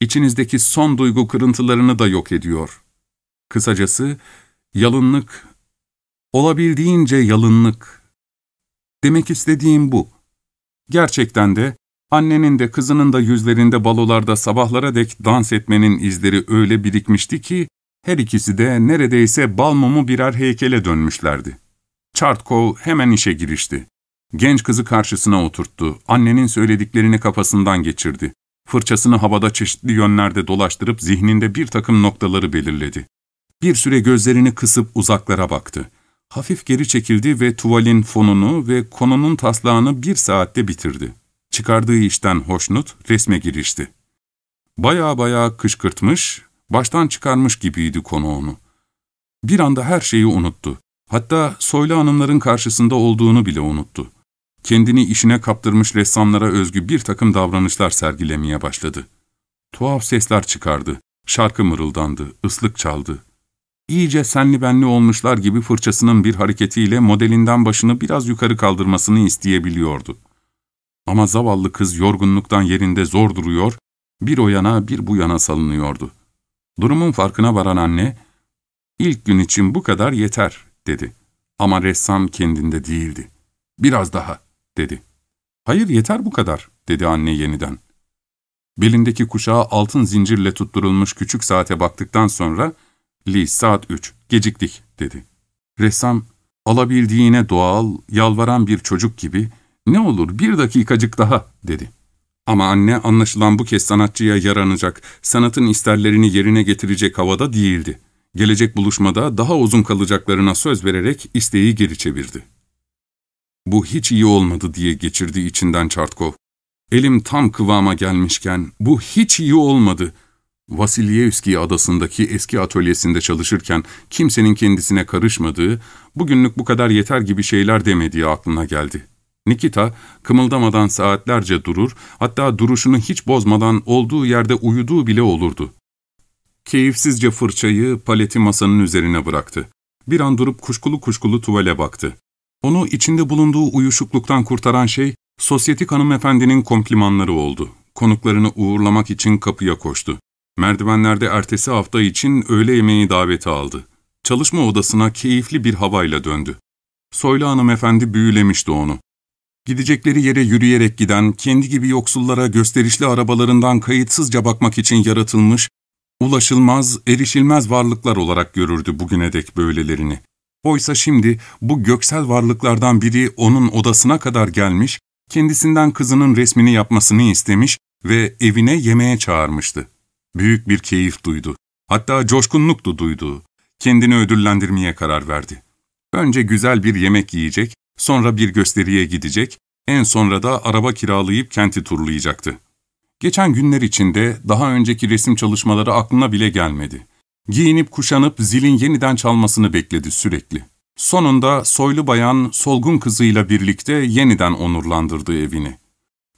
[SPEAKER 1] İçinizdeki son duygu kırıntılarını da yok ediyor. Kısacası yalınlık, olabildiğince yalınlık. Demek istediğim bu. Gerçekten de Annenin de kızının da yüzlerinde balolarda sabahlara dek dans etmenin izleri öyle birikmişti ki, her ikisi de neredeyse bal mumu birer heykele dönmüşlerdi. Çartkov hemen işe girişti. Genç kızı karşısına oturttu, annenin söylediklerini kafasından geçirdi. Fırçasını havada çeşitli yönlerde dolaştırıp zihninde bir takım noktaları belirledi. Bir süre gözlerini kısıp uzaklara baktı. Hafif geri çekildi ve tuvalin fonunu ve konunun taslağını bir saatte bitirdi. Çıkardığı işten hoşnut resme girişti. Baya baya kışkırtmış, baştan çıkarmış gibiydi konu onu. Bir anda her şeyi unuttu. Hatta soylu hanımların karşısında olduğunu bile unuttu. Kendini işine kaptırmış ressamlara özgü bir takım davranışlar sergilemeye başladı. Tuhaf sesler çıkardı, şarkı mırıldandı, ıslık çaldı. İyice senli benli olmuşlar gibi fırçasının bir hareketiyle modelinden başını biraz yukarı kaldırmasını isteyebiliyordu. Ama zavallı kız yorgunluktan yerinde zor duruyor, bir o yana bir bu yana salınıyordu. Durumun farkına varan anne, ''İlk gün için bu kadar yeter.'' dedi. Ama ressam kendinde değildi. ''Biraz daha.'' dedi. ''Hayır yeter bu kadar.'' dedi anne yeniden. Belindeki kuşağı altın zincirle tutturulmuş küçük saate baktıktan sonra, ''Li, saat üç, geciktik.'' dedi. Ressam, alabildiğine doğal, yalvaran bir çocuk gibi, ''Ne olur bir dakikacık daha.'' dedi. Ama anne anlaşılan bu kez sanatçıya yaranacak, sanatın isterlerini yerine getirecek havada değildi. Gelecek buluşmada daha uzun kalacaklarına söz vererek isteği geri çevirdi. Bu hiç iyi olmadı diye geçirdi içinden Çartkov. Elim tam kıvama gelmişken bu hiç iyi olmadı. Vasilyevski adasındaki eski atölyesinde çalışırken kimsenin kendisine karışmadığı, bugünlük bu kadar yeter gibi şeyler demediği aklına geldi. Nikita kımıldamadan saatlerce durur, hatta duruşunu hiç bozmadan olduğu yerde uyuduğu bile olurdu. Keyifsizce fırçayı paleti masanın üzerine bıraktı. Bir an durup kuşkulu kuşkulu tuvale baktı. Onu içinde bulunduğu uyuşukluktan kurtaran şey, sosyetik hanımefendinin komplimanları oldu. Konuklarını uğurlamak için kapıya koştu. Merdivenlerde ertesi hafta için öğle yemeği daveti aldı. Çalışma odasına keyifli bir havayla döndü. Soylu hanımefendi büyülemişti onu. Gidecekleri yere yürüyerek giden, kendi gibi yoksullara gösterişli arabalarından kayıtsızca bakmak için yaratılmış, ulaşılmaz, erişilmez varlıklar olarak görürdü bugüne dek böylelerini. Oysa şimdi bu göksel varlıklardan biri onun odasına kadar gelmiş, kendisinden kızının resmini yapmasını istemiş ve evine yemeğe çağırmıştı. Büyük bir keyif duydu. Hatta coşkunluk da duydu. Kendini ödüllendirmeye karar verdi. Önce güzel bir yemek yiyecek, sonra bir gösteriye gidecek, en sonra da araba kiralayıp kenti turlayacaktı. Geçen günler içinde daha önceki resim çalışmaları aklına bile gelmedi. Giyinip kuşanıp zilin yeniden çalmasını bekledi sürekli. Sonunda soylu bayan solgun kızıyla birlikte yeniden onurlandırdı evini.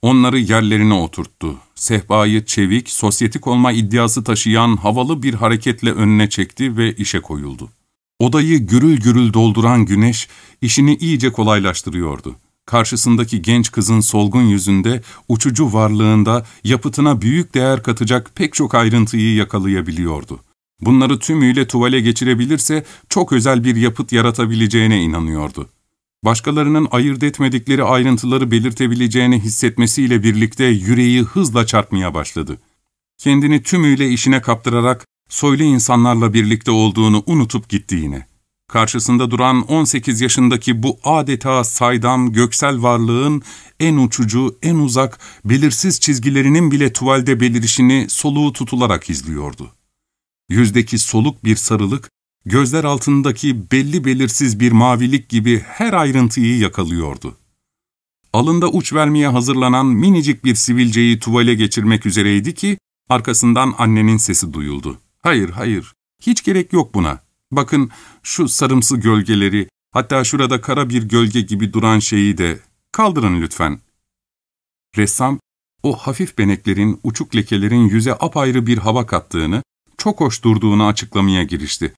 [SPEAKER 1] Onları yerlerine oturttu. Sehpayı çevik, sosyetik olma iddiası taşıyan havalı bir hareketle önüne çekti ve işe koyuldu. Odayı gürül gürül dolduran güneş işini iyice kolaylaştırıyordu. Karşısındaki genç kızın solgun yüzünde, uçucu varlığında yapıtına büyük değer katacak pek çok ayrıntıyı yakalayabiliyordu. Bunları tümüyle tuvale geçirebilirse çok özel bir yapıt yaratabileceğine inanıyordu. Başkalarının ayırt etmedikleri ayrıntıları belirtebileceğini hissetmesiyle birlikte yüreği hızla çarpmaya başladı. Kendini tümüyle işine kaptırarak soylu insanlarla birlikte olduğunu unutup gitti yine. Karşısında duran 18 yaşındaki bu adeta saydam, göksel varlığın en uçucu, en uzak, belirsiz çizgilerinin bile tuvalde belirişini soluğu tutularak izliyordu. Yüzdeki soluk bir sarılık, gözler altındaki belli belirsiz bir mavilik gibi her ayrıntıyı yakalıyordu. Alında uç vermeye hazırlanan minicik bir sivilceyi tuvale geçirmek üzereydi ki, arkasından annenin sesi duyuldu. ''Hayır, hayır, hiç gerek yok buna. Bakın şu sarımsı gölgeleri, hatta şurada kara bir gölge gibi duran şeyi de kaldırın lütfen.'' Ressam, o hafif beneklerin, uçuk lekelerin yüze apayrı bir hava kattığını, çok hoş durduğunu açıklamaya girişti.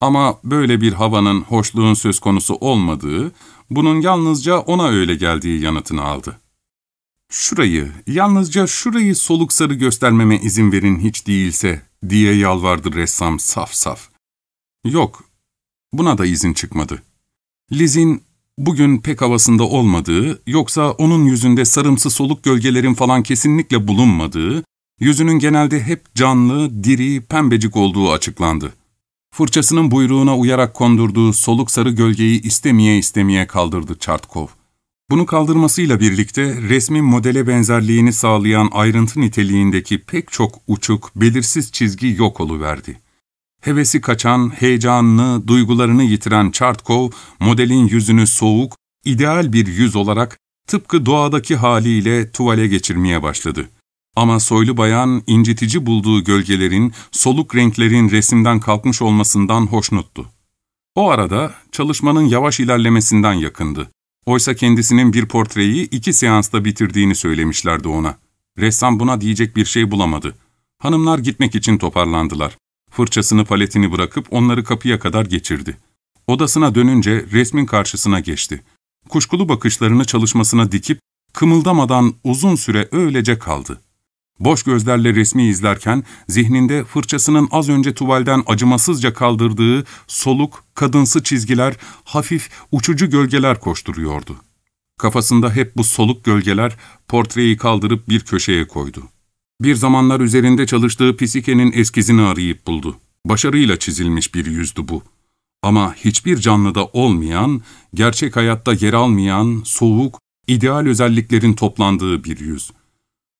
[SPEAKER 1] Ama böyle bir havanın, hoşluğun söz konusu olmadığı, bunun yalnızca ona öyle geldiği yanıtını aldı. ''Şurayı, yalnızca şurayı soluk sarı göstermeme izin verin hiç değilse.'' Diye yalvardı ressam saf saf. Yok, buna da izin çıkmadı. Liz'in bugün pek havasında olmadığı, yoksa onun yüzünde sarımsı soluk gölgelerin falan kesinlikle bulunmadığı, yüzünün genelde hep canlı, diri, pembecik olduğu açıklandı. Fırçasının buyruğuna uyarak kondurduğu soluk sarı gölgeyi istemeye istemeye kaldırdı Çartkov. Bunu kaldırmasıyla birlikte resmin modele benzerliğini sağlayan ayrıntı niteliğindeki pek çok uçuk, belirsiz çizgi yok oluverdi. Hevesi kaçan, heyecanını, duygularını yitiren Çartkov, modelin yüzünü soğuk, ideal bir yüz olarak tıpkı doğadaki haliyle tuvale geçirmeye başladı. Ama soylu bayan incitici bulduğu gölgelerin, soluk renklerin resimden kalkmış olmasından hoşnuttu. O arada çalışmanın yavaş ilerlemesinden yakındı. Oysa kendisinin bir portreyi iki seansta bitirdiğini söylemişlerdi ona. Ressam buna diyecek bir şey bulamadı. Hanımlar gitmek için toparlandılar. Fırçasını paletini bırakıp onları kapıya kadar geçirdi. Odasına dönünce resmin karşısına geçti. Kuşkulu bakışlarını çalışmasına dikip kımıldamadan uzun süre öylece kaldı. Boş gözlerle resmi izlerken zihninde fırçasının az önce tuvalden acımasızca kaldırdığı soluk, kadınsı çizgiler, hafif, uçucu gölgeler koşturuyordu. Kafasında hep bu soluk gölgeler portreyi kaldırıp bir köşeye koydu. Bir zamanlar üzerinde çalıştığı Pisike'nin eskizini arayıp buldu. Başarıyla çizilmiş bir yüzdü bu. Ama hiçbir canlıda olmayan, gerçek hayatta yer almayan, soğuk, ideal özelliklerin toplandığı bir yüz.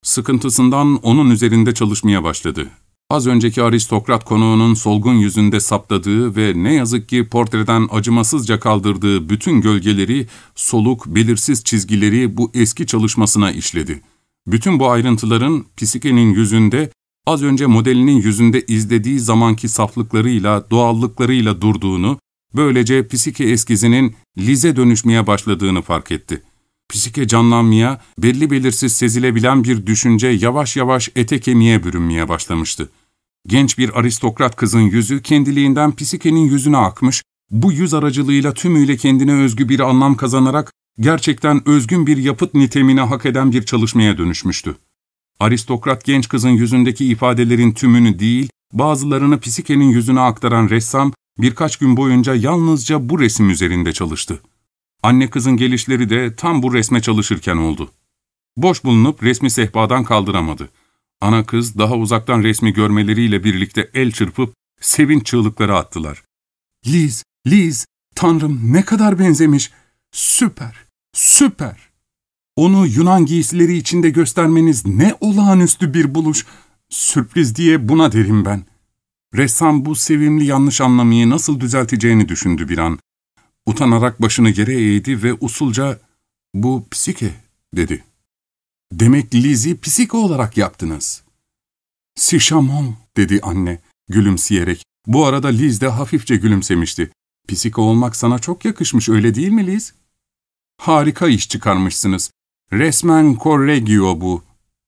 [SPEAKER 1] Sıkıntısından onun üzerinde çalışmaya başladı. Az önceki aristokrat konuğunun solgun yüzünde sapladığı ve ne yazık ki portreden acımasızca kaldırdığı bütün gölgeleri, soluk, belirsiz çizgileri bu eski çalışmasına işledi. Bütün bu ayrıntıların Pisike'nin yüzünde, az önce modelinin yüzünde izlediği zamanki saflıklarıyla, doğallıklarıyla durduğunu, böylece Pisike eskizinin Lize dönüşmeye başladığını fark etti. Psike canlanmaya, belli belirsiz sezilebilen bir düşünce yavaş yavaş ete kemiğe bürünmeye başlamıştı. Genç bir aristokrat kızın yüzü kendiliğinden Psike'nin yüzüne akmış, bu yüz aracılığıyla tümüyle kendine özgü bir anlam kazanarak gerçekten özgün bir yapıt nitemine hak eden bir çalışmaya dönüşmüştü. Aristokrat genç kızın yüzündeki ifadelerin tümünü değil, bazılarını Psike'nin yüzüne aktaran ressam birkaç gün boyunca yalnızca bu resim üzerinde çalıştı. Anne kızın gelişleri de tam bu resme çalışırken oldu. Boş bulunup resmi sehpadan kaldıramadı. Ana kız daha uzaktan resmi görmeleriyle birlikte el çırpıp sevinç çığlıkları attılar. Liz, Liz, Tanrım ne kadar benzemiş. Süper, süper. Onu Yunan giysileri içinde göstermeniz ne olağanüstü bir buluş. Sürpriz diye buna derim ben. Ressam bu sevimli yanlış anlamayı nasıl düzelteceğini düşündü bir an. Utanarak başını yere eğdi ve usulca ''Bu psike'' dedi. ''Demek Liz'i psike olarak yaptınız.'' ''Sişamon'' dedi anne gülümseyerek. Bu arada Liz de hafifçe gülümsemişti. ''Psike olmak sana çok yakışmış öyle değil mi Liz?'' ''Harika iş çıkarmışsınız. Resmen correggio bu.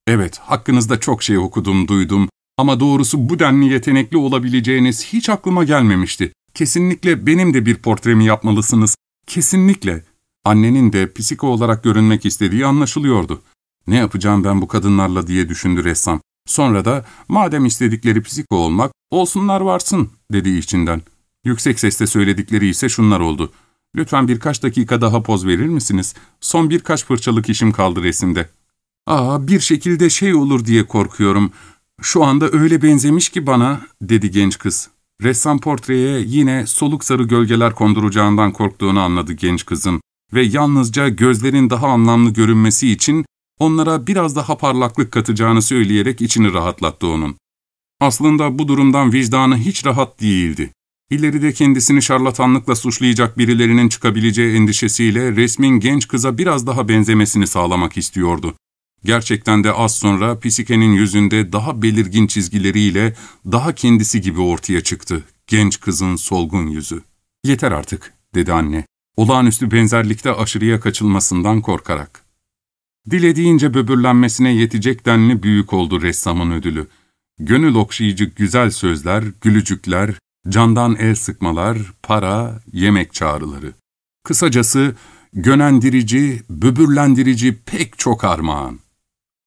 [SPEAKER 1] Evet, hakkınızda çok şey okudum, duydum. Ama doğrusu bu denli yetenekli olabileceğiniz hiç aklıma gelmemişti. Kesinlikle benim de bir portremi yapmalısınız. Kesinlikle. Annenin de psiko olarak görünmek istediği anlaşılıyordu. Ne yapacağım ben bu kadınlarla diye düşündü ressam. Sonra da madem istedikleri psiko olmak, olsunlar varsın dedi içinden. Yüksek sesle söyledikleri ise şunlar oldu. Lütfen birkaç dakika daha poz verir misiniz? Son birkaç fırçalık işim kaldı resimde. Aa bir şekilde şey olur diye korkuyorum. Şu anda öyle benzemiş ki bana dedi genç kız. Ressam portreye yine soluk sarı gölgeler konduracağından korktuğunu anladı genç kızın ve yalnızca gözlerin daha anlamlı görünmesi için onlara biraz daha parlaklık katacağını söyleyerek içini rahatlattı onun. Aslında bu durumdan vicdanı hiç rahat değildi. İleride kendisini şarlatanlıkla suçlayacak birilerinin çıkabileceği endişesiyle resmin genç kıza biraz daha benzemesini sağlamak istiyordu. Gerçekten de az sonra Pisike'nin yüzünde daha belirgin çizgileriyle daha kendisi gibi ortaya çıktı. Genç kızın solgun yüzü. ''Yeter artık.'' dedi anne. Olağanüstü benzerlikte aşırıya kaçılmasından korkarak. Dilediğince böbürlenmesine yetecek denli büyük oldu ressamın ödülü. Gönül okşayıcı güzel sözler, gülücükler, candan el sıkmalar, para, yemek çağrıları. Kısacası gönendirici, böbürlendirici pek çok armağan.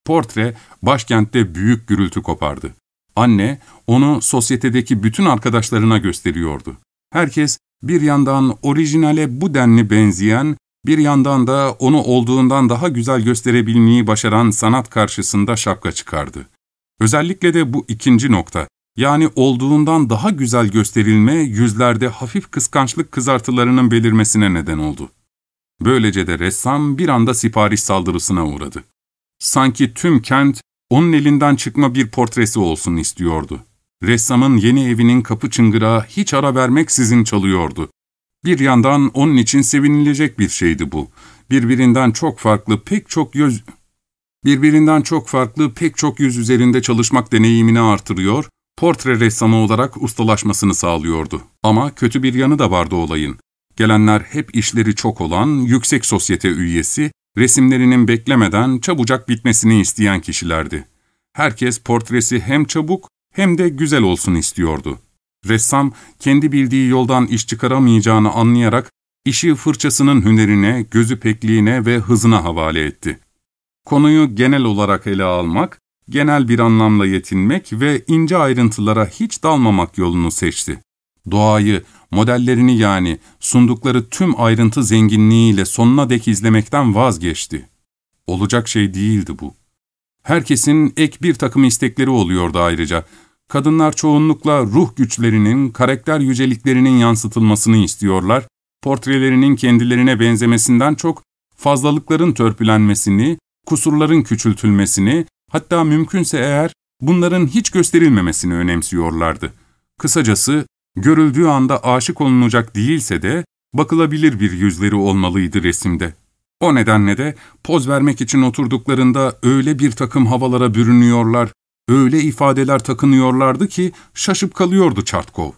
[SPEAKER 1] Portre başkentte büyük gürültü kopardı. Anne onu sosyetedeki bütün arkadaşlarına gösteriyordu. Herkes bir yandan orijinale bu denli benzeyen, bir yandan da onu olduğundan daha güzel gösterebilmeyi başaran sanat karşısında şapka çıkardı. Özellikle de bu ikinci nokta, yani olduğundan daha güzel gösterilme yüzlerde hafif kıskançlık kızartılarının belirmesine neden oldu. Böylece de ressam bir anda sipariş saldırısına uğradı. Sanki tüm kent onun elinden çıkma bir portresi olsun istiyordu. Ressamın yeni evinin kapı çıngırağı hiç ara vermeksizin çalıyordu. Bir yandan onun için sevinilecek bir şeydi bu. Birbirinden çok farklı pek çok yüz... Birbirinden çok farklı pek çok yüz üzerinde çalışmak deneyimini artırıyor, portre ressamı olarak ustalaşmasını sağlıyordu. Ama kötü bir yanı da vardı olayın. Gelenler hep işleri çok olan, yüksek sosyete üyesi, resimlerinin beklemeden çabucak bitmesini isteyen kişilerdi. Herkes portresi hem çabuk hem de güzel olsun istiyordu. Ressam, kendi bildiği yoldan iş çıkaramayacağını anlayarak, işi fırçasının hünerine, gözü pekliğine ve hızına havale etti. Konuyu genel olarak ele almak, genel bir anlamla yetinmek ve ince ayrıntılara hiç dalmamak yolunu seçti. Doğayı, modellerini yani sundukları tüm ayrıntı zenginliğiyle sonuna dek izlemekten vazgeçti. Olacak şey değildi bu. Herkesin ek bir takım istekleri oluyordu ayrıca. Kadınlar çoğunlukla ruh güçlerinin, karakter yüceliklerinin yansıtılmasını istiyorlar, portrelerinin kendilerine benzemesinden çok fazlalıkların törpülenmesini, kusurların küçültülmesini, hatta mümkünse eğer bunların hiç gösterilmemesini önemsiyorlardı. Kısacası, görüldüğü anda aşık olunacak değilse de bakılabilir bir yüzleri olmalıydı resimde. O nedenle de poz vermek için oturduklarında öyle bir takım havalara bürünüyorlar, öyle ifadeler takınıyorlardı ki şaşıp kalıyordu Çartkov.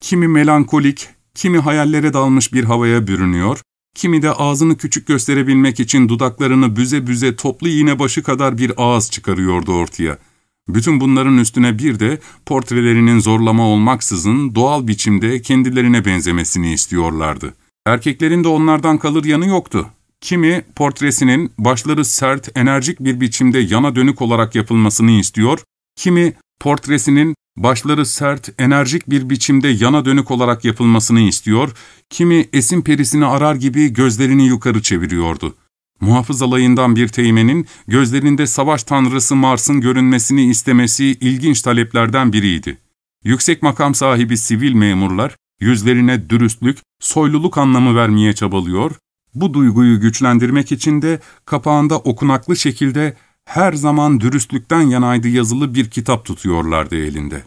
[SPEAKER 1] Kimi melankolik, kimi hayallere dalmış bir havaya bürünüyor, kimi de ağzını küçük gösterebilmek için dudaklarını büze büze toplu iğne başı kadar bir ağız çıkarıyordu ortaya. Bütün bunların üstüne bir de portrelerinin zorlama olmaksızın doğal biçimde kendilerine benzemesini istiyorlardı. Erkeklerin de onlardan kalır yanı yoktu. Kimi portresinin başları sert, enerjik bir biçimde yana dönük olarak yapılmasını istiyor, kimi portresinin başları sert, enerjik bir biçimde yana dönük olarak yapılmasını istiyor, kimi esin perisini arar gibi gözlerini yukarı çeviriyordu. Muhafız alayından bir teğmenin gözlerinde savaş tanrısı Mars'ın görünmesini istemesi ilginç taleplerden biriydi. Yüksek makam sahibi sivil memurlar, yüzlerine dürüstlük, soyluluk anlamı vermeye çabalıyor, bu duyguyu güçlendirmek için de kapağında okunaklı şekilde her zaman dürüstlükten yanaydı yazılı bir kitap tutuyorlardı elinde.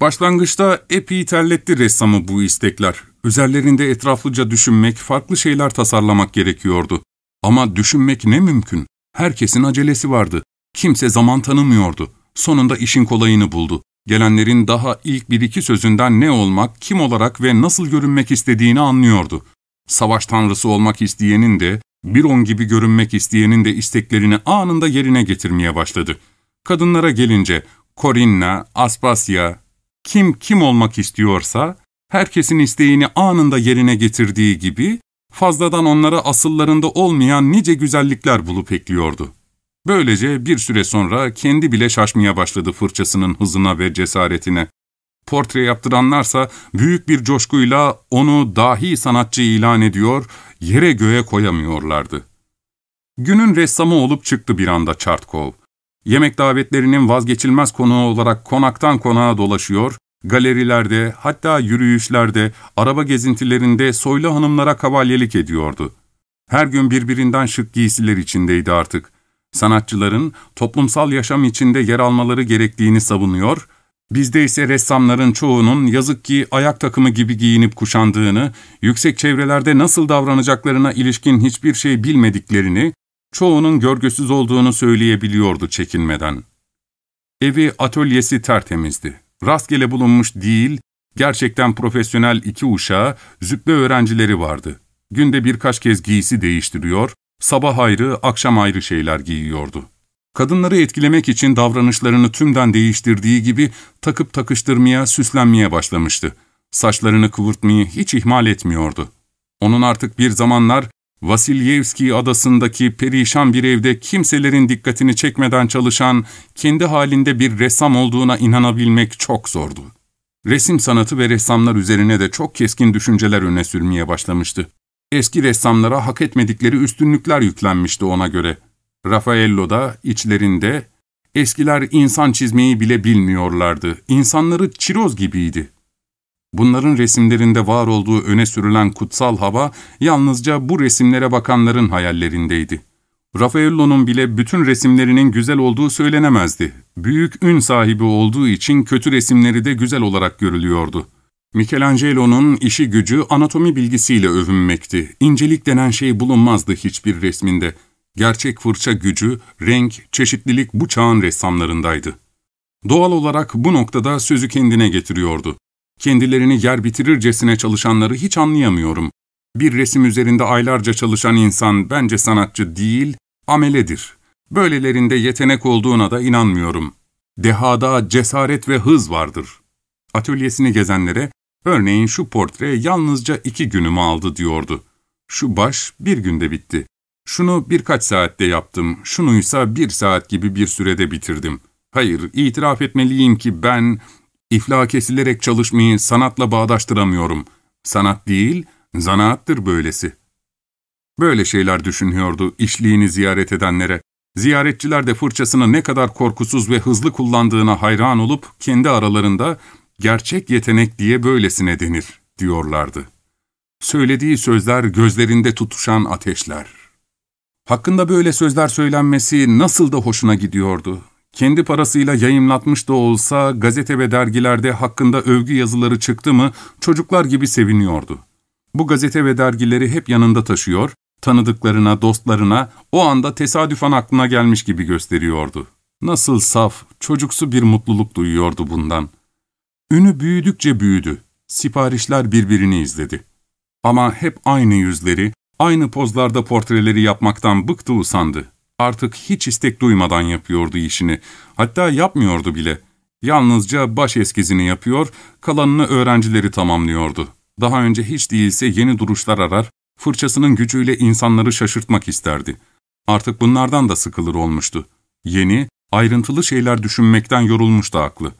[SPEAKER 1] Başlangıçta epey terletti ressamı bu istekler. Üzerlerinde etraflıca düşünmek, farklı şeyler tasarlamak gerekiyordu. Ama düşünmek ne mümkün? Herkesin acelesi vardı. Kimse zaman tanımıyordu. Sonunda işin kolayını buldu. Gelenlerin daha ilk bir iki sözünden ne olmak, kim olarak ve nasıl görünmek istediğini anlıyordu. Savaş tanrısı olmak isteyenin de, Biron gibi görünmek isteyenin de isteklerini anında yerine getirmeye başladı. Kadınlara gelince, Korinna, Aspasya, kim kim olmak istiyorsa, herkesin isteğini anında yerine getirdiği gibi, fazladan onlara asıllarında olmayan nice güzellikler bulup ekliyordu. Böylece bir süre sonra kendi bile şaşmaya başladı fırçasının hızına ve cesaretine. Portre yaptıranlarsa büyük bir coşkuyla onu dahi sanatçı ilan ediyor, yere göğe koyamıyorlardı. Günün ressamı olup çıktı bir anda Çartkov. Yemek davetlerinin vazgeçilmez konuğu olarak konaktan konağa dolaşıyor, galerilerde, hatta yürüyüşlerde, araba gezintilerinde soylu hanımlara kavalyelik ediyordu. Her gün birbirinden şık giysiler içindeydi artık. Sanatçıların toplumsal yaşam içinde yer almaları gerektiğini savunuyor, bizde ise ressamların çoğunun yazık ki ayak takımı gibi giyinip kuşandığını, yüksek çevrelerde nasıl davranacaklarına ilişkin hiçbir şey bilmediklerini, çoğunun görgüsüz olduğunu söyleyebiliyordu çekinmeden. Evi, atölyesi tertemizdi. Rastgele bulunmuş değil, gerçekten profesyonel iki uşağı, züppe öğrencileri vardı. Günde birkaç kez giysi değiştiriyor, sabah ayrı, akşam ayrı şeyler giyiyordu. Kadınları etkilemek için davranışlarını tümden değiştirdiği gibi takıp takıştırmaya, süslenmeye başlamıştı. Saçlarını kıvırtmayı hiç ihmal etmiyordu. Onun artık bir zamanlar Vasilyevski adasındaki perişan bir evde kimselerin dikkatini çekmeden çalışan, kendi halinde bir ressam olduğuna inanabilmek çok zordu. Resim sanatı ve ressamlar üzerine de çok keskin düşünceler öne sürmeye başlamıştı. Eski ressamlara hak etmedikleri üstünlükler yüklenmişti ona göre. Raffaello da içlerinde, eskiler insan çizmeyi bile bilmiyorlardı, insanları çiroz gibiydi. Bunların resimlerinde var olduğu öne sürülen kutsal hava yalnızca bu resimlere bakanların hayallerindeydi. Raffaello'nun bile bütün resimlerinin güzel olduğu söylenemezdi. Büyük ün sahibi olduğu için kötü resimleri de güzel olarak görülüyordu. Michelangelo'nun işi gücü anatomi bilgisiyle övünmekti. İncelik denen şey bulunmazdı hiçbir resminde. Gerçek fırça gücü, renk, çeşitlilik bu çağın ressamlarındaydı. Doğal olarak bu noktada sözü kendine getiriyordu. Kendilerini yer bitirircesine çalışanları hiç anlayamıyorum. Bir resim üzerinde aylarca çalışan insan bence sanatçı değil, ameledir. Böylelerinde yetenek olduğuna da inanmıyorum. Dehada cesaret ve hız vardır. Atölyesini gezenlere, örneğin şu portre yalnızca iki günümü aldı diyordu. Şu baş bir günde bitti. Şunu birkaç saatte yaptım, şunuysa bir saat gibi bir sürede bitirdim. Hayır, itiraf etmeliyim ki ben iflah kesilerek çalışmayı sanatla bağdaştıramıyorum. Sanat değil, zanaattır böylesi. Böyle şeyler düşünüyordu işliğini ziyaret edenlere. Ziyaretçiler de fırçasını ne kadar korkusuz ve hızlı kullandığına hayran olup kendi aralarında gerçek yetenek diye böylesine denir diyorlardı. Söylediği sözler gözlerinde tutuşan ateşler. Hakkında böyle sözler söylenmesi nasıl da hoşuna gidiyordu. Kendi parasıyla yayımlatmış da olsa gazete ve dergilerde hakkında övgü yazıları çıktı mı çocuklar gibi seviniyordu. Bu gazete ve dergileri hep yanında taşıyor, tanıdıklarına, dostlarına o anda tesadüfen aklına gelmiş gibi gösteriyordu. Nasıl saf, çocuksu bir mutluluk duyuyordu bundan. Ünü büyüdükçe büyüdü. Siparişler birbirini izledi. Ama hep aynı yüzleri, aynı pozlarda portreleri yapmaktan bıktı usandı. Artık hiç istek duymadan yapıyordu işini. Hatta yapmıyordu bile. Yalnızca baş eskizini yapıyor, kalanını öğrencileri tamamlıyordu. Daha önce hiç değilse yeni duruşlar arar, fırçasının gücüyle insanları şaşırtmak isterdi. Artık bunlardan da sıkılır olmuştu. Yeni, ayrıntılı şeyler düşünmekten yorulmuştu aklı.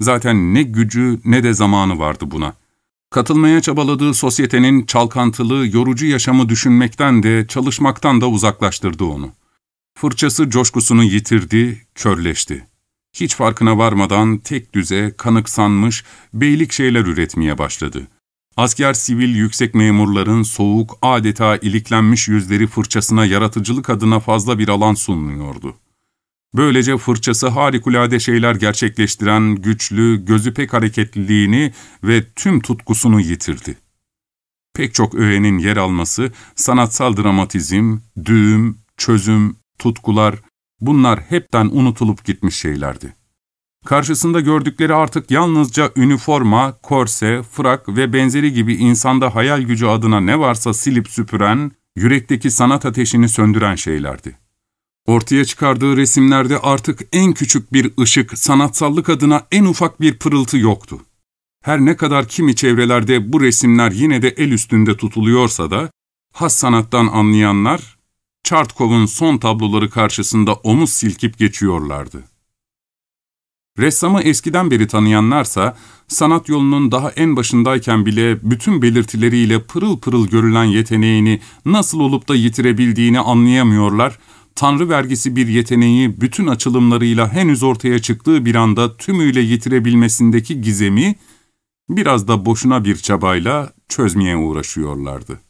[SPEAKER 1] Zaten ne gücü ne de zamanı vardı buna. Katılmaya çabaladığı sosyetenin çalkantılı, yorucu yaşamı düşünmekten de, çalışmaktan da uzaklaştırdı onu. Fırçası coşkusunu yitirdi, körleşti. Hiç farkına varmadan tek düze, kanıksanmış, beylik şeyler üretmeye başladı. Asker sivil yüksek memurların soğuk, adeta iliklenmiş yüzleri fırçasına yaratıcılık adına fazla bir alan sunmuyordu. Böylece fırçası harikulade şeyler gerçekleştiren güçlü, gözü pek hareketliliğini ve tüm tutkusunu yitirdi. Pek çok öğenin yer alması, sanatsal dramatizm, düğüm, çözüm, tutkular, bunlar hepten unutulup gitmiş şeylerdi. Karşısında gördükleri artık yalnızca üniforma, korse, frak ve benzeri gibi insanda hayal gücü adına ne varsa silip süpüren, yürekteki sanat ateşini söndüren şeylerdi. Ortaya çıkardığı resimlerde artık en küçük bir ışık, sanatsallık adına en ufak bir pırıltı yoktu. Her ne kadar kimi çevrelerde bu resimler yine de el üstünde tutuluyorsa da, has sanattan anlayanlar, Çartkov'un son tabloları karşısında omuz silkip geçiyorlardı. Ressamı eskiden beri tanıyanlarsa, sanat yolunun daha en başındayken bile bütün belirtileriyle pırıl pırıl görülen yeteneğini nasıl olup da yitirebildiğini anlayamıyorlar, Tanrı vergisi bir yeteneği bütün açılımlarıyla henüz ortaya çıktığı bir anda tümüyle yitirebilmesindeki gizemi, biraz da boşuna bir çabayla çözmeye uğraşıyorlardı.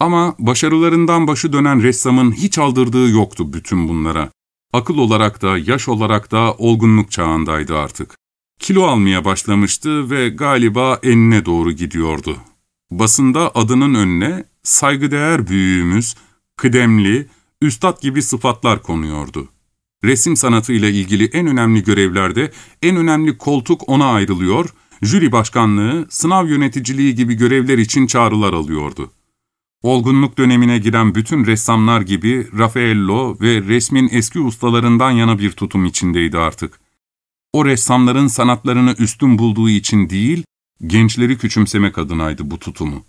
[SPEAKER 1] Ama başarılarından başı dönen ressamın hiç aldırdığı yoktu bütün bunlara. Akıl olarak da, yaş olarak da olgunluk çağındaydı artık. Kilo almaya başlamıştı ve galiba enine doğru gidiyordu. Basında adının önüne saygıdeğer büyüğümüz, kıdemli, üstad gibi sıfatlar konuyordu. Resim sanatıyla ilgili en önemli görevlerde en önemli koltuk ona ayrılıyor, jüri başkanlığı, sınav yöneticiliği gibi görevler için çağrılar alıyordu. Olgunluk dönemine giren bütün ressamlar gibi Raffaello ve resmin eski ustalarından yana bir tutum içindeydi artık. O ressamların sanatlarını üstün bulduğu için değil, gençleri küçümsemek adınaydı bu tutumu.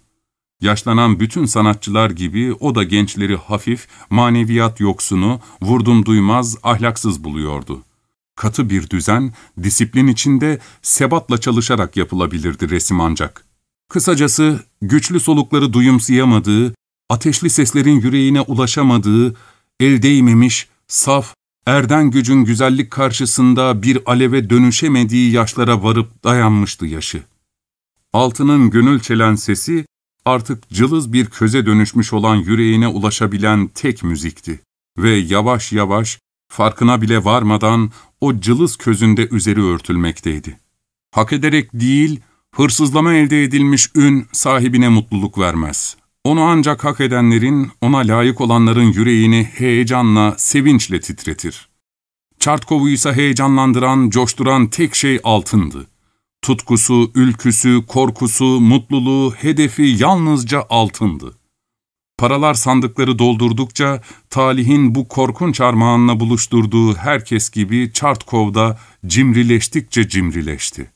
[SPEAKER 1] Yaşlanan bütün sanatçılar gibi o da gençleri hafif, maneviyat yoksunu, vurdum duymaz, ahlaksız buluyordu. Katı bir düzen, disiplin içinde sebatla çalışarak yapılabilirdi resim ancak. Kısacası güçlü solukları duyumsayamadığı, ateşli seslerin yüreğine ulaşamadığı, el değmemiş, saf, erden gücün güzellik karşısında bir aleve dönüşemediği yaşlara varıp dayanmıştı yaşı. Altının gönül çelen sesi, artık cılız bir köze dönüşmüş olan yüreğine ulaşabilen tek müzikti. Ve yavaş yavaş, farkına bile varmadan o cılız közünde üzeri örtülmekteydi. Hak ederek değil, Hırsızlama elde edilmiş ün sahibine mutluluk vermez. Onu ancak hak edenlerin, ona layık olanların yüreğini heyecanla, sevinçle titretir. Çartkov'u ise heyecanlandıran, coşturan tek şey altındı. Tutkusu, ülküsü, korkusu, mutluluğu, hedefi yalnızca altındı. Paralar sandıkları doldurdukça, talihin bu korkunç armağanla buluşturduğu herkes gibi Çartkov'da cimrileştikçe cimrileşti.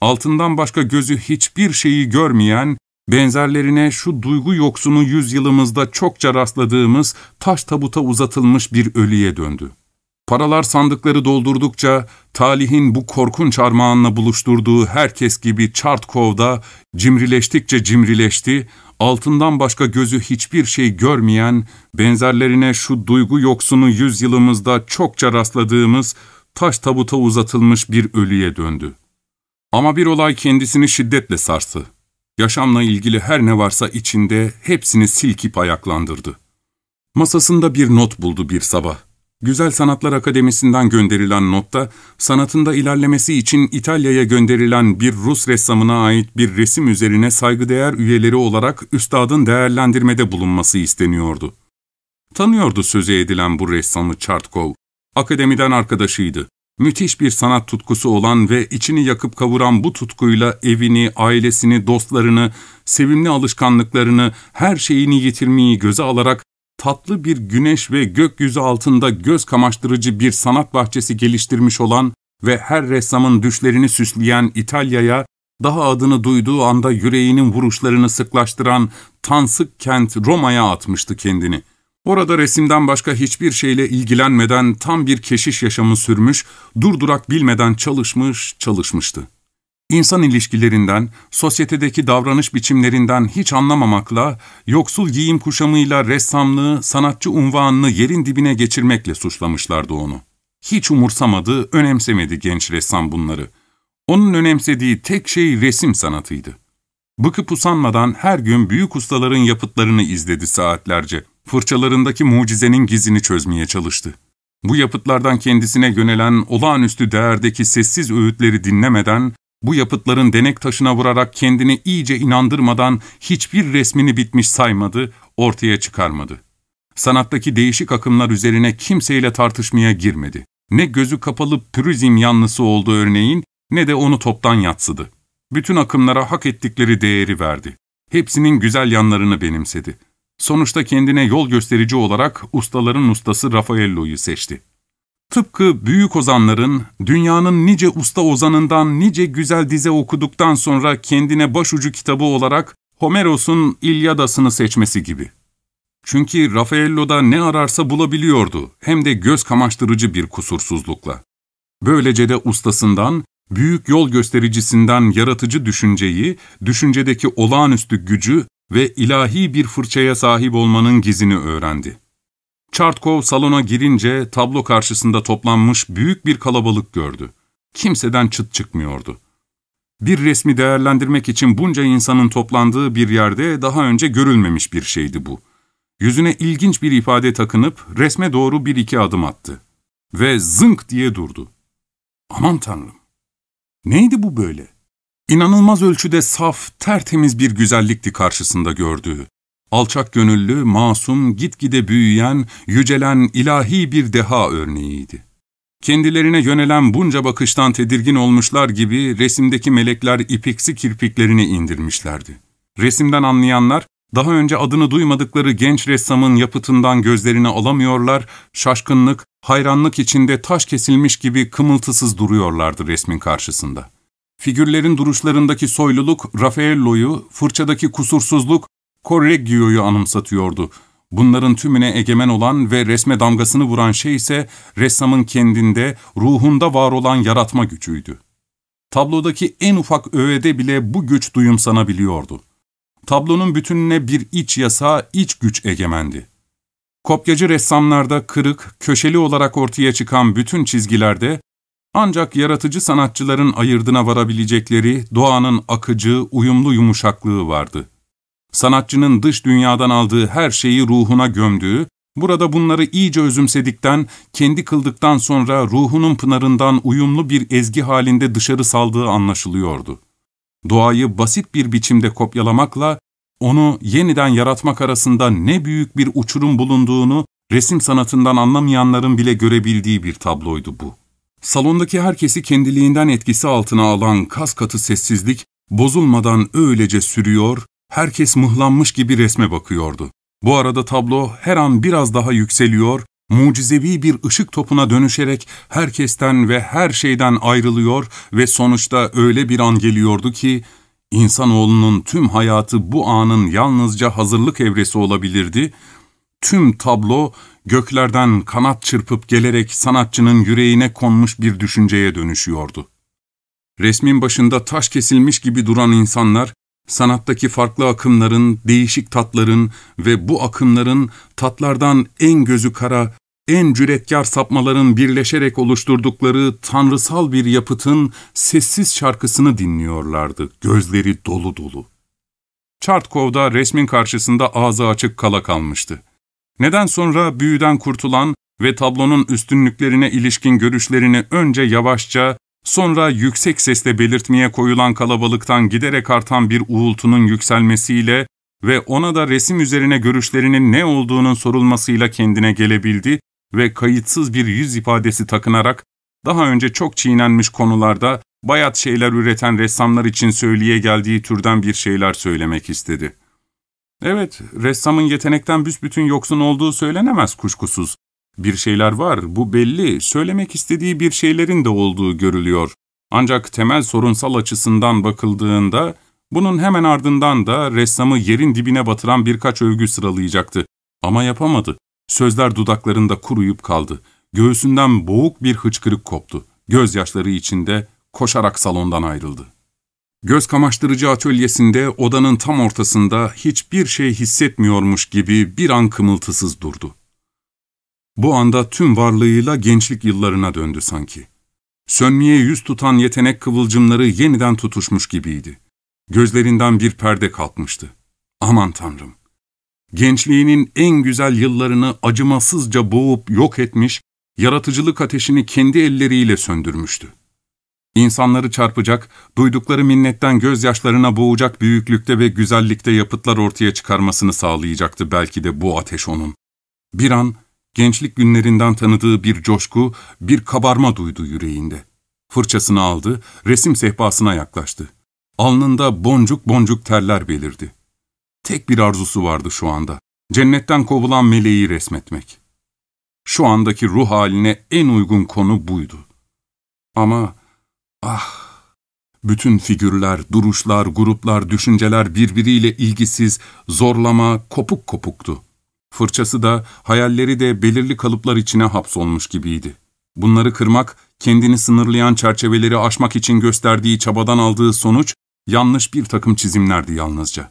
[SPEAKER 1] Altından başka gözü hiçbir şeyi görmeyen, benzerlerine şu duygu yoksunu yüzyılımızda çokça rastladığımız taş tabuta uzatılmış bir ölüye döndü. Paralar sandıkları doldurdukça talihin bu korkunç armağanla buluşturduğu herkes gibi Çartkov'da cimrileştikçe cimrileşti, altından başka gözü hiçbir şey görmeyen, benzerlerine şu duygu yoksunu yüzyılımızda çokça rastladığımız taş tabuta uzatılmış bir ölüye döndü. Ama bir olay kendisini şiddetle sarstı. Yaşamla ilgili her ne varsa içinde hepsini silkip ayaklandırdı. Masasında bir not buldu bir sabah. Güzel Sanatlar Akademisi'nden gönderilen notta, sanatında ilerlemesi için İtalya'ya gönderilen bir Rus ressamına ait bir resim üzerine saygıdeğer üyeleri olarak üstadın değerlendirmede bulunması isteniyordu. Tanıyordu sözü edilen bu ressamı Çartkov. Akademiden arkadaşıydı. Müthiş bir sanat tutkusu olan ve içini yakıp kavuran bu tutkuyla evini, ailesini, dostlarını, sevimli alışkanlıklarını, her şeyini yitirmeyi göze alarak tatlı bir güneş ve gökyüzü altında göz kamaştırıcı bir sanat bahçesi geliştirmiş olan ve her ressamın düşlerini süsleyen İtalya'ya, daha adını duyduğu anda yüreğinin vuruşlarını sıklaştıran Tansık kent Roma'ya atmıştı kendini. Orada resimden başka hiçbir şeyle ilgilenmeden tam bir keşiş yaşamı sürmüş, durdurak bilmeden çalışmış, çalışmıştı. İnsan ilişkilerinden, sosyetedeki davranış biçimlerinden hiç anlamamakla, yoksul giyim kuşamıyla ressamlığı, sanatçı unvanını yerin dibine geçirmekle suçlamışlardı onu. Hiç umursamadı, önemsemedi genç ressam bunları. Onun önemsediği tek şey resim sanatıydı. Bıkıp usanmadan her gün büyük ustaların yapıtlarını izledi saatlerce. Fırçalarındaki mucizenin gizini çözmeye çalıştı. Bu yapıtlardan kendisine yönelen olağanüstü değerdeki sessiz öğütleri dinlemeden, bu yapıtların denek taşına vurarak kendini iyice inandırmadan hiçbir resmini bitmiş saymadı, ortaya çıkarmadı. Sanattaki değişik akımlar üzerine kimseyle tartışmaya girmedi. Ne gözü kapalı pürüzm yanlısı oldu örneğin, ne de onu toptan yatsıdı. Bütün akımlara hak ettikleri değeri verdi. Hepsinin güzel yanlarını benimsedi. Sonuçta kendine yol gösterici olarak ustaların ustası Raffaello'yu seçti. Tıpkı büyük ozanların, dünyanın nice usta ozanından nice güzel dize okuduktan sonra kendine başucu kitabı olarak Homeros'un İlyadas'ını seçmesi gibi. Çünkü Raffaello'da ne ararsa bulabiliyordu, hem de göz kamaştırıcı bir kusursuzlukla. Böylece de ustasından, büyük yol göstericisinden yaratıcı düşünceyi, düşüncedeki olağanüstü gücü ve ilahi bir fırçaya sahip olmanın gizini öğrendi. Çartkov salona girince tablo karşısında toplanmış büyük bir kalabalık gördü. Kimseden çıt çıkmıyordu. Bir resmi değerlendirmek için bunca insanın toplandığı bir yerde daha önce görülmemiş bir şeydi bu. Yüzüne ilginç bir ifade takınıp resme doğru bir iki adım attı. Ve zınk diye durdu. Aman tanrım! Neydi bu böyle? İnanılmaz ölçüde saf, tertemiz bir güzellikti karşısında gördüğü. Alçak gönüllü, masum, gitgide büyüyen, yücelen ilahi bir deha örneğiydi. Kendilerine yönelen bunca bakıştan tedirgin olmuşlar gibi resimdeki melekler ipiksi kirpiklerini indirmişlerdi. Resimden anlayanlar, daha önce adını duymadıkları genç ressamın yapıtından gözlerini alamıyorlar, şaşkınlık, hayranlık içinde taş kesilmiş gibi kımıltısız duruyorlardı resmin karşısında. Figürlerin duruşlarındaki soyluluk, Raffaello'yu, fırçadaki kusursuzluk, Correggio'yu anımsatıyordu. Bunların tümüne egemen olan ve resme damgasını vuran şey ise ressamın kendinde, ruhunda var olan yaratma gücüydü. Tablodaki en ufak öğede bile bu güç duyumsanabiliyordu. Tablonun bütününe bir iç yasa, iç güç egemendi. Kopyacı ressamlarda kırık, köşeli olarak ortaya çıkan bütün çizgilerde, ancak yaratıcı sanatçıların ayırdına varabilecekleri doğanın akıcı, uyumlu yumuşaklığı vardı. Sanatçının dış dünyadan aldığı her şeyi ruhuna gömdüğü, burada bunları iyice özümsedikten, kendi kıldıktan sonra ruhunun pınarından uyumlu bir ezgi halinde dışarı saldığı anlaşılıyordu. Doğayı basit bir biçimde kopyalamakla, onu yeniden yaratmak arasında ne büyük bir uçurum bulunduğunu resim sanatından anlamayanların bile görebildiği bir tabloydu bu. Salondaki herkesi kendiliğinden etkisi altına alan kas katı sessizlik, bozulmadan öylece sürüyor, herkes mıhlanmış gibi resme bakıyordu. Bu arada tablo her an biraz daha yükseliyor, mucizevi bir ışık topuna dönüşerek herkesten ve her şeyden ayrılıyor ve sonuçta öyle bir an geliyordu ki, insanoğlunun tüm hayatı bu anın yalnızca hazırlık evresi olabilirdi, tüm tablo göklerden kanat çırpıp gelerek sanatçının yüreğine konmuş bir düşünceye dönüşüyordu. Resmin başında taş kesilmiş gibi duran insanlar, sanattaki farklı akımların, değişik tatların ve bu akımların tatlardan en gözü kara, en cüretkar sapmaların birleşerek oluşturdukları tanrısal bir yapıtın sessiz şarkısını dinliyorlardı, gözleri dolu dolu. Çartkov'da resmin karşısında ağzı açık kala kalmıştı. Neden sonra büyüden kurtulan ve tablonun üstünlüklerine ilişkin görüşlerini önce yavaşça, sonra yüksek sesle belirtmeye koyulan kalabalıktan giderek artan bir uğultunun yükselmesiyle ve ona da resim üzerine görüşlerinin ne olduğunun sorulmasıyla kendine gelebildi ve kayıtsız bir yüz ifadesi takınarak daha önce çok çiğnenmiş konularda bayat şeyler üreten ressamlar için söyleye geldiği türden bir şeyler söylemek istedi. Evet, ressamın yetenekten büsbütün yoksun olduğu söylenemez kuşkusuz. Bir şeyler var, bu belli, söylemek istediği bir şeylerin de olduğu görülüyor. Ancak temel sorunsal açısından bakıldığında, bunun hemen ardından da ressamı yerin dibine batıran birkaç övgü sıralayacaktı. Ama yapamadı. Sözler dudaklarında kuruyup kaldı. Göğsünden boğuk bir hıçkırık koptu. Gözyaşları içinde koşarak salondan ayrıldı. Göz kamaştırıcı atölyesinde odanın tam ortasında hiçbir şey hissetmiyormuş gibi bir an kımıltısız durdu. Bu anda tüm varlığıyla gençlik yıllarına döndü sanki. Sönmeye yüz tutan yetenek kıvılcımları yeniden tutuşmuş gibiydi. Gözlerinden bir perde kalkmıştı. Aman Tanrım! Gençliğinin en güzel yıllarını acımasızca boğup yok etmiş, yaratıcılık ateşini kendi elleriyle söndürmüştü. İnsanları çarpacak, duydukları minnetten gözyaşlarına boğacak büyüklükte ve güzellikte yapıtlar ortaya çıkarmasını sağlayacaktı belki de bu ateş onun. Bir an, gençlik günlerinden tanıdığı bir coşku, bir kabarma duydu yüreğinde. Fırçasını aldı, resim sehpasına yaklaştı. Alnında boncuk boncuk terler belirdi. Tek bir arzusu vardı şu anda, cennetten kovulan meleği resmetmek. Şu andaki ruh haline en uygun konu buydu. Ama Ah! Bütün figürler, duruşlar, gruplar, düşünceler birbiriyle ilgisiz, zorlama, kopuk kopuktu. Fırçası da, hayalleri de belirli kalıplar içine hapsolmuş gibiydi. Bunları kırmak, kendini sınırlayan çerçeveleri aşmak için gösterdiği çabadan aldığı sonuç, yanlış bir takım çizimlerdi yalnızca.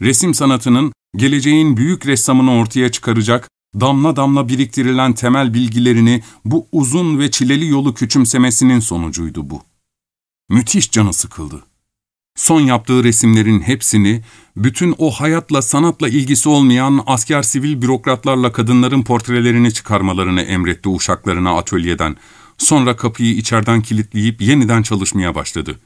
[SPEAKER 1] Resim sanatının, geleceğin büyük ressamını ortaya çıkaracak, damla damla biriktirilen temel bilgilerini bu uzun ve çileli yolu küçümsemesinin sonucuydu bu. Müthiş canı sıkıldı. Son yaptığı resimlerin hepsini, bütün o hayatla sanatla ilgisi olmayan asker sivil bürokratlarla kadınların portrelerini çıkarmalarını emretti uşaklarına atölyeden. Sonra kapıyı içeriden kilitleyip yeniden çalışmaya başladı.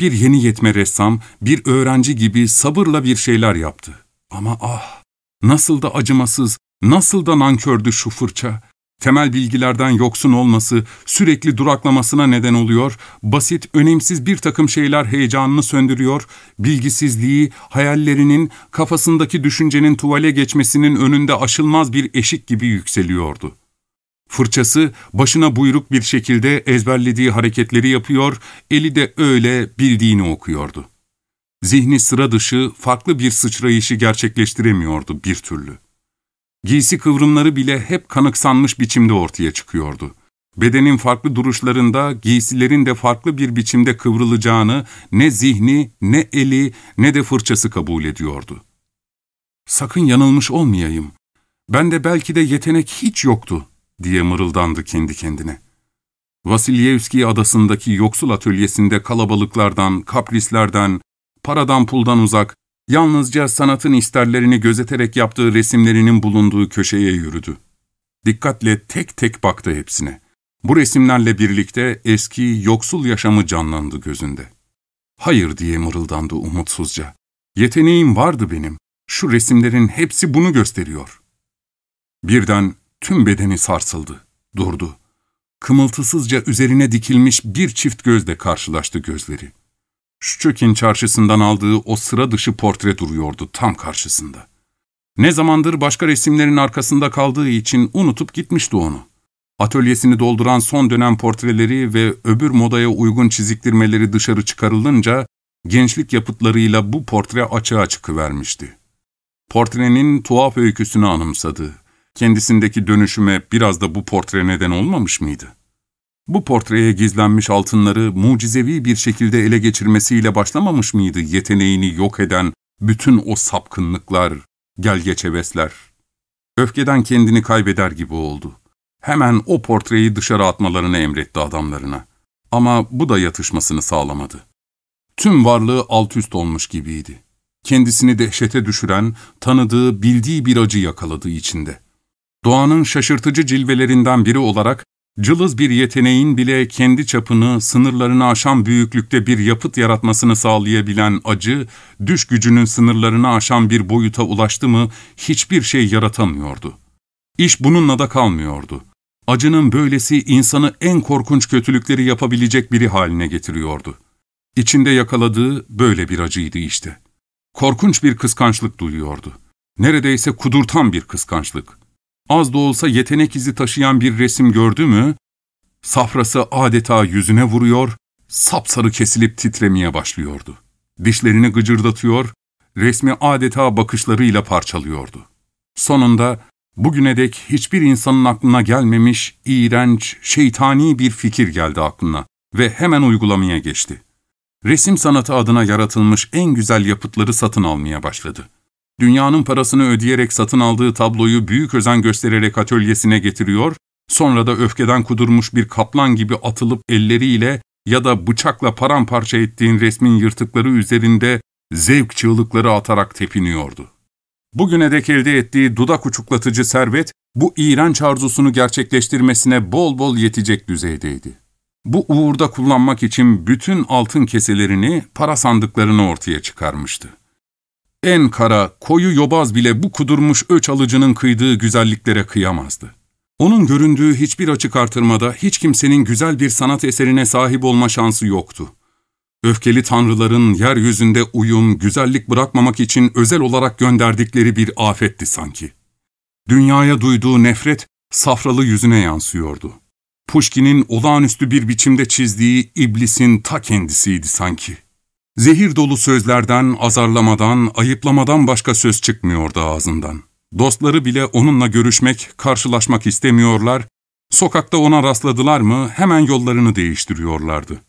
[SPEAKER 1] Bir yeni yetme ressam, bir öğrenci gibi sabırla bir şeyler yaptı. Ama ah, nasıl da acımasız, Nasıl da nankördü şu fırça. Temel bilgilerden yoksun olması, sürekli duraklamasına neden oluyor, basit, önemsiz bir takım şeyler heyecanını söndürüyor, bilgisizliği, hayallerinin, kafasındaki düşüncenin tuvale geçmesinin önünde aşılmaz bir eşik gibi yükseliyordu. Fırçası başına buyruk bir şekilde ezberlediği hareketleri yapıyor, eli de öyle bildiğini okuyordu. Zihni sıra dışı, farklı bir sıçrayışı gerçekleştiremiyordu bir türlü. Giysi kıvrımları bile hep kanıksanmış biçimde ortaya çıkıyordu. Bedenin farklı duruşlarında giysilerin de farklı bir biçimde kıvrılacağını ne zihni, ne eli, ne de fırçası kabul ediyordu. Sakın yanılmış olmayayım. Ben de belki de yetenek hiç yoktu, diye mırıldandı kendi kendine. Vasilyevski adasındaki yoksul atölyesinde kalabalıklardan, kaprislerden, paradan puldan uzak, Yalnızca sanatın isterlerini gözeterek yaptığı resimlerinin bulunduğu köşeye yürüdü. Dikkatle tek tek baktı hepsine. Bu resimlerle birlikte eski, yoksul yaşamı canlandı gözünde. Hayır diye mırıldandı umutsuzca. Yeteneğim vardı benim. Şu resimlerin hepsi bunu gösteriyor. Birden tüm bedeni sarsıldı, durdu. Kımıltısızca üzerine dikilmiş bir çift gözle karşılaştı gözleri. Şçökin çarşısından aldığı o sıra dışı portre duruyordu tam karşısında. Ne zamandır başka resimlerin arkasında kaldığı için unutup gitmişti onu. Atölyesini dolduran son dönem portreleri ve öbür modaya uygun çiziktirmeleri dışarı çıkarılınca, gençlik yapıtlarıyla bu portre açığa çıkıvermişti. Portrenin tuhaf öyküsünü anımsadı. Kendisindeki dönüşüme biraz da bu portre neden olmamış mıydı? Bu portreye gizlenmiş altınları mucizevi bir şekilde ele geçirmesiyle başlamamış mıydı yeteneğini yok eden bütün o sapkınlıklar, gelgeç hevesler? Öfkeden kendini kaybeder gibi oldu. Hemen o portreyi dışarı atmalarını emretti adamlarına. Ama bu da yatışmasını sağlamadı. Tüm varlığı alt üst olmuş gibiydi. Kendisini dehşete düşüren, tanıdığı, bildiği bir acı yakaladığı içinde. Doğanın şaşırtıcı cilvelerinden biri olarak, cılız bir yeteneğin bile kendi çapını, sınırlarını aşan büyüklükte bir yapıt yaratmasını sağlayabilen acı, düş gücünün sınırlarını aşan bir boyuta ulaştı mı hiçbir şey yaratamıyordu. İş bununla da kalmıyordu. Acının böylesi insanı en korkunç kötülükleri yapabilecek biri haline getiriyordu. İçinde yakaladığı böyle bir acıydı işte. Korkunç bir kıskançlık duyuyordu. Neredeyse kudurtan bir kıskançlık. Az da olsa yetenek izi taşıyan bir resim gördü mü, safrası adeta yüzüne vuruyor, sapsarı kesilip titremeye başlıyordu. Dişlerini gıcırdatıyor, resmi adeta bakışlarıyla parçalıyordu. Sonunda bugüne dek hiçbir insanın aklına gelmemiş, iğrenç, şeytani bir fikir geldi aklına ve hemen uygulamaya geçti resim sanatı adına yaratılmış en güzel yapıtları satın almaya başladı. Dünyanın parasını ödeyerek satın aldığı tabloyu büyük özen göstererek atölyesine getiriyor, sonra da öfkeden kudurmuş bir kaplan gibi atılıp elleriyle ya da bıçakla paramparça ettiğin resmin yırtıkları üzerinde zevk çığlıkları atarak tepiniyordu. Bugüne dek elde ettiği dudak uçuklatıcı servet, bu iğrenç arzusunu gerçekleştirmesine bol bol yetecek düzeydeydi. Bu uğurda kullanmak için bütün altın keselerini, para sandıklarını ortaya çıkarmıştı. En kara, koyu yobaz bile bu kudurmuş öç alıcının kıydığı güzelliklere kıyamazdı. Onun göründüğü hiçbir açık artırmada hiç kimsenin güzel bir sanat eserine sahip olma şansı yoktu. Öfkeli tanrıların yeryüzünde uyum, güzellik bırakmamak için özel olarak gönderdikleri bir afetti sanki. Dünyaya duyduğu nefret safralı yüzüne yansıyordu. Pushkin'in olağanüstü bir biçimde çizdiği iblisin ta kendisiydi sanki. Zehir dolu sözlerden, azarlamadan, ayıplamadan başka söz çıkmıyordu ağzından. Dostları bile onunla görüşmek, karşılaşmak istemiyorlar, sokakta ona rastladılar mı hemen yollarını değiştiriyorlardı.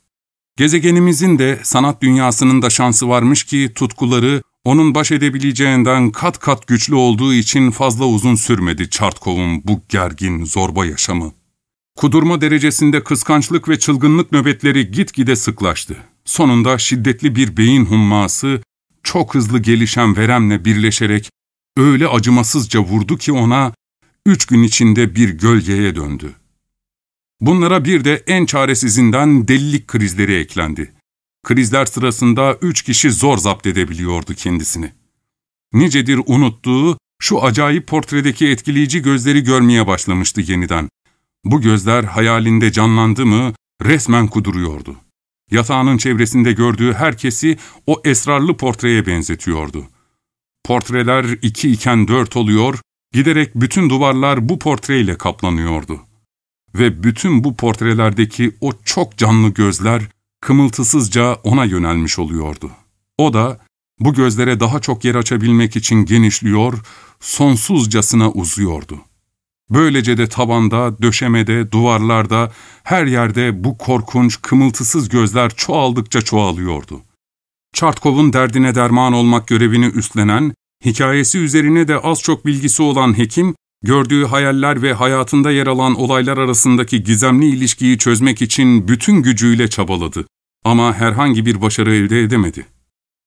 [SPEAKER 1] Gezegenimizin de sanat dünyasının da şansı varmış ki tutkuları onun baş edebileceğinden kat kat güçlü olduğu için fazla uzun sürmedi Çartkov'un bu gergin, zorba yaşamı. Kudurma derecesinde kıskançlık ve çılgınlık nöbetleri gitgide sıklaştı. Sonunda şiddetli bir beyin humması, çok hızlı gelişen veremle birleşerek öyle acımasızca vurdu ki ona, üç gün içinde bir gölgeye döndü. Bunlara bir de en çaresizinden delilik krizleri eklendi. Krizler sırasında üç kişi zor zapt edebiliyordu kendisini. Nicedir unuttuğu, şu acayip portredeki etkileyici gözleri görmeye başlamıştı yeniden. Bu gözler hayalinde canlandı mı resmen kuduruyordu. Yatağının çevresinde gördüğü herkesi o esrarlı portreye benzetiyordu. Portreler iki iken dört oluyor, giderek bütün duvarlar bu portreyle kaplanıyordu. Ve bütün bu portrelerdeki o çok canlı gözler kımıltısızca ona yönelmiş oluyordu. O da bu gözlere daha çok yer açabilmek için genişliyor, sonsuzcasına uzuyordu. Böylece de tavanda, döşemede, duvarlarda, her yerde bu korkunç, kımıltısız gözler çoğaldıkça çoğalıyordu. Çartkov'un derdine derman olmak görevini üstlenen, hikayesi üzerine de az çok bilgisi olan hekim, gördüğü hayaller ve hayatında yer alan olaylar arasındaki gizemli ilişkiyi çözmek için bütün gücüyle çabaladı. Ama herhangi bir başarı elde edemedi.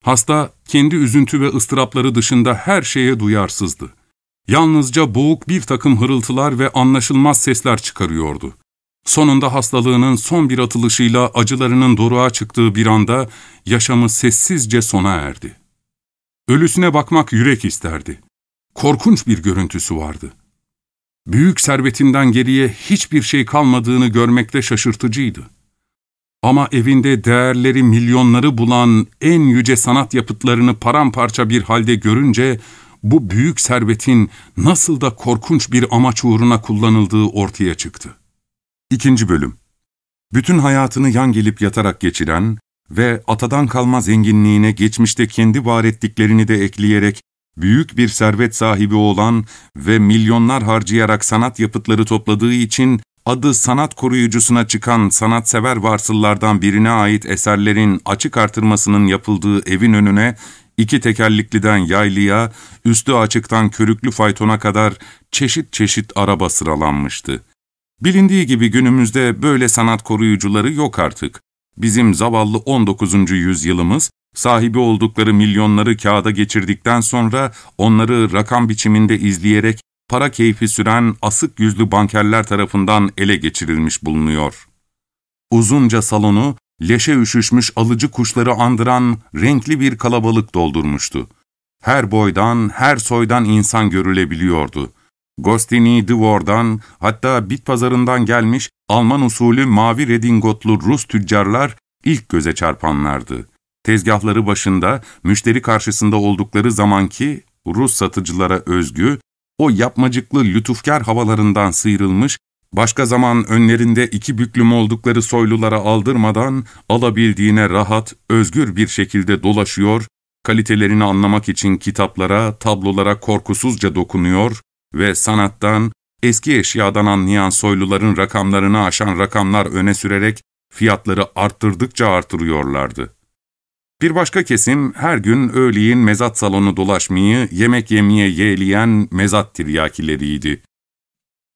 [SPEAKER 1] Hasta, kendi üzüntü ve ıstırapları dışında her şeye duyarsızdı. Yalnızca boğuk bir takım hırıltılar ve anlaşılmaz sesler çıkarıyordu. Sonunda hastalığının son bir atılışıyla acılarının doruğa çıktığı bir anda yaşamı sessizce sona erdi. Ölüsüne bakmak yürek isterdi. Korkunç bir görüntüsü vardı. Büyük servetinden geriye hiçbir şey kalmadığını görmekte şaşırtıcıydı. Ama evinde değerleri milyonları bulan en yüce sanat yapıtlarını paramparça bir halde görünce bu büyük servetin nasıl da korkunç bir amaç uğruna kullanıldığı ortaya çıktı. İkinci bölüm Bütün hayatını yan gelip yatarak geçiren ve atadan kalma zenginliğine geçmişte kendi var ettiklerini de ekleyerek büyük bir servet sahibi olan ve milyonlar harcayarak sanat yapıtları topladığı için adı sanat koruyucusuna çıkan sanatsever varsıllardan birine ait eserlerin açık artırmasının yapıldığı evin önüne iki tekerlikliden yaylıya, üstü açıktan körüklü faytona kadar çeşit çeşit araba sıralanmıştı. Bilindiği gibi günümüzde böyle sanat koruyucuları yok artık. Bizim zavallı 19. yüzyılımız, sahibi oldukları milyonları kağıda geçirdikten sonra onları rakam biçiminde izleyerek para keyfi süren asık yüzlü bankerler tarafından ele geçirilmiş bulunuyor. Uzunca salonu, leşe üşüşmüş alıcı kuşları andıran renkli bir kalabalık doldurmuştu. Her boydan, her soydan insan görülebiliyordu. Gostini Dvor'dan, hatta bit pazarından gelmiş Alman usulü mavi redingotlu Rus tüccarlar ilk göze çarpanlardı. Tezgahları başında, müşteri karşısında oldukları zamanki Rus satıcılara özgü, o yapmacıklı lütufkar havalarından sıyrılmış, başka zaman önlerinde iki büklüm oldukları soylulara aldırmadan alabildiğine rahat, özgür bir şekilde dolaşıyor, kalitelerini anlamak için kitaplara, tablolara korkusuzca dokunuyor ve sanattan, eski eşyadan anlayan soyluların rakamlarını aşan rakamlar öne sürerek fiyatları arttırdıkça artırıyorlardı. Bir başka kesim her gün öğleyin mezat salonu dolaşmayı, yemek yemeye yeğleyen mezat tiryakileriydi.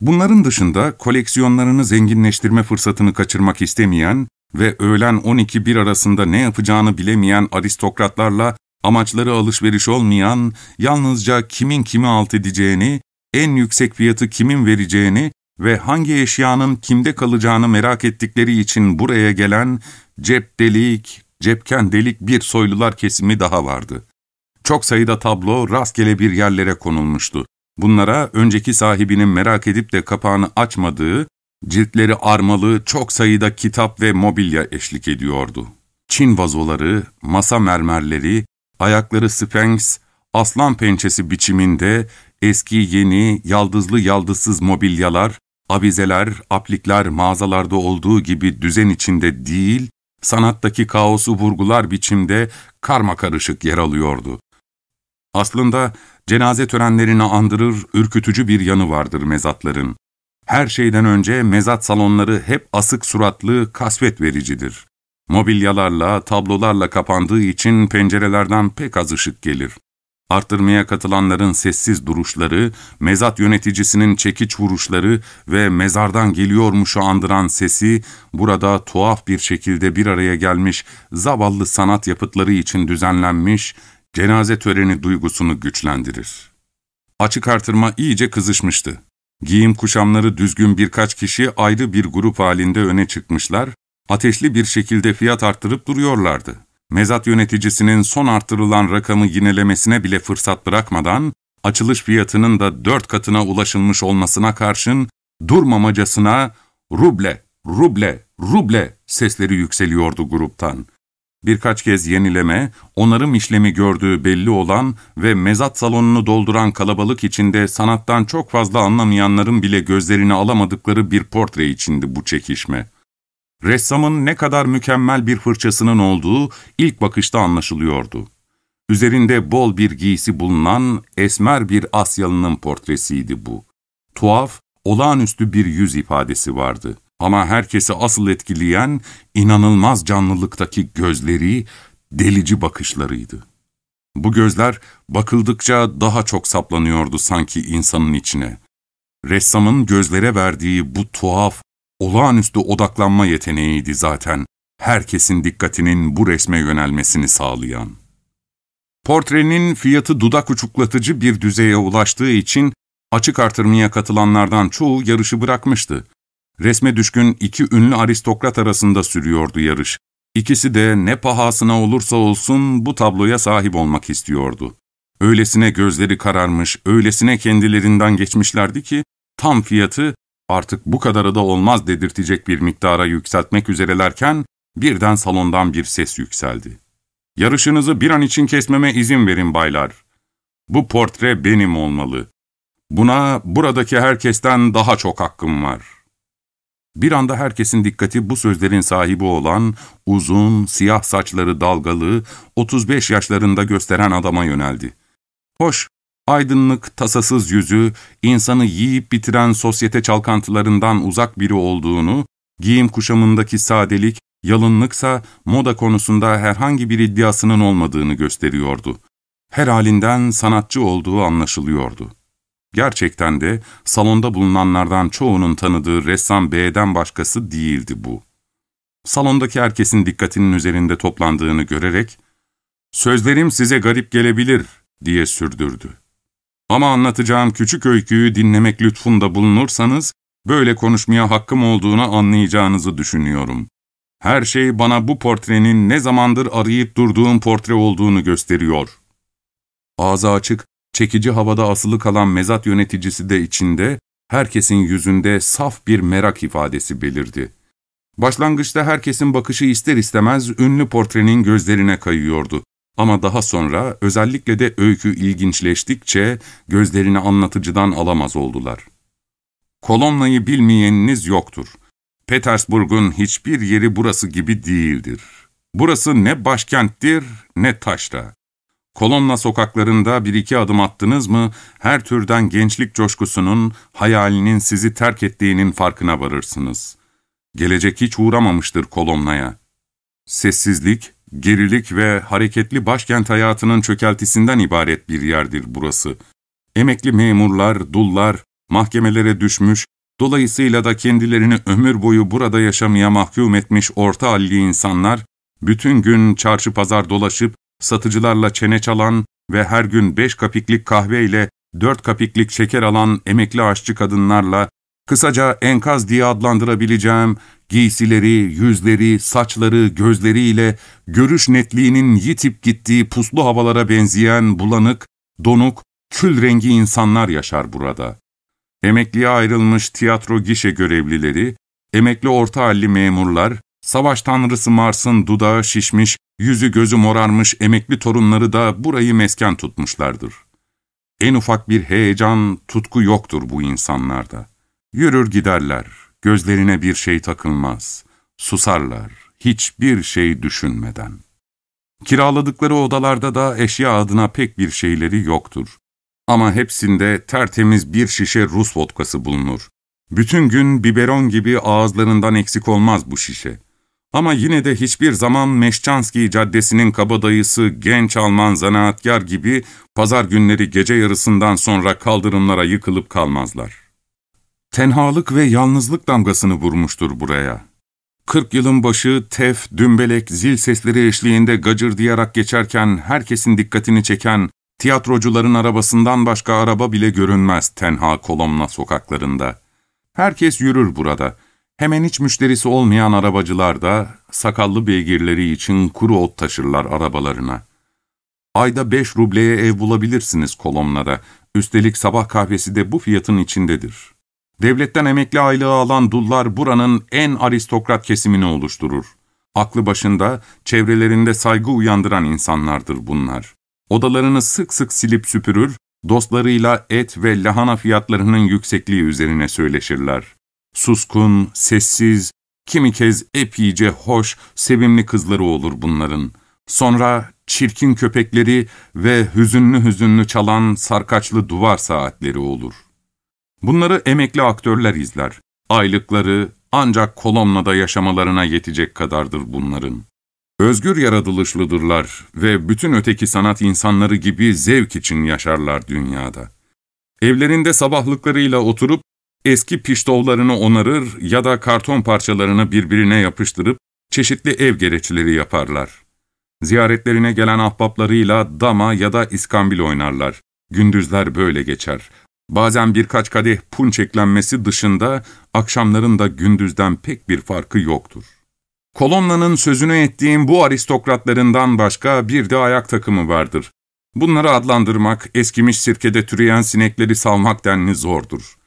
[SPEAKER 1] Bunların dışında koleksiyonlarını zenginleştirme fırsatını kaçırmak istemeyen ve öğlen 12-1 arasında ne yapacağını bilemeyen aristokratlarla amaçları alışveriş olmayan, yalnızca kimin kimi alt edeceğini, en yüksek fiyatı kimin vereceğini ve hangi eşyanın kimde kalacağını merak ettikleri için buraya gelen cep delik, cepken delik bir soylular kesimi daha vardı. Çok sayıda tablo rastgele bir yerlere konulmuştu. Bunlara önceki sahibinin merak edip de kapağını açmadığı, ciltleri armalı çok sayıda kitap ve mobilya eşlik ediyordu. Çin vazoları, masa mermerleri, ayakları sphinx, aslan pençesi biçiminde eski yeni, yaldızlı yaldızsız mobilyalar, avizeler, aplikler mağazalarda olduğu gibi düzen içinde değil, sanattaki kaosu vurgular biçimde karma karışık yer alıyordu. Aslında cenaze törenlerini andırır, ürkütücü bir yanı vardır mezatların. Her şeyden önce mezat salonları hep asık suratlı, kasvet vericidir. Mobilyalarla, tablolarla kapandığı için pencerelerden pek az ışık gelir. Arttırmaya katılanların sessiz duruşları, mezat yöneticisinin çekiç vuruşları ve mezardan geliyormuşu andıran sesi, burada tuhaf bir şekilde bir araya gelmiş zavallı sanat yapıtları için düzenlenmiş cenaze töreni duygusunu güçlendirir. Açık artırma iyice kızışmıştı. Giyim kuşamları düzgün birkaç kişi ayrı bir grup halinde öne çıkmışlar, ateşli bir şekilde fiyat arttırıp duruyorlardı mezat yöneticisinin son arttırılan rakamı yinelemesine bile fırsat bırakmadan, açılış fiyatının da dört katına ulaşılmış olmasına karşın durmamacasına ruble, ruble, ruble sesleri yükseliyordu gruptan. Birkaç kez yenileme, onarım işlemi gördüğü belli olan ve mezat salonunu dolduran kalabalık içinde sanattan çok fazla anlamayanların bile gözlerini alamadıkları bir portre içindi bu çekişme. Ressamın ne kadar mükemmel bir fırçasının olduğu ilk bakışta anlaşılıyordu. Üzerinde bol bir giysi bulunan esmer bir Asyalı'nın portresiydi bu. Tuhaf, olağanüstü bir yüz ifadesi vardı. Ama herkesi asıl etkileyen inanılmaz canlılıktaki gözleri, delici bakışlarıydı. Bu gözler bakıldıkça daha çok saplanıyordu sanki insanın içine. Ressamın gözlere verdiği bu tuhaf, olağanüstü odaklanma yeteneğiydi zaten, herkesin dikkatinin bu resme yönelmesini sağlayan. Portrenin fiyatı dudak uçuklatıcı bir düzeye ulaştığı için açık artırmaya katılanlardan çoğu yarışı bırakmıştı. Resme düşkün iki ünlü aristokrat arasında sürüyordu yarış. İkisi de ne pahasına olursa olsun bu tabloya sahip olmak istiyordu. Öylesine gözleri kararmış, öylesine kendilerinden geçmişlerdi ki, tam fiyatı artık bu kadarı da olmaz dedirtecek bir miktara yükseltmek üzerelerken birden salondan bir ses yükseldi. ''Yarışınızı bir an için kesmeme izin verin baylar. Bu portre benim olmalı. Buna buradaki herkesten daha çok hakkım var. Bir anda herkesin dikkati bu sözlerin sahibi olan, uzun, siyah saçları dalgalı, 35 yaşlarında gösteren adama yöneldi. Hoş, aydınlık, tasasız yüzü, insanı yiyip bitiren sosyete çalkantılarından uzak biri olduğunu, giyim kuşamındaki sadelik, yalınlıksa moda konusunda herhangi bir iddiasının olmadığını gösteriyordu. Her halinden sanatçı olduğu anlaşılıyordu. Gerçekten de salonda bulunanlardan çoğunun tanıdığı ressam B'den başkası değildi bu. Salondaki herkesin dikkatinin üzerinde toplandığını görerek, ''Sözlerim size garip gelebilir.'' diye sürdürdü. Ama anlatacağım küçük öyküyü dinlemek lütfunda bulunursanız, böyle konuşmaya hakkım olduğunu anlayacağınızı düşünüyorum. Her şey bana bu portrenin ne zamandır arayıp durduğum portre olduğunu gösteriyor. Ağzı açık, çekici havada asılı kalan mezat yöneticisi de içinde, herkesin yüzünde saf bir merak ifadesi belirdi. Başlangıçta herkesin bakışı ister istemez ünlü portrenin gözlerine kayıyordu. Ama daha sonra özellikle de öykü ilginçleştikçe gözlerini anlatıcıdan alamaz oldular. Kolomna'yı bilmeyeniniz yoktur. Petersburg'un hiçbir yeri burası gibi değildir. Burası ne başkenttir ne taşra. Kolomna sokaklarında bir iki adım attınız mı, her türden gençlik coşkusunun, hayalinin sizi terk ettiğinin farkına varırsınız. Gelecek hiç uğramamıştır Kolomna'ya. Sessizlik, gerilik ve hareketli başkent hayatının çökeltisinden ibaret bir yerdir burası. Emekli memurlar, dullar, mahkemelere düşmüş, dolayısıyla da kendilerini ömür boyu burada yaşamaya mahkum etmiş orta halli insanlar, bütün gün çarşı pazar dolaşıp, satıcılarla çene çalan ve her gün beş kapiklik kahve ile dört kapiklik şeker alan emekli aşçı kadınlarla, kısaca enkaz diye adlandırabileceğim giysileri, yüzleri, saçları, gözleriyle görüş netliğinin yitip gittiği puslu havalara benzeyen bulanık, donuk, kül rengi insanlar yaşar burada. Emekliye ayrılmış tiyatro gişe görevlileri, emekli orta halli memurlar, savaş tanrısı Mars'ın dudağı şişmiş, yüzü gözü morarmış emekli torunları da burayı mesken tutmuşlardır. En ufak bir heyecan, tutku yoktur bu insanlarda. Yürür giderler, gözlerine bir şey takılmaz, susarlar, hiçbir şey düşünmeden. Kiraladıkları odalarda da eşya adına pek bir şeyleri yoktur. Ama hepsinde tertemiz bir şişe Rus vodkası bulunur. Bütün gün biberon gibi ağızlarından eksik olmaz bu şişe. Ama yine de hiçbir zaman Meşçanski Caddesi'nin kabadayısı genç Alman zanaatkar gibi pazar günleri gece yarısından sonra kaldırımlara yıkılıp kalmazlar. Tenhalık ve yalnızlık damgasını vurmuştur buraya. Kırk yılın başı tef, dümbelek, zil sesleri eşliğinde gacırdayarak geçerken herkesin dikkatini çeken tiyatrocuların arabasından başka araba bile görünmez tenha Kolomna sokaklarında. Herkes yürür burada. Hemen hiç müşterisi olmayan arabacılar da sakallı beygirleri için kuru ot taşırlar arabalarına. Ayda beş rubleye ev bulabilirsiniz Kolomna'da. Üstelik sabah kahvesi de bu fiyatın içindedir. Devletten emekli aylığı alan dullar buranın en aristokrat kesimini oluşturur. Aklı başında, çevrelerinde saygı uyandıran insanlardır bunlar. Odalarını sık sık silip süpürür, dostlarıyla et ve lahana fiyatlarının yüksekliği üzerine söyleşirler. Suskun, sessiz, kimi kez epeyce hoş, sevimli kızları olur bunların. Sonra çirkin köpekleri ve hüzünlü hüzünlü çalan sarkaçlı duvar saatleri olur. Bunları emekli aktörler izler. Aylıkları ancak Kolomna'da yaşamalarına yetecek kadardır bunların. Özgür yaratılışlıdırlar ve bütün öteki sanat insanları gibi zevk için yaşarlar dünyada. Evlerinde sabahlıklarıyla oturup eski piştovlarını onarır ya da karton parçalarını birbirine yapıştırıp çeşitli ev gereçleri yaparlar. Ziyaretlerine gelen ahbaplarıyla dama ya da iskambil oynarlar. Gündüzler böyle geçer. Bazen birkaç kadeh punç eklenmesi dışında akşamların da gündüzden pek bir farkı yoktur. Kolomna'nın sözünü ettiğim bu aristokratlarından başka bir de ayak takımı vardır. Bunları adlandırmak, eskimiş sirkede türeyen sinekleri salmak denli zordur.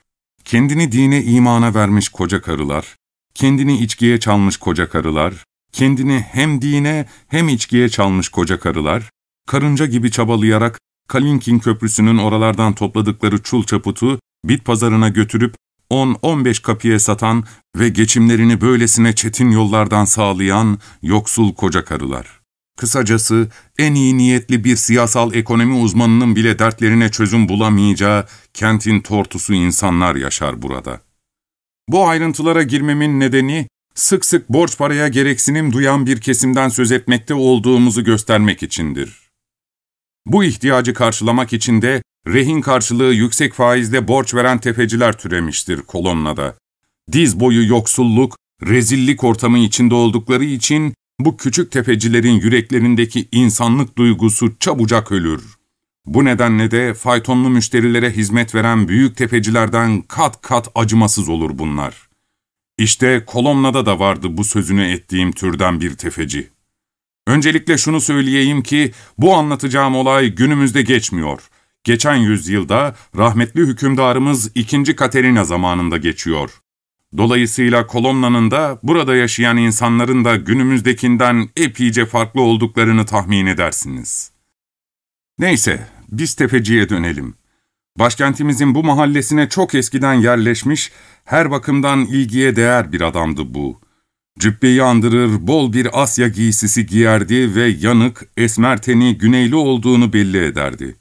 [SPEAKER 1] Kendini dine imana vermiş koca karılar, kendini içkiye çalmış koca karılar, kendini hem dine hem içkiye çalmış koca karılar, karınca gibi çabalayarak Kalinkin Köprüsü'nün oralardan topladıkları çul çaputu bit pazarına götürüp 10-15 kapıya satan ve geçimlerini böylesine çetin yollardan sağlayan yoksul koca karılar. Kısacası en iyi niyetli bir siyasal ekonomi uzmanının bile dertlerine çözüm bulamayacağı kentin tortusu insanlar yaşar burada. Bu ayrıntılara girmemin nedeni sık sık borç paraya gereksinim duyan bir kesimden söz etmekte olduğumuzu göstermek içindir. Bu ihtiyacı karşılamak için de rehin karşılığı yüksek faizle borç veren tefeciler türemiştir kolonnada. Diz boyu yoksulluk, rezillik ortamı içinde oldukları için bu küçük tefecilerin yüreklerindeki insanlık duygusu çabucak ölür. Bu nedenle de faytonlu müşterilere hizmet veren büyük tefecilerden kat kat acımasız olur bunlar. İşte Kolomna'da da vardı bu sözünü ettiğim türden bir tefeci. Öncelikle şunu söyleyeyim ki bu anlatacağım olay günümüzde geçmiyor. Geçen yüzyılda rahmetli hükümdarımız 2. Katerina zamanında geçiyor. Dolayısıyla Kolomna'nın da burada yaşayan insanların da günümüzdekinden epeyce farklı olduklarını tahmin edersiniz. Neyse, biz tefeciye dönelim. Başkentimizin bu mahallesine çok eskiden yerleşmiş, her bakımdan ilgiye değer bir adamdı bu. Cübbeyi andırır, bol bir Asya giysisi giyerdi ve yanık, esmer teni güneyli olduğunu belli ederdi.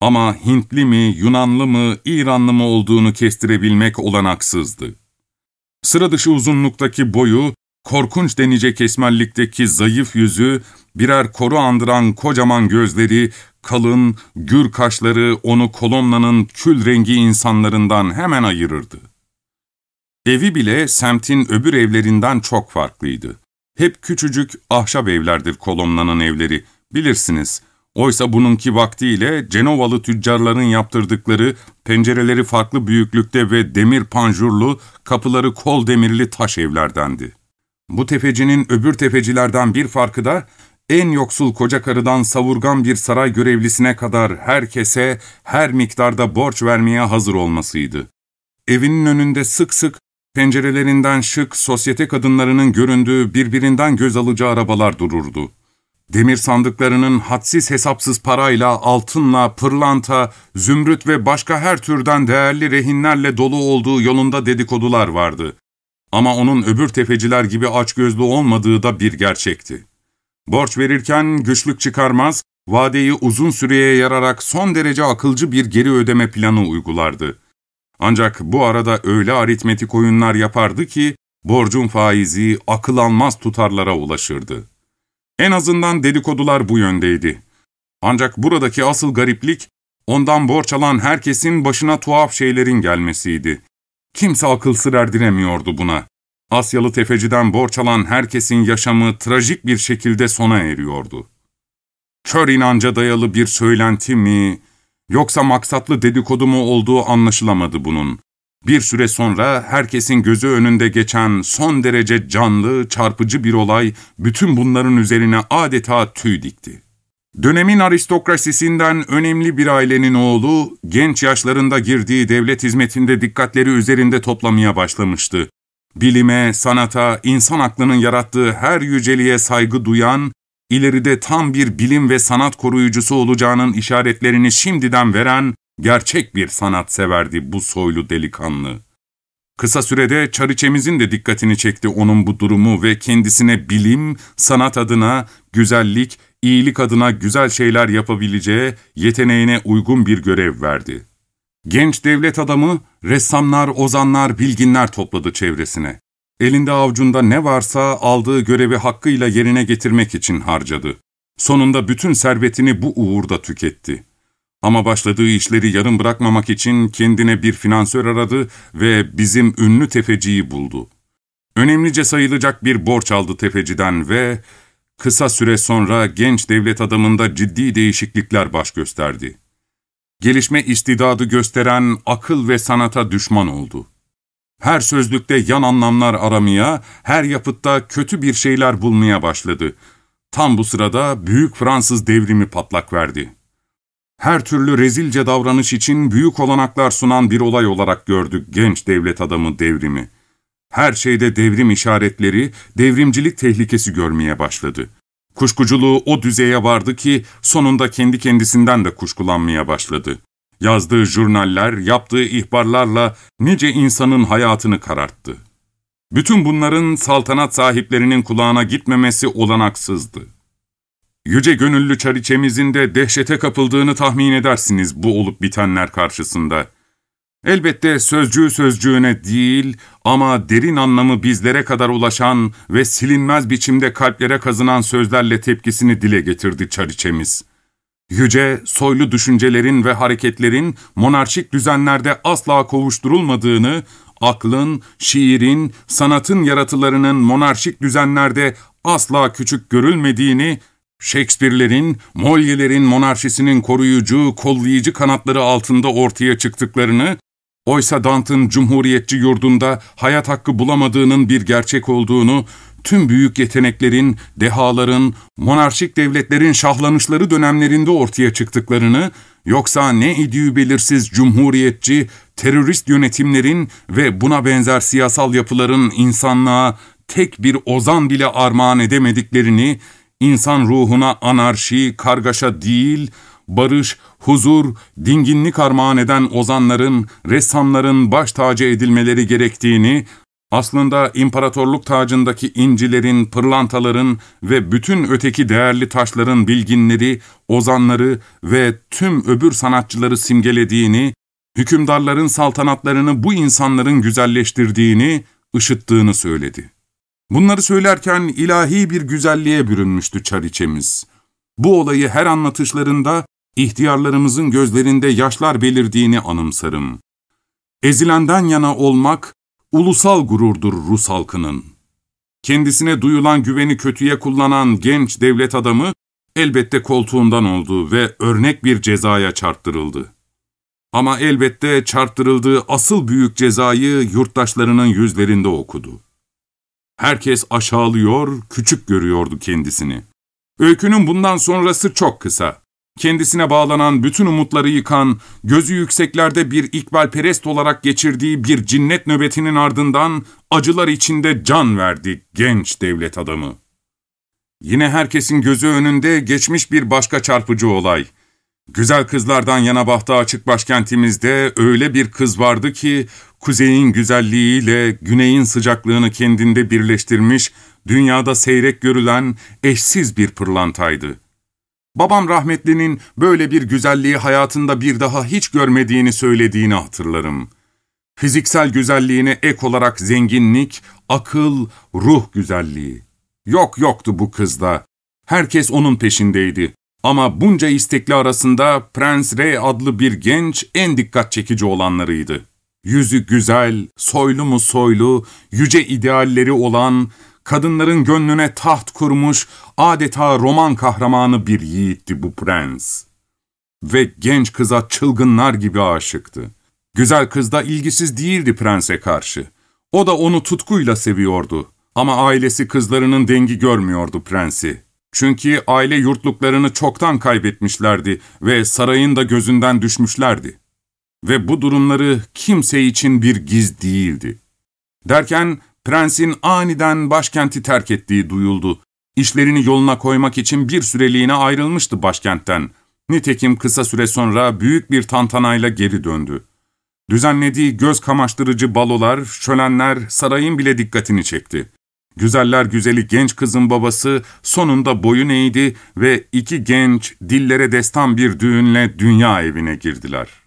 [SPEAKER 1] Ama Hintli mi, Yunanlı mı, İranlı mı olduğunu kestirebilmek olanaksızdı. Sıra dışı uzunluktaki boyu, korkunç denecek esmerlikteki zayıf yüzü, birer koru andıran kocaman gözleri, kalın, gür kaşları onu kolomnanın kül rengi insanlarından hemen ayırırdı. Evi bile semtin öbür evlerinden çok farklıydı. Hep küçücük ahşap evlerdir kolomnanın evleri, bilirsiniz. Oysa bununki vaktiyle Cenovalı tüccarların yaptırdıkları pencereleri farklı büyüklükte ve demir panjurlu, kapıları kol demirli taş evlerdendi. Bu tefecinin öbür tefecilerden bir farkı da en yoksul koca karıdan savurgan bir saray görevlisine kadar herkese her miktarda borç vermeye hazır olmasıydı. Evinin önünde sık sık pencerelerinden şık sosyete kadınlarının göründüğü birbirinden göz alıcı arabalar dururdu. Demir sandıklarının hadsiz hesapsız parayla, altınla, pırlanta, zümrüt ve başka her türden değerli rehinlerle dolu olduğu yolunda dedikodular vardı. Ama onun öbür tefeciler gibi açgözlü olmadığı da bir gerçekti. Borç verirken güçlük çıkarmaz, vadeyi uzun süreye yararak son derece akılcı bir geri ödeme planı uygulardı. Ancak bu arada öyle aritmetik oyunlar yapardı ki, borcun faizi akıl almaz tutarlara ulaşırdı. En azından dedikodular bu yöndeydi. Ancak buradaki asıl gariplik, ondan borç alan herkesin başına tuhaf şeylerin gelmesiydi. Kimse akıl sır erdiremiyordu buna. Asyalı tefeciden borç alan herkesin yaşamı trajik bir şekilde sona eriyordu. Kör inanca dayalı bir söylenti mi, yoksa maksatlı dedikodu mu olduğu anlaşılamadı bunun. Bir süre sonra herkesin gözü önünde geçen son derece canlı, çarpıcı bir olay bütün bunların üzerine adeta tüy dikti. Dönemin aristokrasisinden önemli bir ailenin oğlu, genç yaşlarında girdiği devlet hizmetinde dikkatleri üzerinde toplamaya başlamıştı. Bilime, sanata, insan aklının yarattığı her yüceliğe saygı duyan, ileride tam bir bilim ve sanat koruyucusu olacağının işaretlerini şimdiden veren gerçek bir sanatseverdi bu soylu delikanlı. Kısa sürede Çariçemizin de dikkatini çekti onun bu durumu ve kendisine bilim, sanat adına, güzellik, iyilik adına güzel şeyler yapabileceği yeteneğine uygun bir görev verdi. Genç devlet adamı, ressamlar, ozanlar, bilginler topladı çevresine. Elinde avucunda ne varsa aldığı görevi hakkıyla yerine getirmek için harcadı. Sonunda bütün servetini bu uğurda tüketti. Ama başladığı işleri yarım bırakmamak için kendine bir finansör aradı ve bizim ünlü tefeciyi buldu. Önemlice sayılacak bir borç aldı tefeciden ve kısa süre sonra genç devlet adamında ciddi değişiklikler baş gösterdi. Gelişme istidadı gösteren akıl ve sanata düşman oldu. Her sözlükte yan anlamlar aramaya, her yapıtta kötü bir şeyler bulmaya başladı. Tam bu sırada Büyük Fransız devrimi patlak verdi her türlü rezilce davranış için büyük olanaklar sunan bir olay olarak gördük genç devlet adamı devrimi. Her şeyde devrim işaretleri, devrimcilik tehlikesi görmeye başladı. Kuşkuculuğu o düzeye vardı ki sonunda kendi kendisinden de kuşkulanmaya başladı. Yazdığı jurnaller, yaptığı ihbarlarla nice insanın hayatını kararttı. Bütün bunların saltanat sahiplerinin kulağına gitmemesi olanaksızdı. Yüce gönüllü çariçemizin de dehşete kapıldığını tahmin edersiniz bu olup bitenler karşısında. Elbette sözcüğü sözcüğüne değil ama derin anlamı bizlere kadar ulaşan ve silinmez biçimde kalplere kazınan sözlerle tepkisini dile getirdi çariçemiz. Yüce, soylu düşüncelerin ve hareketlerin monarşik düzenlerde asla kovuşturulmadığını, aklın, şiirin, sanatın yaratılarının monarşik düzenlerde asla küçük görülmediğini, Shakespeare'lerin, Molière'lerin monarşisinin koruyucu, kollayıcı kanatları altında ortaya çıktıklarını, oysa Dante'ın cumhuriyetçi yurdunda hayat hakkı bulamadığının bir gerçek olduğunu, tüm büyük yeteneklerin, dehaların, monarşik devletlerin şahlanışları dönemlerinde ortaya çıktıklarını, yoksa ne idüğü belirsiz cumhuriyetçi, terörist yönetimlerin ve buna benzer siyasal yapıların insanlığa tek bir ozan bile armağan edemediklerini, insan ruhuna anarşi, kargaşa değil, barış, huzur, dinginlik armağan eden ozanların, ressamların baş tacı edilmeleri gerektiğini, aslında imparatorluk tacındaki incilerin, pırlantaların ve bütün öteki değerli taşların bilginleri, ozanları ve tüm öbür sanatçıları simgelediğini, hükümdarların saltanatlarını bu insanların güzelleştirdiğini, ışıttığını söyledi. Bunları söylerken ilahi bir güzelliğe bürünmüştü çariçemiz. Bu olayı her anlatışlarında ihtiyarlarımızın gözlerinde yaşlar belirdiğini anımsarım. Ezilenden yana olmak, ulusal gururdur Rus halkının. Kendisine duyulan güveni kötüye kullanan genç devlet adamı, elbette koltuğundan oldu ve örnek bir cezaya çarptırıldı. Ama elbette çarptırıldığı asıl büyük cezayı yurttaşlarının yüzlerinde okudu. Herkes aşağılıyor, küçük görüyordu kendisini. Öykünün bundan sonrası çok kısa. Kendisine bağlanan bütün umutları yıkan, gözü yükseklerde bir ikbalperest olarak geçirdiği bir cinnet nöbetinin ardından acılar içinde can verdi genç devlet adamı. Yine herkesin gözü önünde geçmiş bir başka çarpıcı olay. Güzel kızlardan yana bahtı açık başkentimizde öyle bir kız vardı ki, kuzeyin güzelliğiyle güneyin sıcaklığını kendinde birleştirmiş, dünyada seyrek görülen eşsiz bir pırlantaydı. Babam rahmetlinin böyle bir güzelliği hayatında bir daha hiç görmediğini söylediğini hatırlarım. Fiziksel güzelliğine ek olarak zenginlik, akıl, ruh güzelliği. Yok yoktu bu kızda. Herkes onun peşindeydi. Ama bunca istekli arasında Prens Rey adlı bir genç en dikkat çekici olanlarıydı. Yüzü güzel, soylu mu soylu, yüce idealleri olan, kadınların gönlüne taht kurmuş, adeta roman kahramanı bir yiğitti bu prens. Ve genç kıza çılgınlar gibi aşıktı. Güzel kız da ilgisiz değildi prense karşı. O da onu tutkuyla seviyordu. Ama ailesi kızlarının dengi görmüyordu prensi. Çünkü aile yurtluklarını çoktan kaybetmişlerdi ve sarayın da gözünden düşmüşlerdi. Ve bu durumları kimse için bir giz değildi. Derken prensin aniden başkenti terk ettiği duyuldu. İşlerini yoluna koymak için bir süreliğine ayrılmıştı başkentten. Nitekim kısa süre sonra büyük bir tantanayla geri döndü. Düzenlediği göz kamaştırıcı balolar, şölenler sarayın bile dikkatini çekti. Güzeller güzeli genç kızın babası sonunda boyun eğdi ve iki genç dillere destan bir düğünle dünya evine girdiler.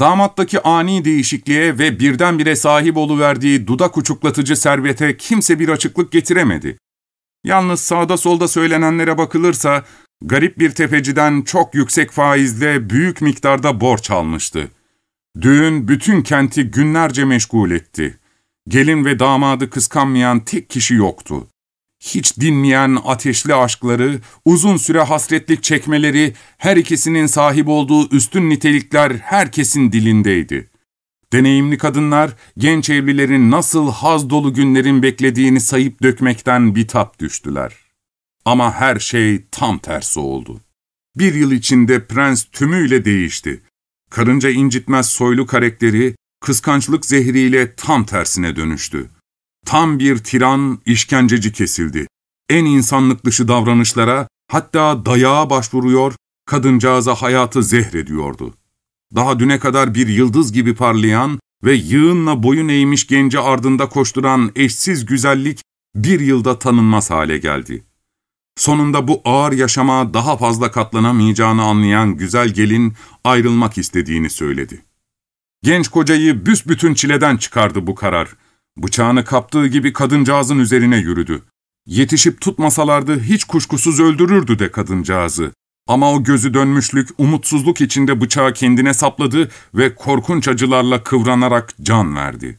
[SPEAKER 1] Damattaki ani değişikliğe ve birdenbire sahip oluverdiği dudak uçuklatıcı servete kimse bir açıklık getiremedi. Yalnız sağda solda söylenenlere bakılırsa, garip bir tefeciden çok yüksek faizle büyük miktarda borç almıştı. Düğün bütün kenti günlerce meşgul etti. Gelin ve damadı kıskanmayan tek kişi yoktu. Hiç dinmeyen ateşli aşkları, uzun süre hasretlik çekmeleri, her ikisinin sahip olduğu üstün nitelikler herkesin dilindeydi. Deneyimli kadınlar, genç evlilerin nasıl haz dolu günlerin beklediğini sayıp dökmekten bitap düştüler. Ama her şey tam tersi oldu. Bir yıl içinde prens tümüyle değişti. Karınca incitmez soylu karakteri, kıskançlık zehriyle tam tersine dönüştü. Tam bir tiran, işkenceci kesildi. en insanlık dışı davranışlara, hatta dayağa başvuruyor, kadıncağıza hayatı zehrediyordu. Daha düne kadar bir yıldız gibi parlayan ve yığınla boyun eğmiş genci ardında koşturan eşsiz güzellik bir yılda tanınmaz hale geldi. Sonunda bu ağır yaşama daha fazla katlanamayacağını anlayan güzel gelin ayrılmak istediğini söyledi. Genç kocayı büsbütün çileden çıkardı bu karar. Bıçağını kaptığı gibi kadıncağızın üzerine yürüdü. Yetişip tutmasalardı hiç kuşkusuz öldürürdü de kadıncağızı. Ama o gözü dönmüşlük, umutsuzluk içinde bıçağı kendine sapladı ve korkunç acılarla kıvranarak can verdi.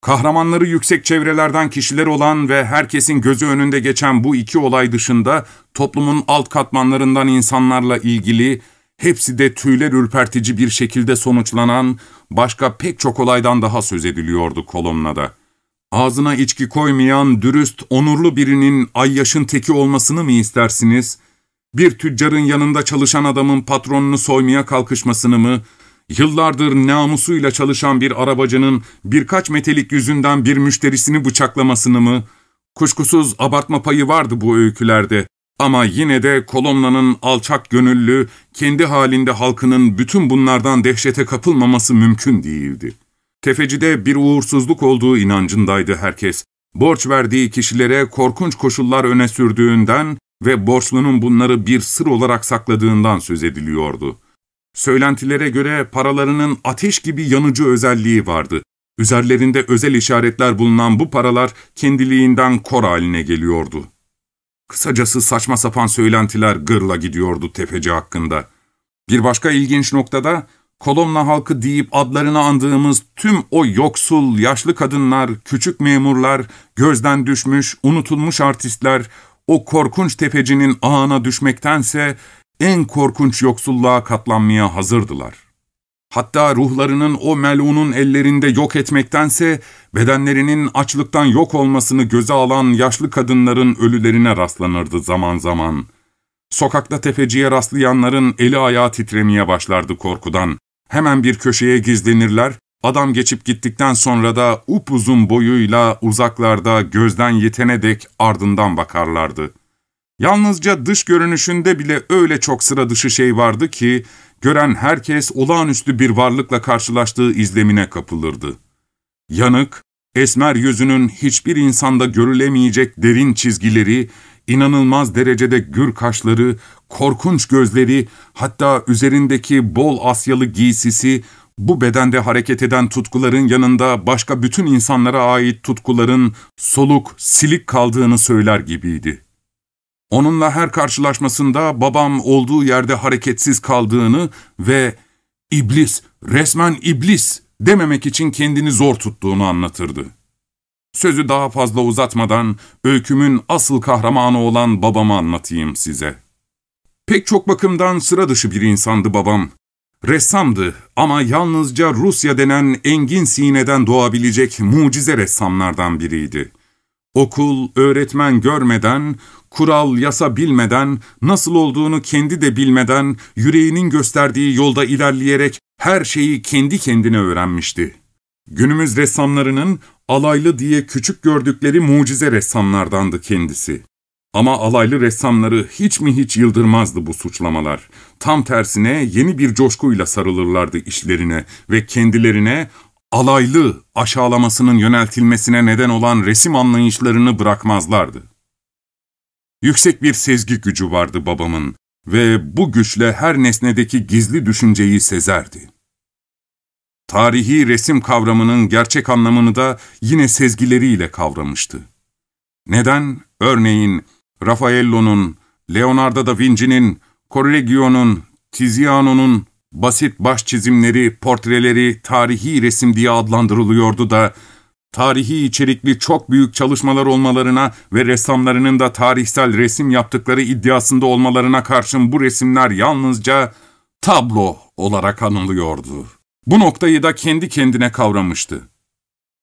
[SPEAKER 1] Kahramanları yüksek çevrelerden kişiler olan ve herkesin gözü önünde geçen bu iki olay dışında toplumun alt katmanlarından insanlarla ilgili, hepsi de tüyler ürpertici bir şekilde sonuçlanan başka pek çok olaydan daha söz ediliyordu kolomnada. Ağzına içki koymayan, dürüst, onurlu birinin ayyaşın teki olmasını mı istersiniz? Bir tüccarın yanında çalışan adamın patronunu soymaya kalkışmasını mı? Yıllardır namusuyla çalışan bir arabacının birkaç metelik yüzünden bir müşterisini bıçaklamasını mı? Kuşkusuz abartma payı vardı bu öykülerde. Ama yine de Kolomna'nın alçak gönüllü, kendi halinde halkının bütün bunlardan dehşete kapılmaması mümkün değildi. Tefecide bir uğursuzluk olduğu inancındaydı herkes. Borç verdiği kişilere korkunç koşullar öne sürdüğünden ve borçlunun bunları bir sır olarak sakladığından söz ediliyordu. Söylentilere göre paralarının ateş gibi yanıcı özelliği vardı. Üzerlerinde özel işaretler bulunan bu paralar kendiliğinden kor haline geliyordu. Kısacası saçma sapan söylentiler gırla gidiyordu tefeci hakkında. Bir başka ilginç noktada, Kolomna halkı deyip adlarını andığımız tüm o yoksul, yaşlı kadınlar, küçük memurlar, gözden düşmüş, unutulmuş artistler, o korkunç tefecinin ağına düşmektense en korkunç yoksulluğa katlanmaya hazırdılar. Hatta ruhlarının o melunun ellerinde yok etmektense, bedenlerinin açlıktan yok olmasını göze alan yaşlı kadınların ölülerine rastlanırdı zaman zaman. Sokakta tefeciye rastlayanların eli ayağı titremeye başlardı korkudan. Hemen bir köşeye gizlenirler, adam geçip gittikten sonra da upuzun boyuyla uzaklarda gözden yetene dek ardından bakarlardı.'' Yalnızca dış görünüşünde bile öyle çok sıra dışı şey vardı ki, gören herkes olağanüstü bir varlıkla karşılaştığı izlemine kapılırdı. Yanık, esmer yüzünün hiçbir insanda görülemeyecek derin çizgileri, inanılmaz derecede gür kaşları, korkunç gözleri, hatta üzerindeki bol Asyalı giysisi, bu bedende hareket eden tutkuların yanında başka bütün insanlara ait tutkuların soluk, silik kaldığını söyler gibiydi. Onunla her karşılaşmasında babam olduğu yerde hareketsiz kaldığını ve iblis, resmen iblis dememek için kendini zor tuttuğunu anlatırdı. Sözü daha fazla uzatmadan öykümün asıl kahramanı olan babamı anlatayım size. Pek çok bakımdan sıra dışı bir insandı babam. Ressamdı ama yalnızca Rusya denen engin sineden doğabilecek mucize ressamlardan biriydi. Okul, öğretmen görmeden, kural, yasa bilmeden, nasıl olduğunu kendi de bilmeden, yüreğinin gösterdiği yolda ilerleyerek her şeyi kendi kendine öğrenmişti. Günümüz ressamlarının alaylı diye küçük gördükleri mucize ressamlardandı kendisi. Ama alaylı ressamları hiç mi hiç yıldırmazdı bu suçlamalar. Tam tersine yeni bir coşkuyla sarılırlardı işlerine ve kendilerine alaylı aşağılamasının yöneltilmesine neden olan resim anlayışlarını bırakmazlardı. Yüksek bir sezgi gücü vardı babamın ve bu güçle her nesnedeki gizli düşünceyi sezerdi. Tarihi resim kavramının gerçek anlamını da yine sezgileriyle kavramıştı. Neden? Örneğin Raffaello'nun, Leonardo da Vinci'nin, Correggio'nun, Tiziano'nun basit baş çizimleri, portreleri tarihi resim diye adlandırılıyordu da tarihi içerikli çok büyük çalışmalar olmalarına ve ressamlarının da tarihsel resim yaptıkları iddiasında olmalarına karşın bu resimler yalnızca tablo olarak anılıyordu. Bu noktayı da kendi kendine kavramıştı.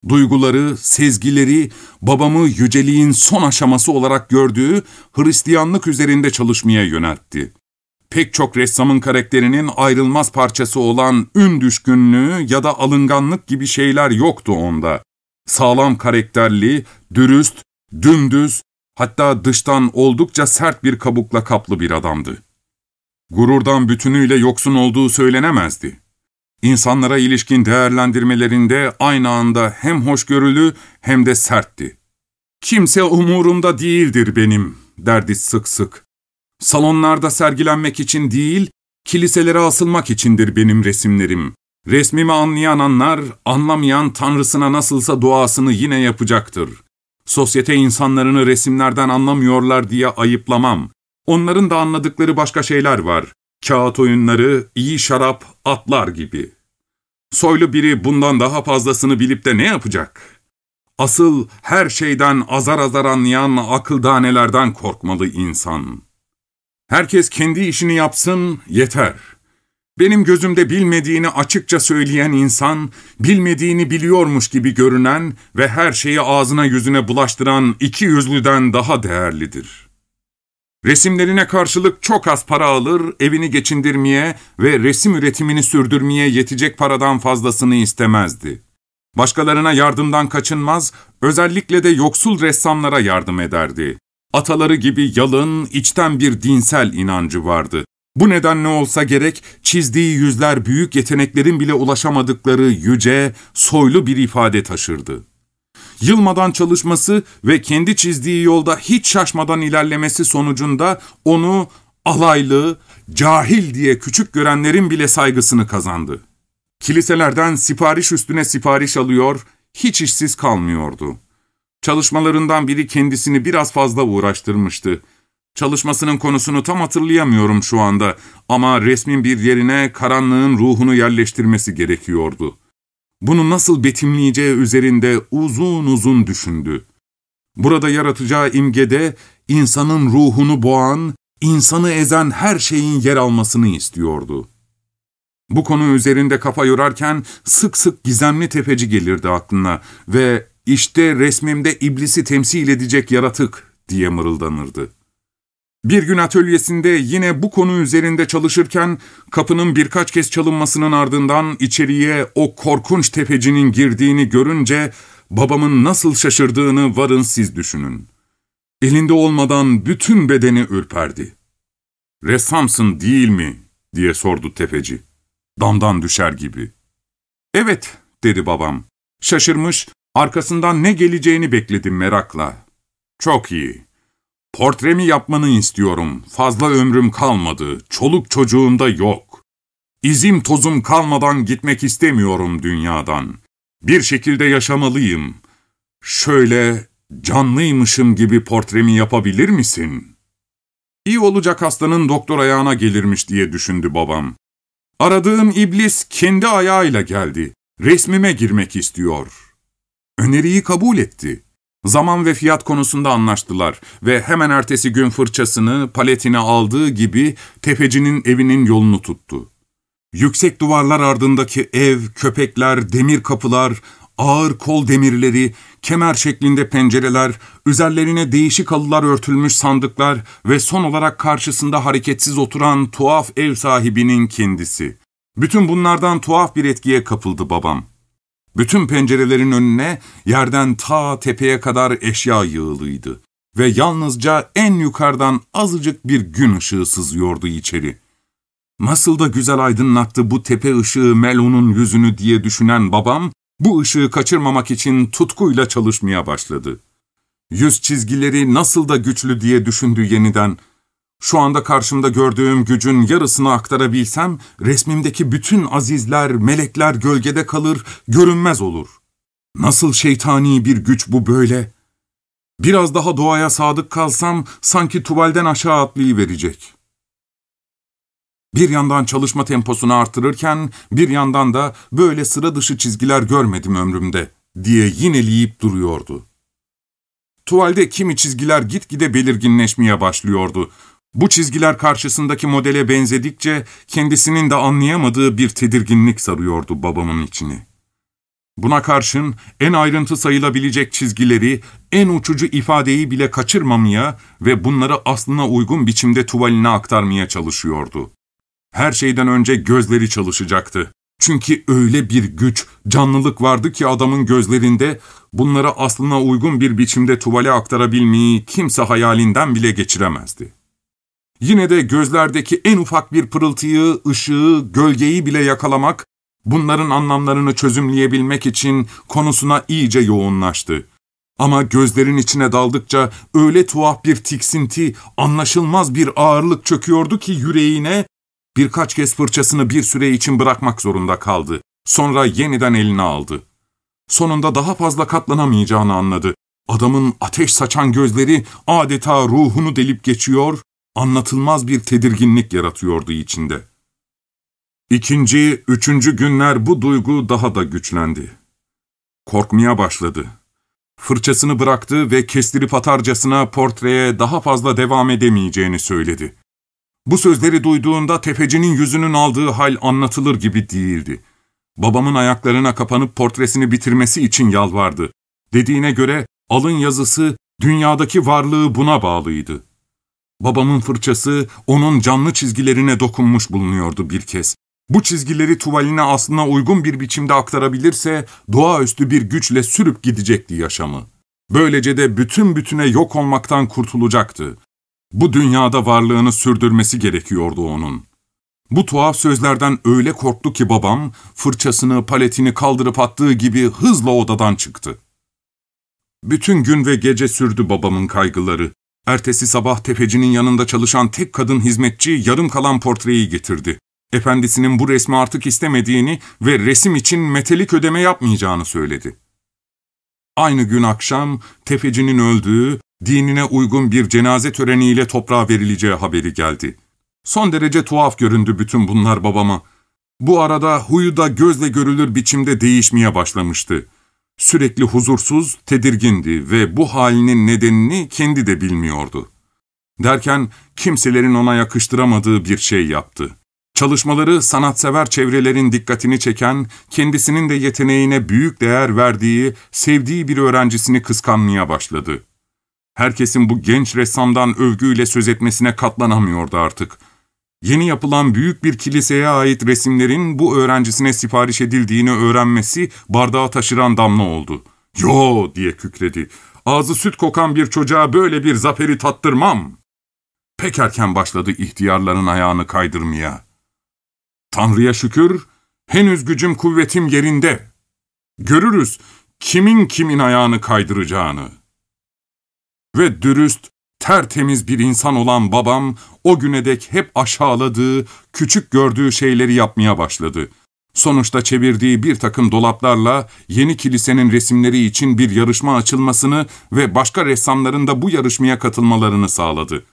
[SPEAKER 1] Duyguları, sezgileri, babamı yüceliğin son aşaması olarak gördüğü Hristiyanlık üzerinde çalışmaya yöneltti pek çok ressamın karakterinin ayrılmaz parçası olan ün düşkünlüğü ya da alınganlık gibi şeyler yoktu onda. Sağlam karakterli, dürüst, dümdüz, Hatta dıştan oldukça sert bir kabukla kaplı bir adamdı. Gururdan bütünüyle yoksun olduğu söylenemezdi. İnsanlara ilişkin değerlendirmelerinde aynı anda hem hoşgörülü hem de sertti. ''Kimse umurumda değildir benim.'' derdi sık sık. ''Salonlarda sergilenmek için değil, kiliselere asılmak içindir benim resimlerim. Resmimi anlayan anlar, anlamayan tanrısına nasılsa duasını yine yapacaktır. Sosyete insanlarını resimlerden anlamıyorlar diye ayıplamam. Onların da anladıkları başka şeyler var. Kağıt oyunları, iyi şarap, atlar gibi. Soylu biri bundan daha fazlasını bilip de ne yapacak? Asıl her şeyden azar azar anlayan akıldanelerden korkmalı insan. Herkes kendi işini yapsın, yeter. Benim gözümde bilmediğini açıkça söyleyen insan, bilmediğini biliyormuş gibi görünen ve her şeyi ağzına yüzüne bulaştıran iki yüzlüden daha değerlidir.'' Resimlerine karşılık çok az para alır, evini geçindirmeye ve resim üretimini sürdürmeye yetecek paradan fazlasını istemezdi. Başkalarına yardımdan kaçınmaz, özellikle de yoksul ressamlara yardım ederdi. Ataları gibi yalın, içten bir dinsel inancı vardı. Bu nedenle olsa gerek, çizdiği yüzler büyük yeteneklerin bile ulaşamadıkları yüce, soylu bir ifade taşırdı yılmadan çalışması ve kendi çizdiği yolda hiç şaşmadan ilerlemesi sonucunda onu alaylı, cahil diye küçük görenlerin bile saygısını kazandı. Kiliselerden sipariş üstüne sipariş alıyor, hiç işsiz kalmıyordu. Çalışmalarından biri kendisini biraz fazla uğraştırmıştı. Çalışmasının konusunu tam hatırlayamıyorum şu anda ama resmin bir yerine karanlığın ruhunu yerleştirmesi gerekiyordu bunu nasıl betimleyeceği üzerinde uzun uzun düşündü. Burada yaratacağı imgede insanın ruhunu boğan, insanı ezen her şeyin yer almasını istiyordu. Bu konu üzerinde kafa yorarken sık sık gizemli tepeci gelirdi aklına ve işte resmimde iblisi temsil edecek yaratık diye mırıldanırdı. Bir gün atölyesinde yine bu konu üzerinde çalışırken kapının birkaç kez çalınmasının ardından içeriye o korkunç tefecinin girdiğini görünce babamın nasıl şaşırdığını varın siz düşünün. Elinde olmadan bütün bedeni ürperdi. ''Ressamsın değil mi?'' diye sordu tefeci. Damdan düşer gibi. ''Evet'' dedi babam. Şaşırmış, arkasından ne geleceğini bekledim merakla. ''Çok iyi.'' Portremi yapmanı istiyorum. Fazla ömrüm kalmadı. Çoluk çocuğum da yok. İzim tozum kalmadan gitmek istemiyorum dünyadan. Bir şekilde yaşamalıyım. Şöyle canlıymışım gibi portremi yapabilir misin? İyi olacak hastanın doktor ayağına gelirmiş diye düşündü babam. Aradığım iblis kendi ayağıyla geldi. Resmime girmek istiyor. Öneriyi kabul etti. Zaman ve fiyat konusunda anlaştılar ve hemen ertesi gün fırçasını, paletini aldığı gibi tefecinin evinin yolunu tuttu. Yüksek duvarlar ardındaki ev, köpekler, demir kapılar, ağır kol demirleri, kemer şeklinde pencereler, üzerlerine değişik halılar örtülmüş sandıklar ve son olarak karşısında hareketsiz oturan tuhaf ev sahibinin kendisi. Bütün bunlardan tuhaf bir etkiye kapıldı babam. Bütün pencerelerin önüne yerden ta tepeye kadar eşya yığılıydı ve yalnızca en yukarıdan azıcık bir gün ışığı sızıyordu içeri. Nasıl da güzel aydınlattı bu tepe ışığı Melon'un yüzünü diye düşünen babam, bu ışığı kaçırmamak için tutkuyla çalışmaya başladı. Yüz çizgileri nasıl da güçlü diye düşündü yeniden. Şu anda karşımda gördüğüm gücün yarısını aktarabilsem, resmimdeki bütün azizler, melekler gölgede kalır, görünmez olur. Nasıl şeytani bir güç bu böyle? Biraz daha doğaya sadık kalsam, sanki tuvalden aşağı atlayıverecek. Bir yandan çalışma temposunu artırırken, bir yandan da böyle sıra dışı çizgiler görmedim ömrümde, diye yineleyip duruyordu. Tuvalde kimi çizgiler gitgide belirginleşmeye başlıyordu. Bu çizgiler karşısındaki modele benzedikçe kendisinin de anlayamadığı bir tedirginlik sarıyordu babamın içini. Buna karşın en ayrıntı sayılabilecek çizgileri, en uçucu ifadeyi bile kaçırmamaya ve bunları aslına uygun biçimde tuvaline aktarmaya çalışıyordu. Her şeyden önce gözleri çalışacaktı. Çünkü öyle bir güç Canlılık vardı ki adamın gözlerinde bunları aslına uygun bir biçimde tuvale aktarabilmeyi kimse hayalinden bile geçiremezdi. Yine de gözlerdeki en ufak bir pırıltıyı, ışığı, gölgeyi bile yakalamak, bunların anlamlarını çözümleyebilmek için konusuna iyice yoğunlaştı. Ama gözlerin içine daldıkça öyle tuhaf bir tiksinti, anlaşılmaz bir ağırlık çöküyordu ki yüreğine birkaç kez fırçasını bir süre için bırakmak zorunda kaldı. Sonra yeniden eline aldı. Sonunda daha fazla katlanamayacağını anladı. Adamın ateş saçan gözleri adeta ruhunu delip geçiyor, anlatılmaz bir tedirginlik yaratıyordu içinde. İkinci, üçüncü günler bu duygu daha da güçlendi. Korkmaya başladı. Fırçasını bıraktı ve kestirip atarcasına portreye daha fazla devam edemeyeceğini söyledi. Bu sözleri duyduğunda tefecinin yüzünün aldığı hal anlatılır gibi değildi. Babamın ayaklarına kapanıp portresini bitirmesi için yalvardı. Dediğine göre alın yazısı dünyadaki varlığı buna bağlıydı. Babamın fırçası onun canlı çizgilerine dokunmuş bulunuyordu bir kez. Bu çizgileri tuvaline aslına uygun bir biçimde aktarabilirse doğaüstü bir güçle sürüp gidecekti yaşamı. Böylece de bütün bütüne yok olmaktan kurtulacaktı. Bu dünyada varlığını sürdürmesi gerekiyordu onun. Bu tuhaf sözlerden öyle korktu ki babam, fırçasını, paletini kaldırıp attığı gibi hızla odadan çıktı. Bütün gün ve gece sürdü babamın kaygıları. Ertesi sabah tefecinin yanında çalışan tek kadın hizmetçi yarım kalan portreyi getirdi. Efendisinin bu resmi artık istemediğini ve resim için metelik ödeme yapmayacağını söyledi. Aynı gün akşam tefecinin öldüğü, dinine uygun bir cenaze töreniyle toprağa verileceği haberi geldi. Son derece tuhaf göründü bütün bunlar babama. Bu arada huyu da gözle görülür biçimde değişmeye başlamıştı. Sürekli huzursuz, tedirgindi ve bu halinin nedenini kendi de bilmiyordu. Derken kimselerin ona yakıştıramadığı bir şey yaptı. Çalışmaları sanatsever çevrelerin dikkatini çeken, kendisinin de yeteneğine büyük değer verdiği, sevdiği bir öğrencisini kıskanmaya başladı. Herkesin bu genç ressamdan övgüyle söz etmesine katlanamıyordu artık. Yeni yapılan büyük bir kiliseye ait resimlerin bu öğrencisine sipariş edildiğini öğrenmesi bardağı taşıran damla oldu. ''Yo!'' diye kükredi. ''Ağzı süt kokan bir çocuğa böyle bir zaferi tattırmam.'' Pek erken başladı ihtiyarların ayağını kaydırmaya. Tanrı'ya şükür, henüz gücüm kuvvetim yerinde. Görürüz kimin kimin ayağını kaydıracağını. Ve dürüst, tertemiz bir insan olan babam, o güne dek hep aşağıladığı, küçük gördüğü şeyleri yapmaya başladı. Sonuçta çevirdiği bir takım dolaplarla yeni kilisenin resimleri için bir yarışma açılmasını ve başka ressamların da bu yarışmaya katılmalarını sağladı.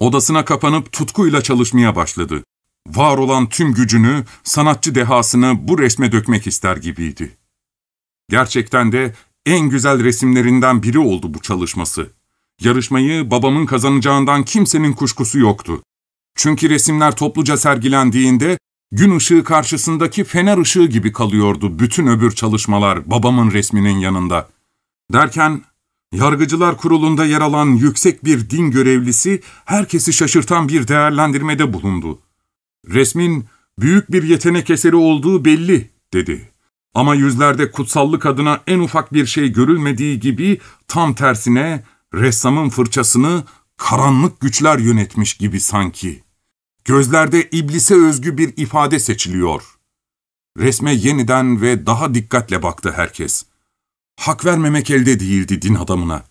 [SPEAKER 1] Odasına kapanıp tutkuyla çalışmaya başladı. Var olan tüm gücünü, sanatçı dehasını bu resme dökmek ister gibiydi. Gerçekten de en güzel resimlerinden biri oldu bu çalışması. Yarışmayı babamın kazanacağından kimsenin kuşkusu yoktu. Çünkü resimler topluca sergilendiğinde gün ışığı karşısındaki fener ışığı gibi kalıyordu bütün öbür çalışmalar babamın resminin yanında. Derken Yargıcılar Kurulu'nda yer alan yüksek bir din görevlisi herkesi şaşırtan bir değerlendirmede bulundu. Resmin büyük bir yetenek eseri olduğu belli, dedi. Ama yüzlerde kutsallık adına en ufak bir şey görülmediği gibi tam tersine ressamın fırçasını karanlık güçler yönetmiş gibi sanki. Gözlerde iblise özgü bir ifade seçiliyor. Resme yeniden ve daha dikkatle baktı herkes. Hak vermemek elde değildi din adamına.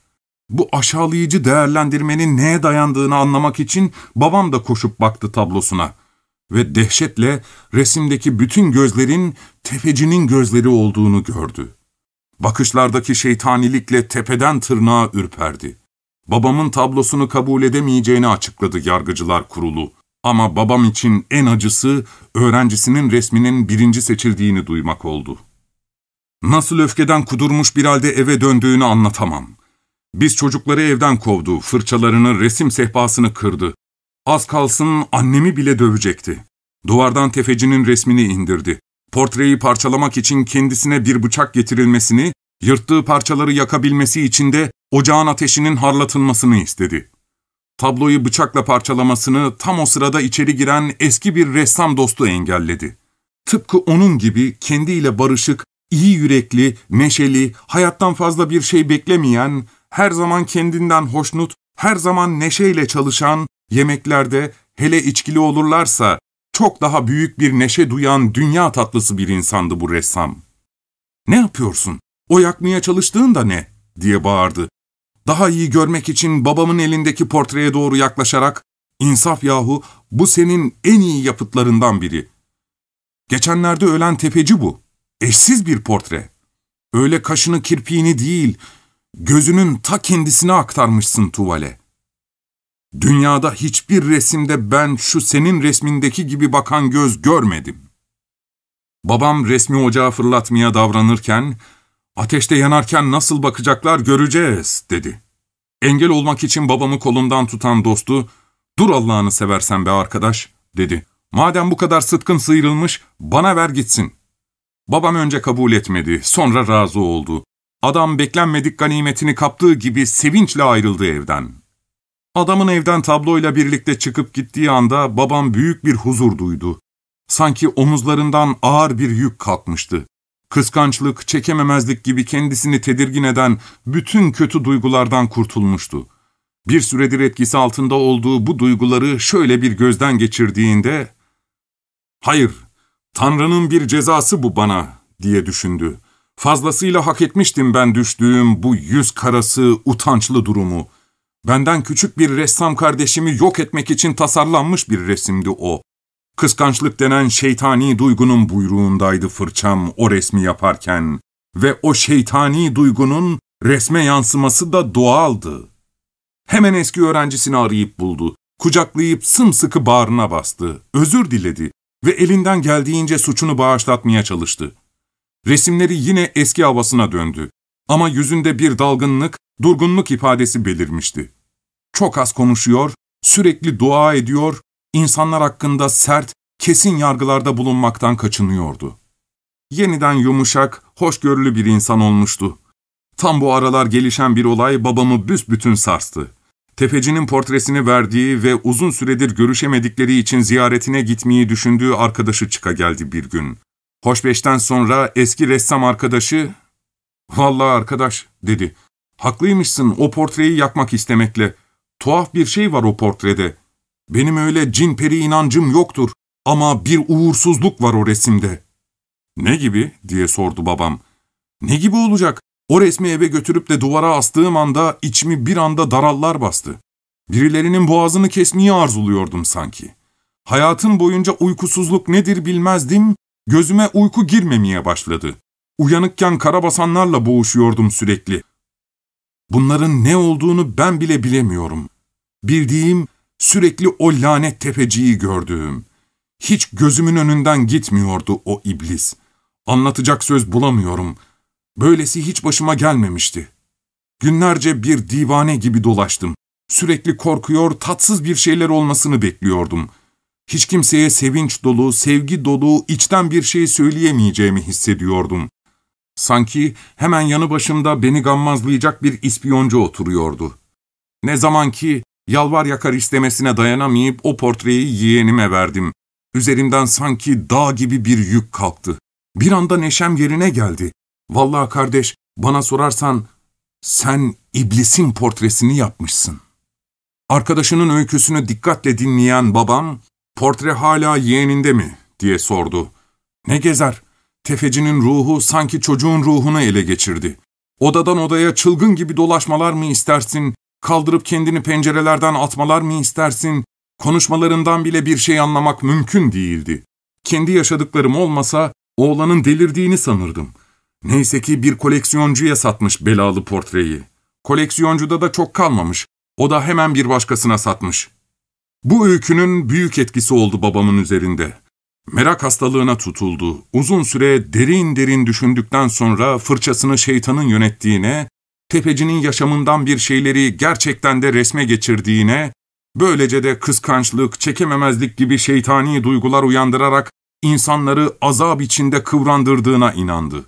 [SPEAKER 1] Bu aşağılayıcı değerlendirmenin neye dayandığını anlamak için babam da koşup baktı tablosuna ve dehşetle resimdeki bütün gözlerin tefecinin gözleri olduğunu gördü. Bakışlardaki şeytanilikle tepeden tırnağa ürperdi. Babamın tablosunu kabul edemeyeceğini açıkladı yargıcılar kurulu. Ama babam için en acısı öğrencisinin resminin birinci seçildiğini duymak oldu. Nasıl öfkeden kudurmuş bir halde eve döndüğünü anlatamam. Biz çocukları evden kovdu, fırçalarını, resim sehpasını kırdı. Az kalsın annemi bile dövecekti. Duvardan tefecinin resmini indirdi. Portreyi parçalamak için kendisine bir bıçak getirilmesini, yırttığı parçaları yakabilmesi için de ocağın ateşinin harlatılmasını istedi. Tabloyu bıçakla parçalamasını tam o sırada içeri giren eski bir ressam dostu engelledi. Tıpkı onun gibi kendiyle barışık, iyi yürekli, neşeli, hayattan fazla bir şey beklemeyen, her zaman kendinden hoşnut, her zaman neşeyle çalışan, yemeklerde hele içkili olurlarsa çok daha büyük bir neşe duyan dünya tatlısı bir insandı bu ressam. ''Ne yapıyorsun? O yakmaya çalıştığın da ne?'' diye bağırdı. Daha iyi görmek için babamın elindeki portreye doğru yaklaşarak ''İnsaf yahu, bu senin en iyi yapıtlarından biri. Geçenlerde ölen tepeci bu. Eşsiz bir portre. Öyle kaşını kirpiğini değil, gözünün ta kendisine aktarmışsın tuvale. Dünyada hiçbir resimde ben şu senin resmindeki gibi bakan göz görmedim. Babam resmi ocağa fırlatmaya davranırken, ateşte yanarken nasıl bakacaklar göreceğiz, dedi. Engel olmak için babamı kolundan tutan dostu, ''Dur Allah'ını seversen be arkadaş'' dedi. ''Madem bu kadar sıtkın sıyrılmış, bana ver gitsin.'' Babam önce kabul etmedi, sonra razı oldu. Adam beklenmedik ganimetini kaptığı gibi sevinçle ayrıldı evden. Adamın evden tabloyla birlikte çıkıp gittiği anda babam büyük bir huzur duydu. Sanki omuzlarından ağır bir yük kalkmıştı. Kıskançlık, çekememezlik gibi kendisini tedirgin eden bütün kötü duygulardan kurtulmuştu. Bir süredir etkisi altında olduğu bu duyguları şöyle bir gözden geçirdiğinde, ''Hayır, Tanrı'nın bir cezası bu bana.'' diye düşündü. Fazlasıyla hak etmiştim ben düştüğüm bu yüz karası, utançlı durumu. Benden küçük bir ressam kardeşimi yok etmek için tasarlanmış bir resimdi o. Kıskançlık denen şeytani duygunun buyruğundaydı fırçam o resmi yaparken ve o şeytani duygunun resme yansıması da doğaldı. Hemen eski öğrencisini arayıp buldu. Kucaklayıp sımsıkı bağrına bastı. Özür diledi ve elinden geldiğince suçunu bağışlatmaya çalıştı. Resimleri yine eski havasına döndü. Ama yüzünde bir dalgınlık, durgunluk ifadesi belirmişti. Çok az konuşuyor, sürekli dua ediyor, insanlar hakkında sert, kesin yargılarda bulunmaktan kaçınıyordu. Yeniden yumuşak, hoşgörülü bir insan olmuştu. Tam bu aralar gelişen bir olay babamı büsbütün sarstı. Tefecinin portresini verdiği ve uzun süredir görüşemedikleri için ziyaretine gitmeyi düşündüğü arkadaşı çıka geldi bir gün. Hoşbeşten sonra eski ressam arkadaşı, ''Vallahi arkadaş'' dedi. ''Haklıymışsın o portreyi yakmak istemekle. Tuhaf bir şey var o portrede. Benim öyle cin peri inancım yoktur ama bir uğursuzluk var o resimde.'' ''Ne gibi?'' diye sordu babam. ''Ne gibi olacak? O resmi eve götürüp de duvara astığım anda içimi bir anda darallar bastı. Birilerinin boğazını kesmeyi arzuluyordum sanki. Hayatım boyunca uykusuzluk nedir bilmezdim, gözüme uyku girmemeye başladı. Uyanıkken karabasanlarla boğuşuyordum sürekli. Bunların ne olduğunu ben bile bilemiyorum. Bildiğim sürekli o lanet tepeciyi gördüğüm. Hiç gözümün önünden gitmiyordu o iblis. Anlatacak söz bulamıyorum. Böylesi hiç başıma gelmemişti. Günlerce bir divane gibi dolaştım. Sürekli korkuyor, tatsız bir şeyler olmasını bekliyordum. Hiç kimseye sevinç dolu, sevgi dolu, içten bir şey söyleyemeyeceğimi hissediyordum. Sanki hemen yanı başımda beni gammazlayacak bir ispiyoncu oturuyordu. Ne zaman ki yalvar yakar istemesine dayanamayıp o portreyi yeğenime verdim. Üzerimden sanki dağ gibi bir yük kalktı. Bir anda neşem yerine geldi. Vallahi kardeş, bana sorarsan sen iblisin portresini yapmışsın. Arkadaşının öyküsünü dikkatle dinleyen babam, portre hala yeğeninde mi diye sordu. Ne gezer? Tefecinin ruhu sanki çocuğun ruhunu ele geçirdi. Odadan odaya çılgın gibi dolaşmalar mı istersin, kaldırıp kendini pencerelerden atmalar mı istersin, konuşmalarından bile bir şey anlamak mümkün değildi. Kendi yaşadıklarım olmasa oğlanın delirdiğini sanırdım. Neyse ki bir koleksiyoncuya satmış belalı portreyi. Koleksiyoncuda da çok kalmamış. O da hemen bir başkasına satmış. Bu öykünün büyük etkisi oldu babamın üzerinde. Merak hastalığına tutuldu. Uzun süre derin derin düşündükten sonra fırçasını şeytanın yönettiğine, tepecinin yaşamından bir şeyleri gerçekten de resme geçirdiğine, böylece de kıskançlık, çekememezlik gibi şeytani duygular uyandırarak insanları azap içinde kıvrandırdığına inandı.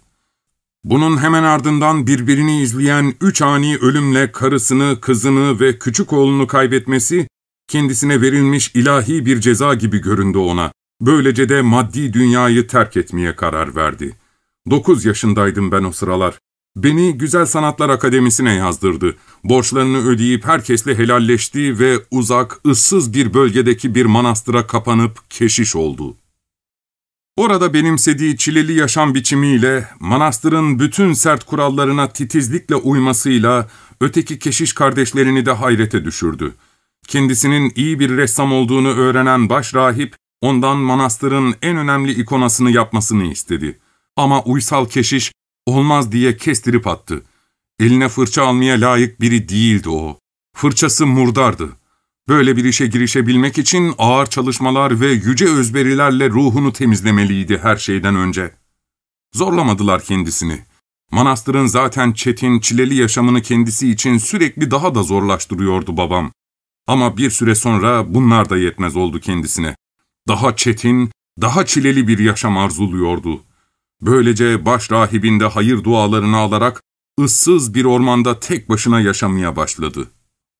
[SPEAKER 1] Bunun hemen ardından birbirini izleyen üç ani ölümle karısını, kızını ve küçük oğlunu kaybetmesi, kendisine verilmiş ilahi bir ceza gibi göründü ona. Böylece de maddi dünyayı terk etmeye karar verdi. Dokuz yaşındaydım ben o sıralar. Beni Güzel Sanatlar Akademisi'ne yazdırdı. Borçlarını ödeyip herkesle helalleşti ve uzak, ıssız bir bölgedeki bir manastıra kapanıp keşiş oldu. Orada benimsediği çileli yaşam biçimiyle, manastırın bütün sert kurallarına titizlikle uymasıyla öteki keşiş kardeşlerini de hayrete düşürdü. Kendisinin iyi bir ressam olduğunu öğrenen baş rahip, ondan manastırın en önemli ikonasını yapmasını istedi. Ama uysal keşiş, olmaz diye kestirip attı. Eline fırça almaya layık biri değildi o. Fırçası murdardı. Böyle bir işe girişebilmek için ağır çalışmalar ve yüce özverilerle ruhunu temizlemeliydi her şeyden önce. Zorlamadılar kendisini. Manastırın zaten çetin, çileli yaşamını kendisi için sürekli daha da zorlaştırıyordu babam. Ama bir süre sonra bunlar da yetmez oldu kendisine. Daha çetin, daha çileli bir yaşam arzuluyordu. Böylece baş rahibinde hayır dualarını alarak ıssız bir ormanda tek başına yaşamaya başladı.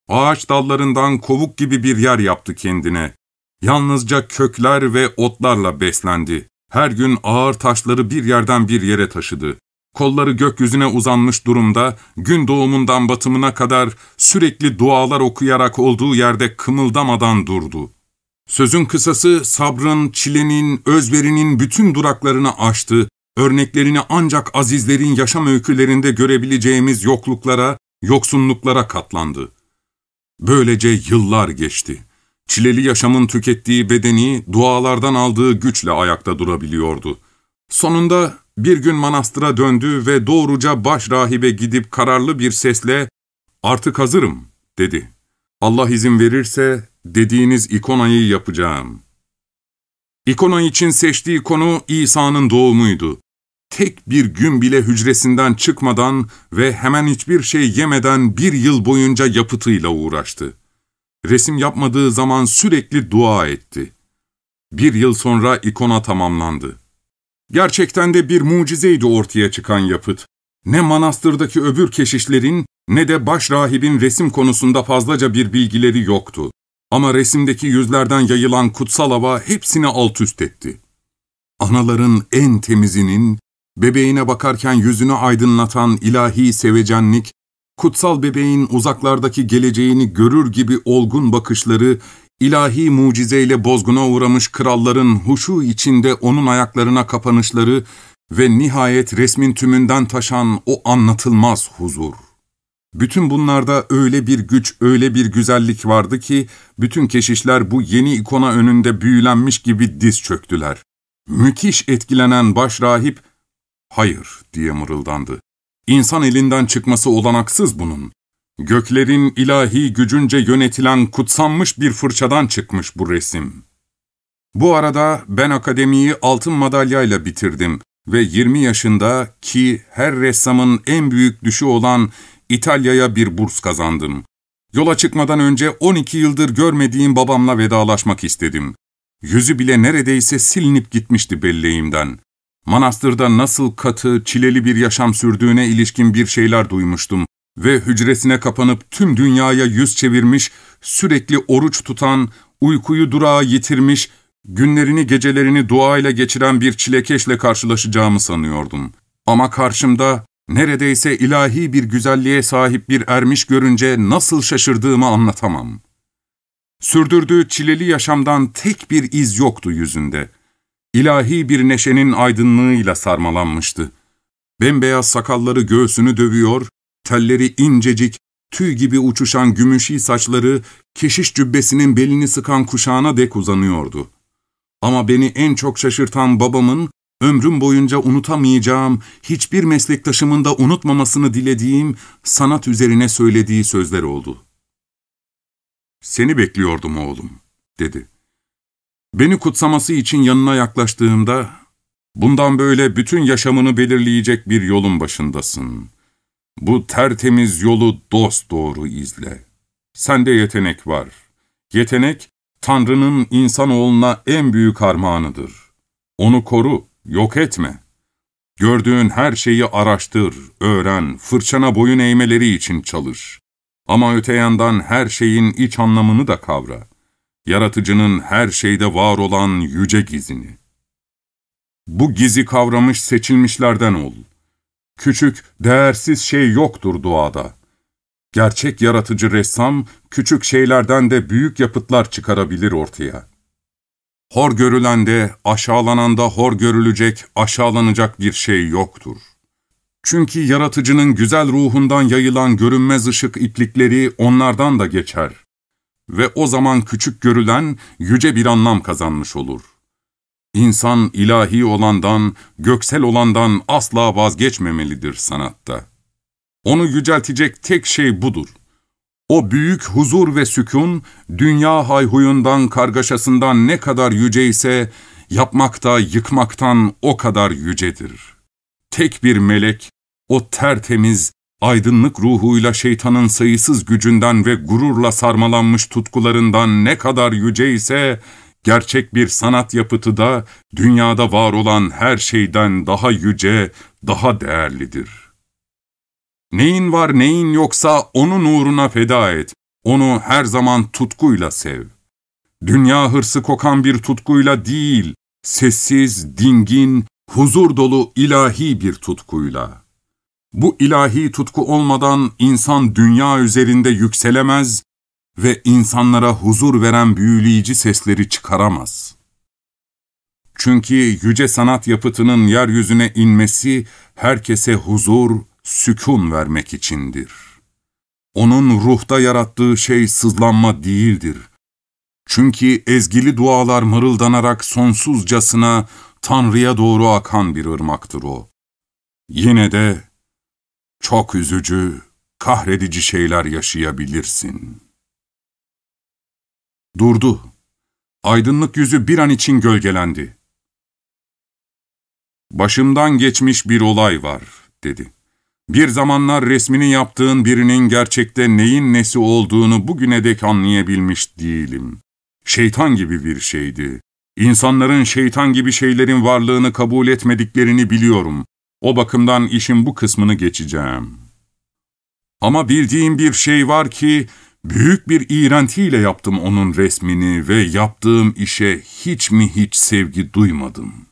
[SPEAKER 1] Ağaç dallarından kovuk gibi bir yer yaptı kendine. Yalnızca kökler ve otlarla beslendi. Her gün ağır taşları bir yerden bir yere taşıdı. Kolları gökyüzüne uzanmış durumda, gün doğumundan batımına kadar sürekli dualar okuyarak olduğu yerde kımıldamadan durdu. Sözün kısası sabrın, çilenin, özverinin bütün duraklarını aştı, örneklerini ancak azizlerin yaşam öykülerinde görebileceğimiz yokluklara, yoksunluklara katlandı. Böylece yıllar geçti. Çileli yaşamın tükettiği bedeni dualardan aldığı güçle ayakta durabiliyordu. Sonunda bir gün manastıra döndü ve doğruca baş rahibe gidip kararlı bir sesle ''Artık hazırım'' dedi. ''Allah izin verirse dediğiniz ikonayı yapacağım.'' İkona için seçtiği konu İsa'nın doğumuydu. Tek bir gün bile hücresinden çıkmadan ve hemen hiçbir şey yemeden bir yıl boyunca yapıtıyla uğraştı. Resim yapmadığı zaman sürekli dua etti. Bir yıl sonra ikona tamamlandı. Gerçekten de bir mucizeydi ortaya çıkan yapıt. Ne manastırdaki öbür keşişlerin ne de baş rahibin resim konusunda fazlaca bir bilgileri yoktu. Ama resimdeki yüzlerden yayılan kutsal hava hepsini alt üst etti. Anaların en temizinin, bebeğine bakarken yüzünü aydınlatan ilahi sevecenlik, kutsal bebeğin uzaklardaki geleceğini görür gibi olgun bakışları, ilahi mucizeyle bozguna uğramış kralların huşu içinde onun ayaklarına kapanışları ve nihayet resmin tümünden taşan o anlatılmaz huzur. Bütün bunlarda öyle bir güç, öyle bir güzellik vardı ki, bütün keşişler bu yeni ikona önünde büyülenmiş gibi diz çöktüler. Müthiş etkilenen baş rahip, ''Hayır'' diye mırıldandı. İnsan elinden çıkması olanaksız bunun. Göklerin ilahi gücünce yönetilen kutsanmış bir fırçadan çıkmış bu resim. Bu arada ben akademiyi altın madalyayla bitirdim ve 20 yaşında ki her ressamın en büyük düşü olan İtalya'ya bir burs kazandım. Yola çıkmadan önce 12 yıldır görmediğim babamla vedalaşmak istedim. Yüzü bile neredeyse silinip gitmişti belleğimden. Manastırda nasıl katı, çileli bir yaşam sürdüğüne ilişkin bir şeyler duymuştum ve hücresine kapanıp tüm dünyaya yüz çevirmiş, sürekli oruç tutan, uykuyu durağa yitirmiş, günlerini gecelerini duayla geçiren bir çilekeşle karşılaşacağımı sanıyordum. Ama karşımda neredeyse ilahi bir güzelliğe sahip bir ermiş görünce nasıl şaşırdığımı anlatamam. Sürdürdüğü çileli yaşamdan tek bir iz yoktu yüzünde. İlahi bir neşenin aydınlığıyla sarmalanmıştı. Bembeyaz sakalları göğsünü dövüyor, telleri incecik, tüy gibi uçuşan gümüşi saçları keşiş cübbesinin belini sıkan kuşağına dek uzanıyordu. Ama beni en çok şaşırtan babamın, ömrüm boyunca unutamayacağım, hiçbir meslektaşımın da unutmamasını dilediğim sanat üzerine söylediği sözler oldu. ''Seni bekliyordum oğlum.'' dedi. Beni kutsaması için yanına yaklaştığımda, ''Bundan böyle bütün yaşamını belirleyecek bir yolun başındasın. Bu tertemiz yolu dost doğru izle. Sende yetenek var. Yetenek, Tanrı'nın insanoğluna en büyük armağanıdır. Onu koru, yok etme. Gördüğün her şeyi araştır, öğren, fırçana boyun eğmeleri için çalış. Ama öte yandan her şeyin iç anlamını da kavra. Yaratıcının her şeyde var olan yüce gizini. Bu gizi kavramış seçilmişlerden ol. Küçük, değersiz şey yoktur doğada. Gerçek yaratıcı ressam, küçük şeylerden de büyük yapıtlar çıkarabilir ortaya. Hor görülende, aşağılananda hor görülecek, aşağılanacak bir şey yoktur. Çünkü yaratıcının güzel ruhundan yayılan görünmez ışık iplikleri onlardan da geçer. Ve o zaman küçük görülen yüce bir anlam kazanmış olur. İnsan ilahi olandan, göksel olandan asla vazgeçmemelidir sanatta. Onu yüceltecek tek şey budur. O büyük huzur ve sükun, dünya hayhuyundan, kargaşasından ne kadar yüce ise, yapmakta, yıkmaktan o kadar yücedir. Tek bir melek, o tertemiz, aydınlık ruhuyla şeytanın sayısız gücünden ve gururla sarmalanmış tutkularından ne kadar yüce ise, gerçek bir sanat yapıtı da dünyada var olan her şeyden daha yüce, daha değerlidir. Neyin var neyin yoksa onun uğruna feda et, onu her zaman tutkuyla sev. Dünya hırsı kokan bir tutkuyla değil, sessiz, dingin, huzur dolu ilahi bir tutkuyla. Bu ilahi tutku olmadan insan dünya üzerinde yükselemez ve insanlara huzur veren büyüleyici sesleri çıkaramaz. Çünkü yüce sanat yapıtının yeryüzüne inmesi herkese huzur, sükun vermek içindir. Onun ruhta yarattığı şey sızlanma değildir. Çünkü ezgili dualar mırıldanarak sonsuzcasına Tanrı'ya doğru akan bir ırmaktır o. Yine de çok üzücü, kahredici şeyler yaşayabilirsin. Durdu. Aydınlık yüzü bir an için gölgelendi. Başımdan geçmiş bir olay var, dedi. Bir zamanlar resmini yaptığın birinin gerçekte neyin nesi olduğunu bugüne dek anlayabilmiş değilim. Şeytan gibi bir şeydi. İnsanların şeytan gibi şeylerin varlığını kabul etmediklerini biliyorum. O bakımdan işin bu kısmını geçeceğim. Ama bildiğim bir şey var ki, büyük bir iğrentiyle yaptım onun resmini ve yaptığım işe hiç mi hiç sevgi duymadım.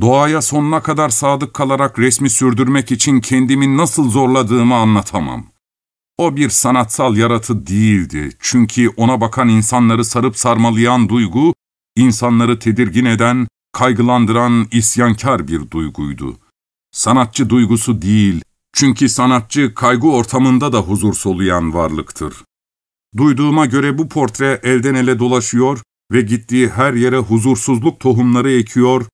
[SPEAKER 1] Doğaya sonuna kadar sadık kalarak resmi sürdürmek için kendimi nasıl zorladığımı anlatamam. O bir sanatsal yaratı değildi çünkü ona bakan insanları sarıp sarmalayan duygu, insanları tedirgin eden, kaygılandıran isyankar bir duyguydu. Sanatçı duygusu değil, çünkü sanatçı kaygı ortamında da huzur soluyan varlıktır. Duyduğuma göre bu portre elden ele dolaşıyor ve gittiği her yere huzursuzluk tohumları ekiyor,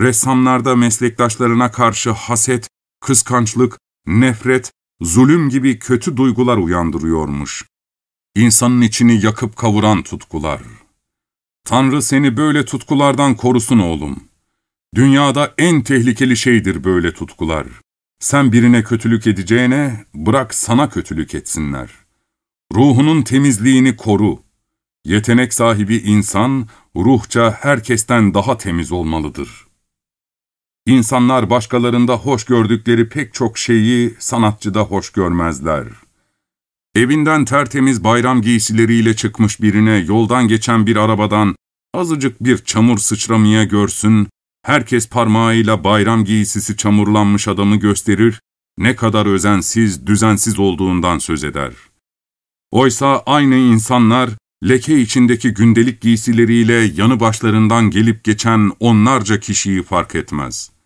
[SPEAKER 1] ressamlarda meslektaşlarına karşı haset, kıskançlık, nefret, zulüm gibi kötü duygular uyandırıyormuş. İnsanın içini yakıp kavuran tutkular. Tanrı seni böyle tutkulardan korusun oğlum. Dünyada en tehlikeli şeydir böyle tutkular. Sen birine kötülük edeceğine bırak sana kötülük etsinler. Ruhunun temizliğini koru. Yetenek sahibi insan ruhça herkesten daha temiz olmalıdır. İnsanlar başkalarında hoş gördükleri pek çok şeyi sanatçıda hoş görmezler.'' Evinden tertemiz bayram giysileriyle çıkmış birine yoldan geçen bir arabadan azıcık bir çamur sıçramaya görsün, herkes parmağıyla bayram giysisi çamurlanmış adamı gösterir, ne kadar özensiz, düzensiz olduğundan söz eder. Oysa aynı insanlar, leke içindeki gündelik giysileriyle yanı başlarından gelip geçen onlarca kişiyi fark etmez.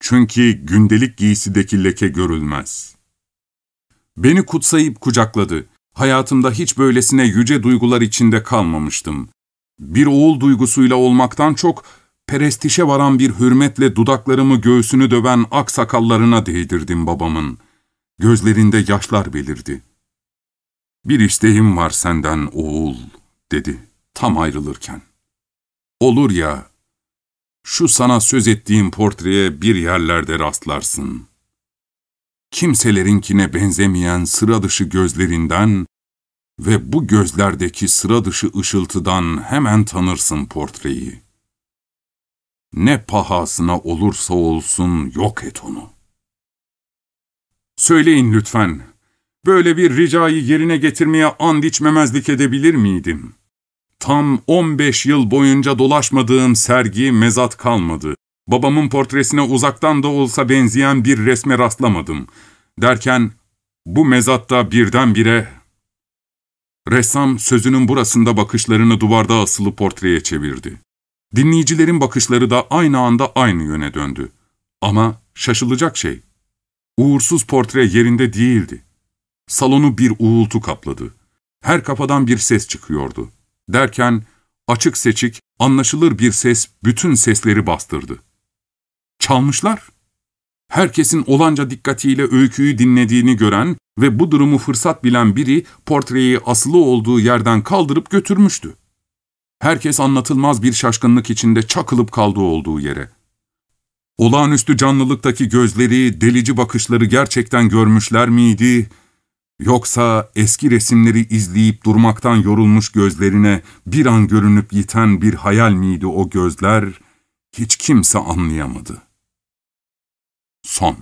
[SPEAKER 1] Çünkü gündelik giysideki leke görülmez.'' Beni kutsayıp kucakladı. Hayatımda hiç böylesine yüce duygular içinde kalmamıştım. Bir oğul duygusuyla olmaktan çok, perestişe varan bir hürmetle dudaklarımı göğsünü döven ak sakallarına değdirdim babamın. Gözlerinde yaşlar belirdi. ''Bir isteğim var senden oğul.'' dedi tam ayrılırken. ''Olur ya, şu sana söz ettiğim portreye bir yerlerde rastlarsın.'' kimselerinkine benzemeyen sıra dışı gözlerinden ve bu gözlerdeki sıra dışı ışıltıdan hemen tanırsın portreyi. Ne pahasına olursa olsun yok et onu. Söyleyin lütfen, böyle bir ricayı yerine getirmeye and içmemezlik edebilir miydim? Tam 15 yıl boyunca dolaşmadığım sergi mezat kalmadı. Babamın portresine uzaktan da olsa benzeyen bir resme rastlamadım. Derken bu mezatta birdenbire... Ressam sözünün burasında bakışlarını duvarda asılı portreye çevirdi. Dinleyicilerin bakışları da aynı anda aynı yöne döndü. Ama şaşılacak şey, uğursuz portre yerinde değildi. Salonu bir uğultu kapladı. Her kafadan bir ses çıkıyordu. Derken açık seçik, anlaşılır bir ses bütün sesleri bastırdı. Çalmışlar. Herkesin olanca dikkatiyle öyküyü dinlediğini gören ve bu durumu fırsat bilen biri portreyi asılı olduğu yerden kaldırıp götürmüştü. Herkes anlatılmaz bir şaşkınlık içinde çakılıp kaldığı olduğu yere. Olağanüstü canlılıktaki gözleri, delici bakışları gerçekten görmüşler miydi? Yoksa eski resimleri izleyip durmaktan yorulmuş gözlerine bir an görünüp yiten bir hayal miydi o gözler? Hiç kimse anlayamadı. Son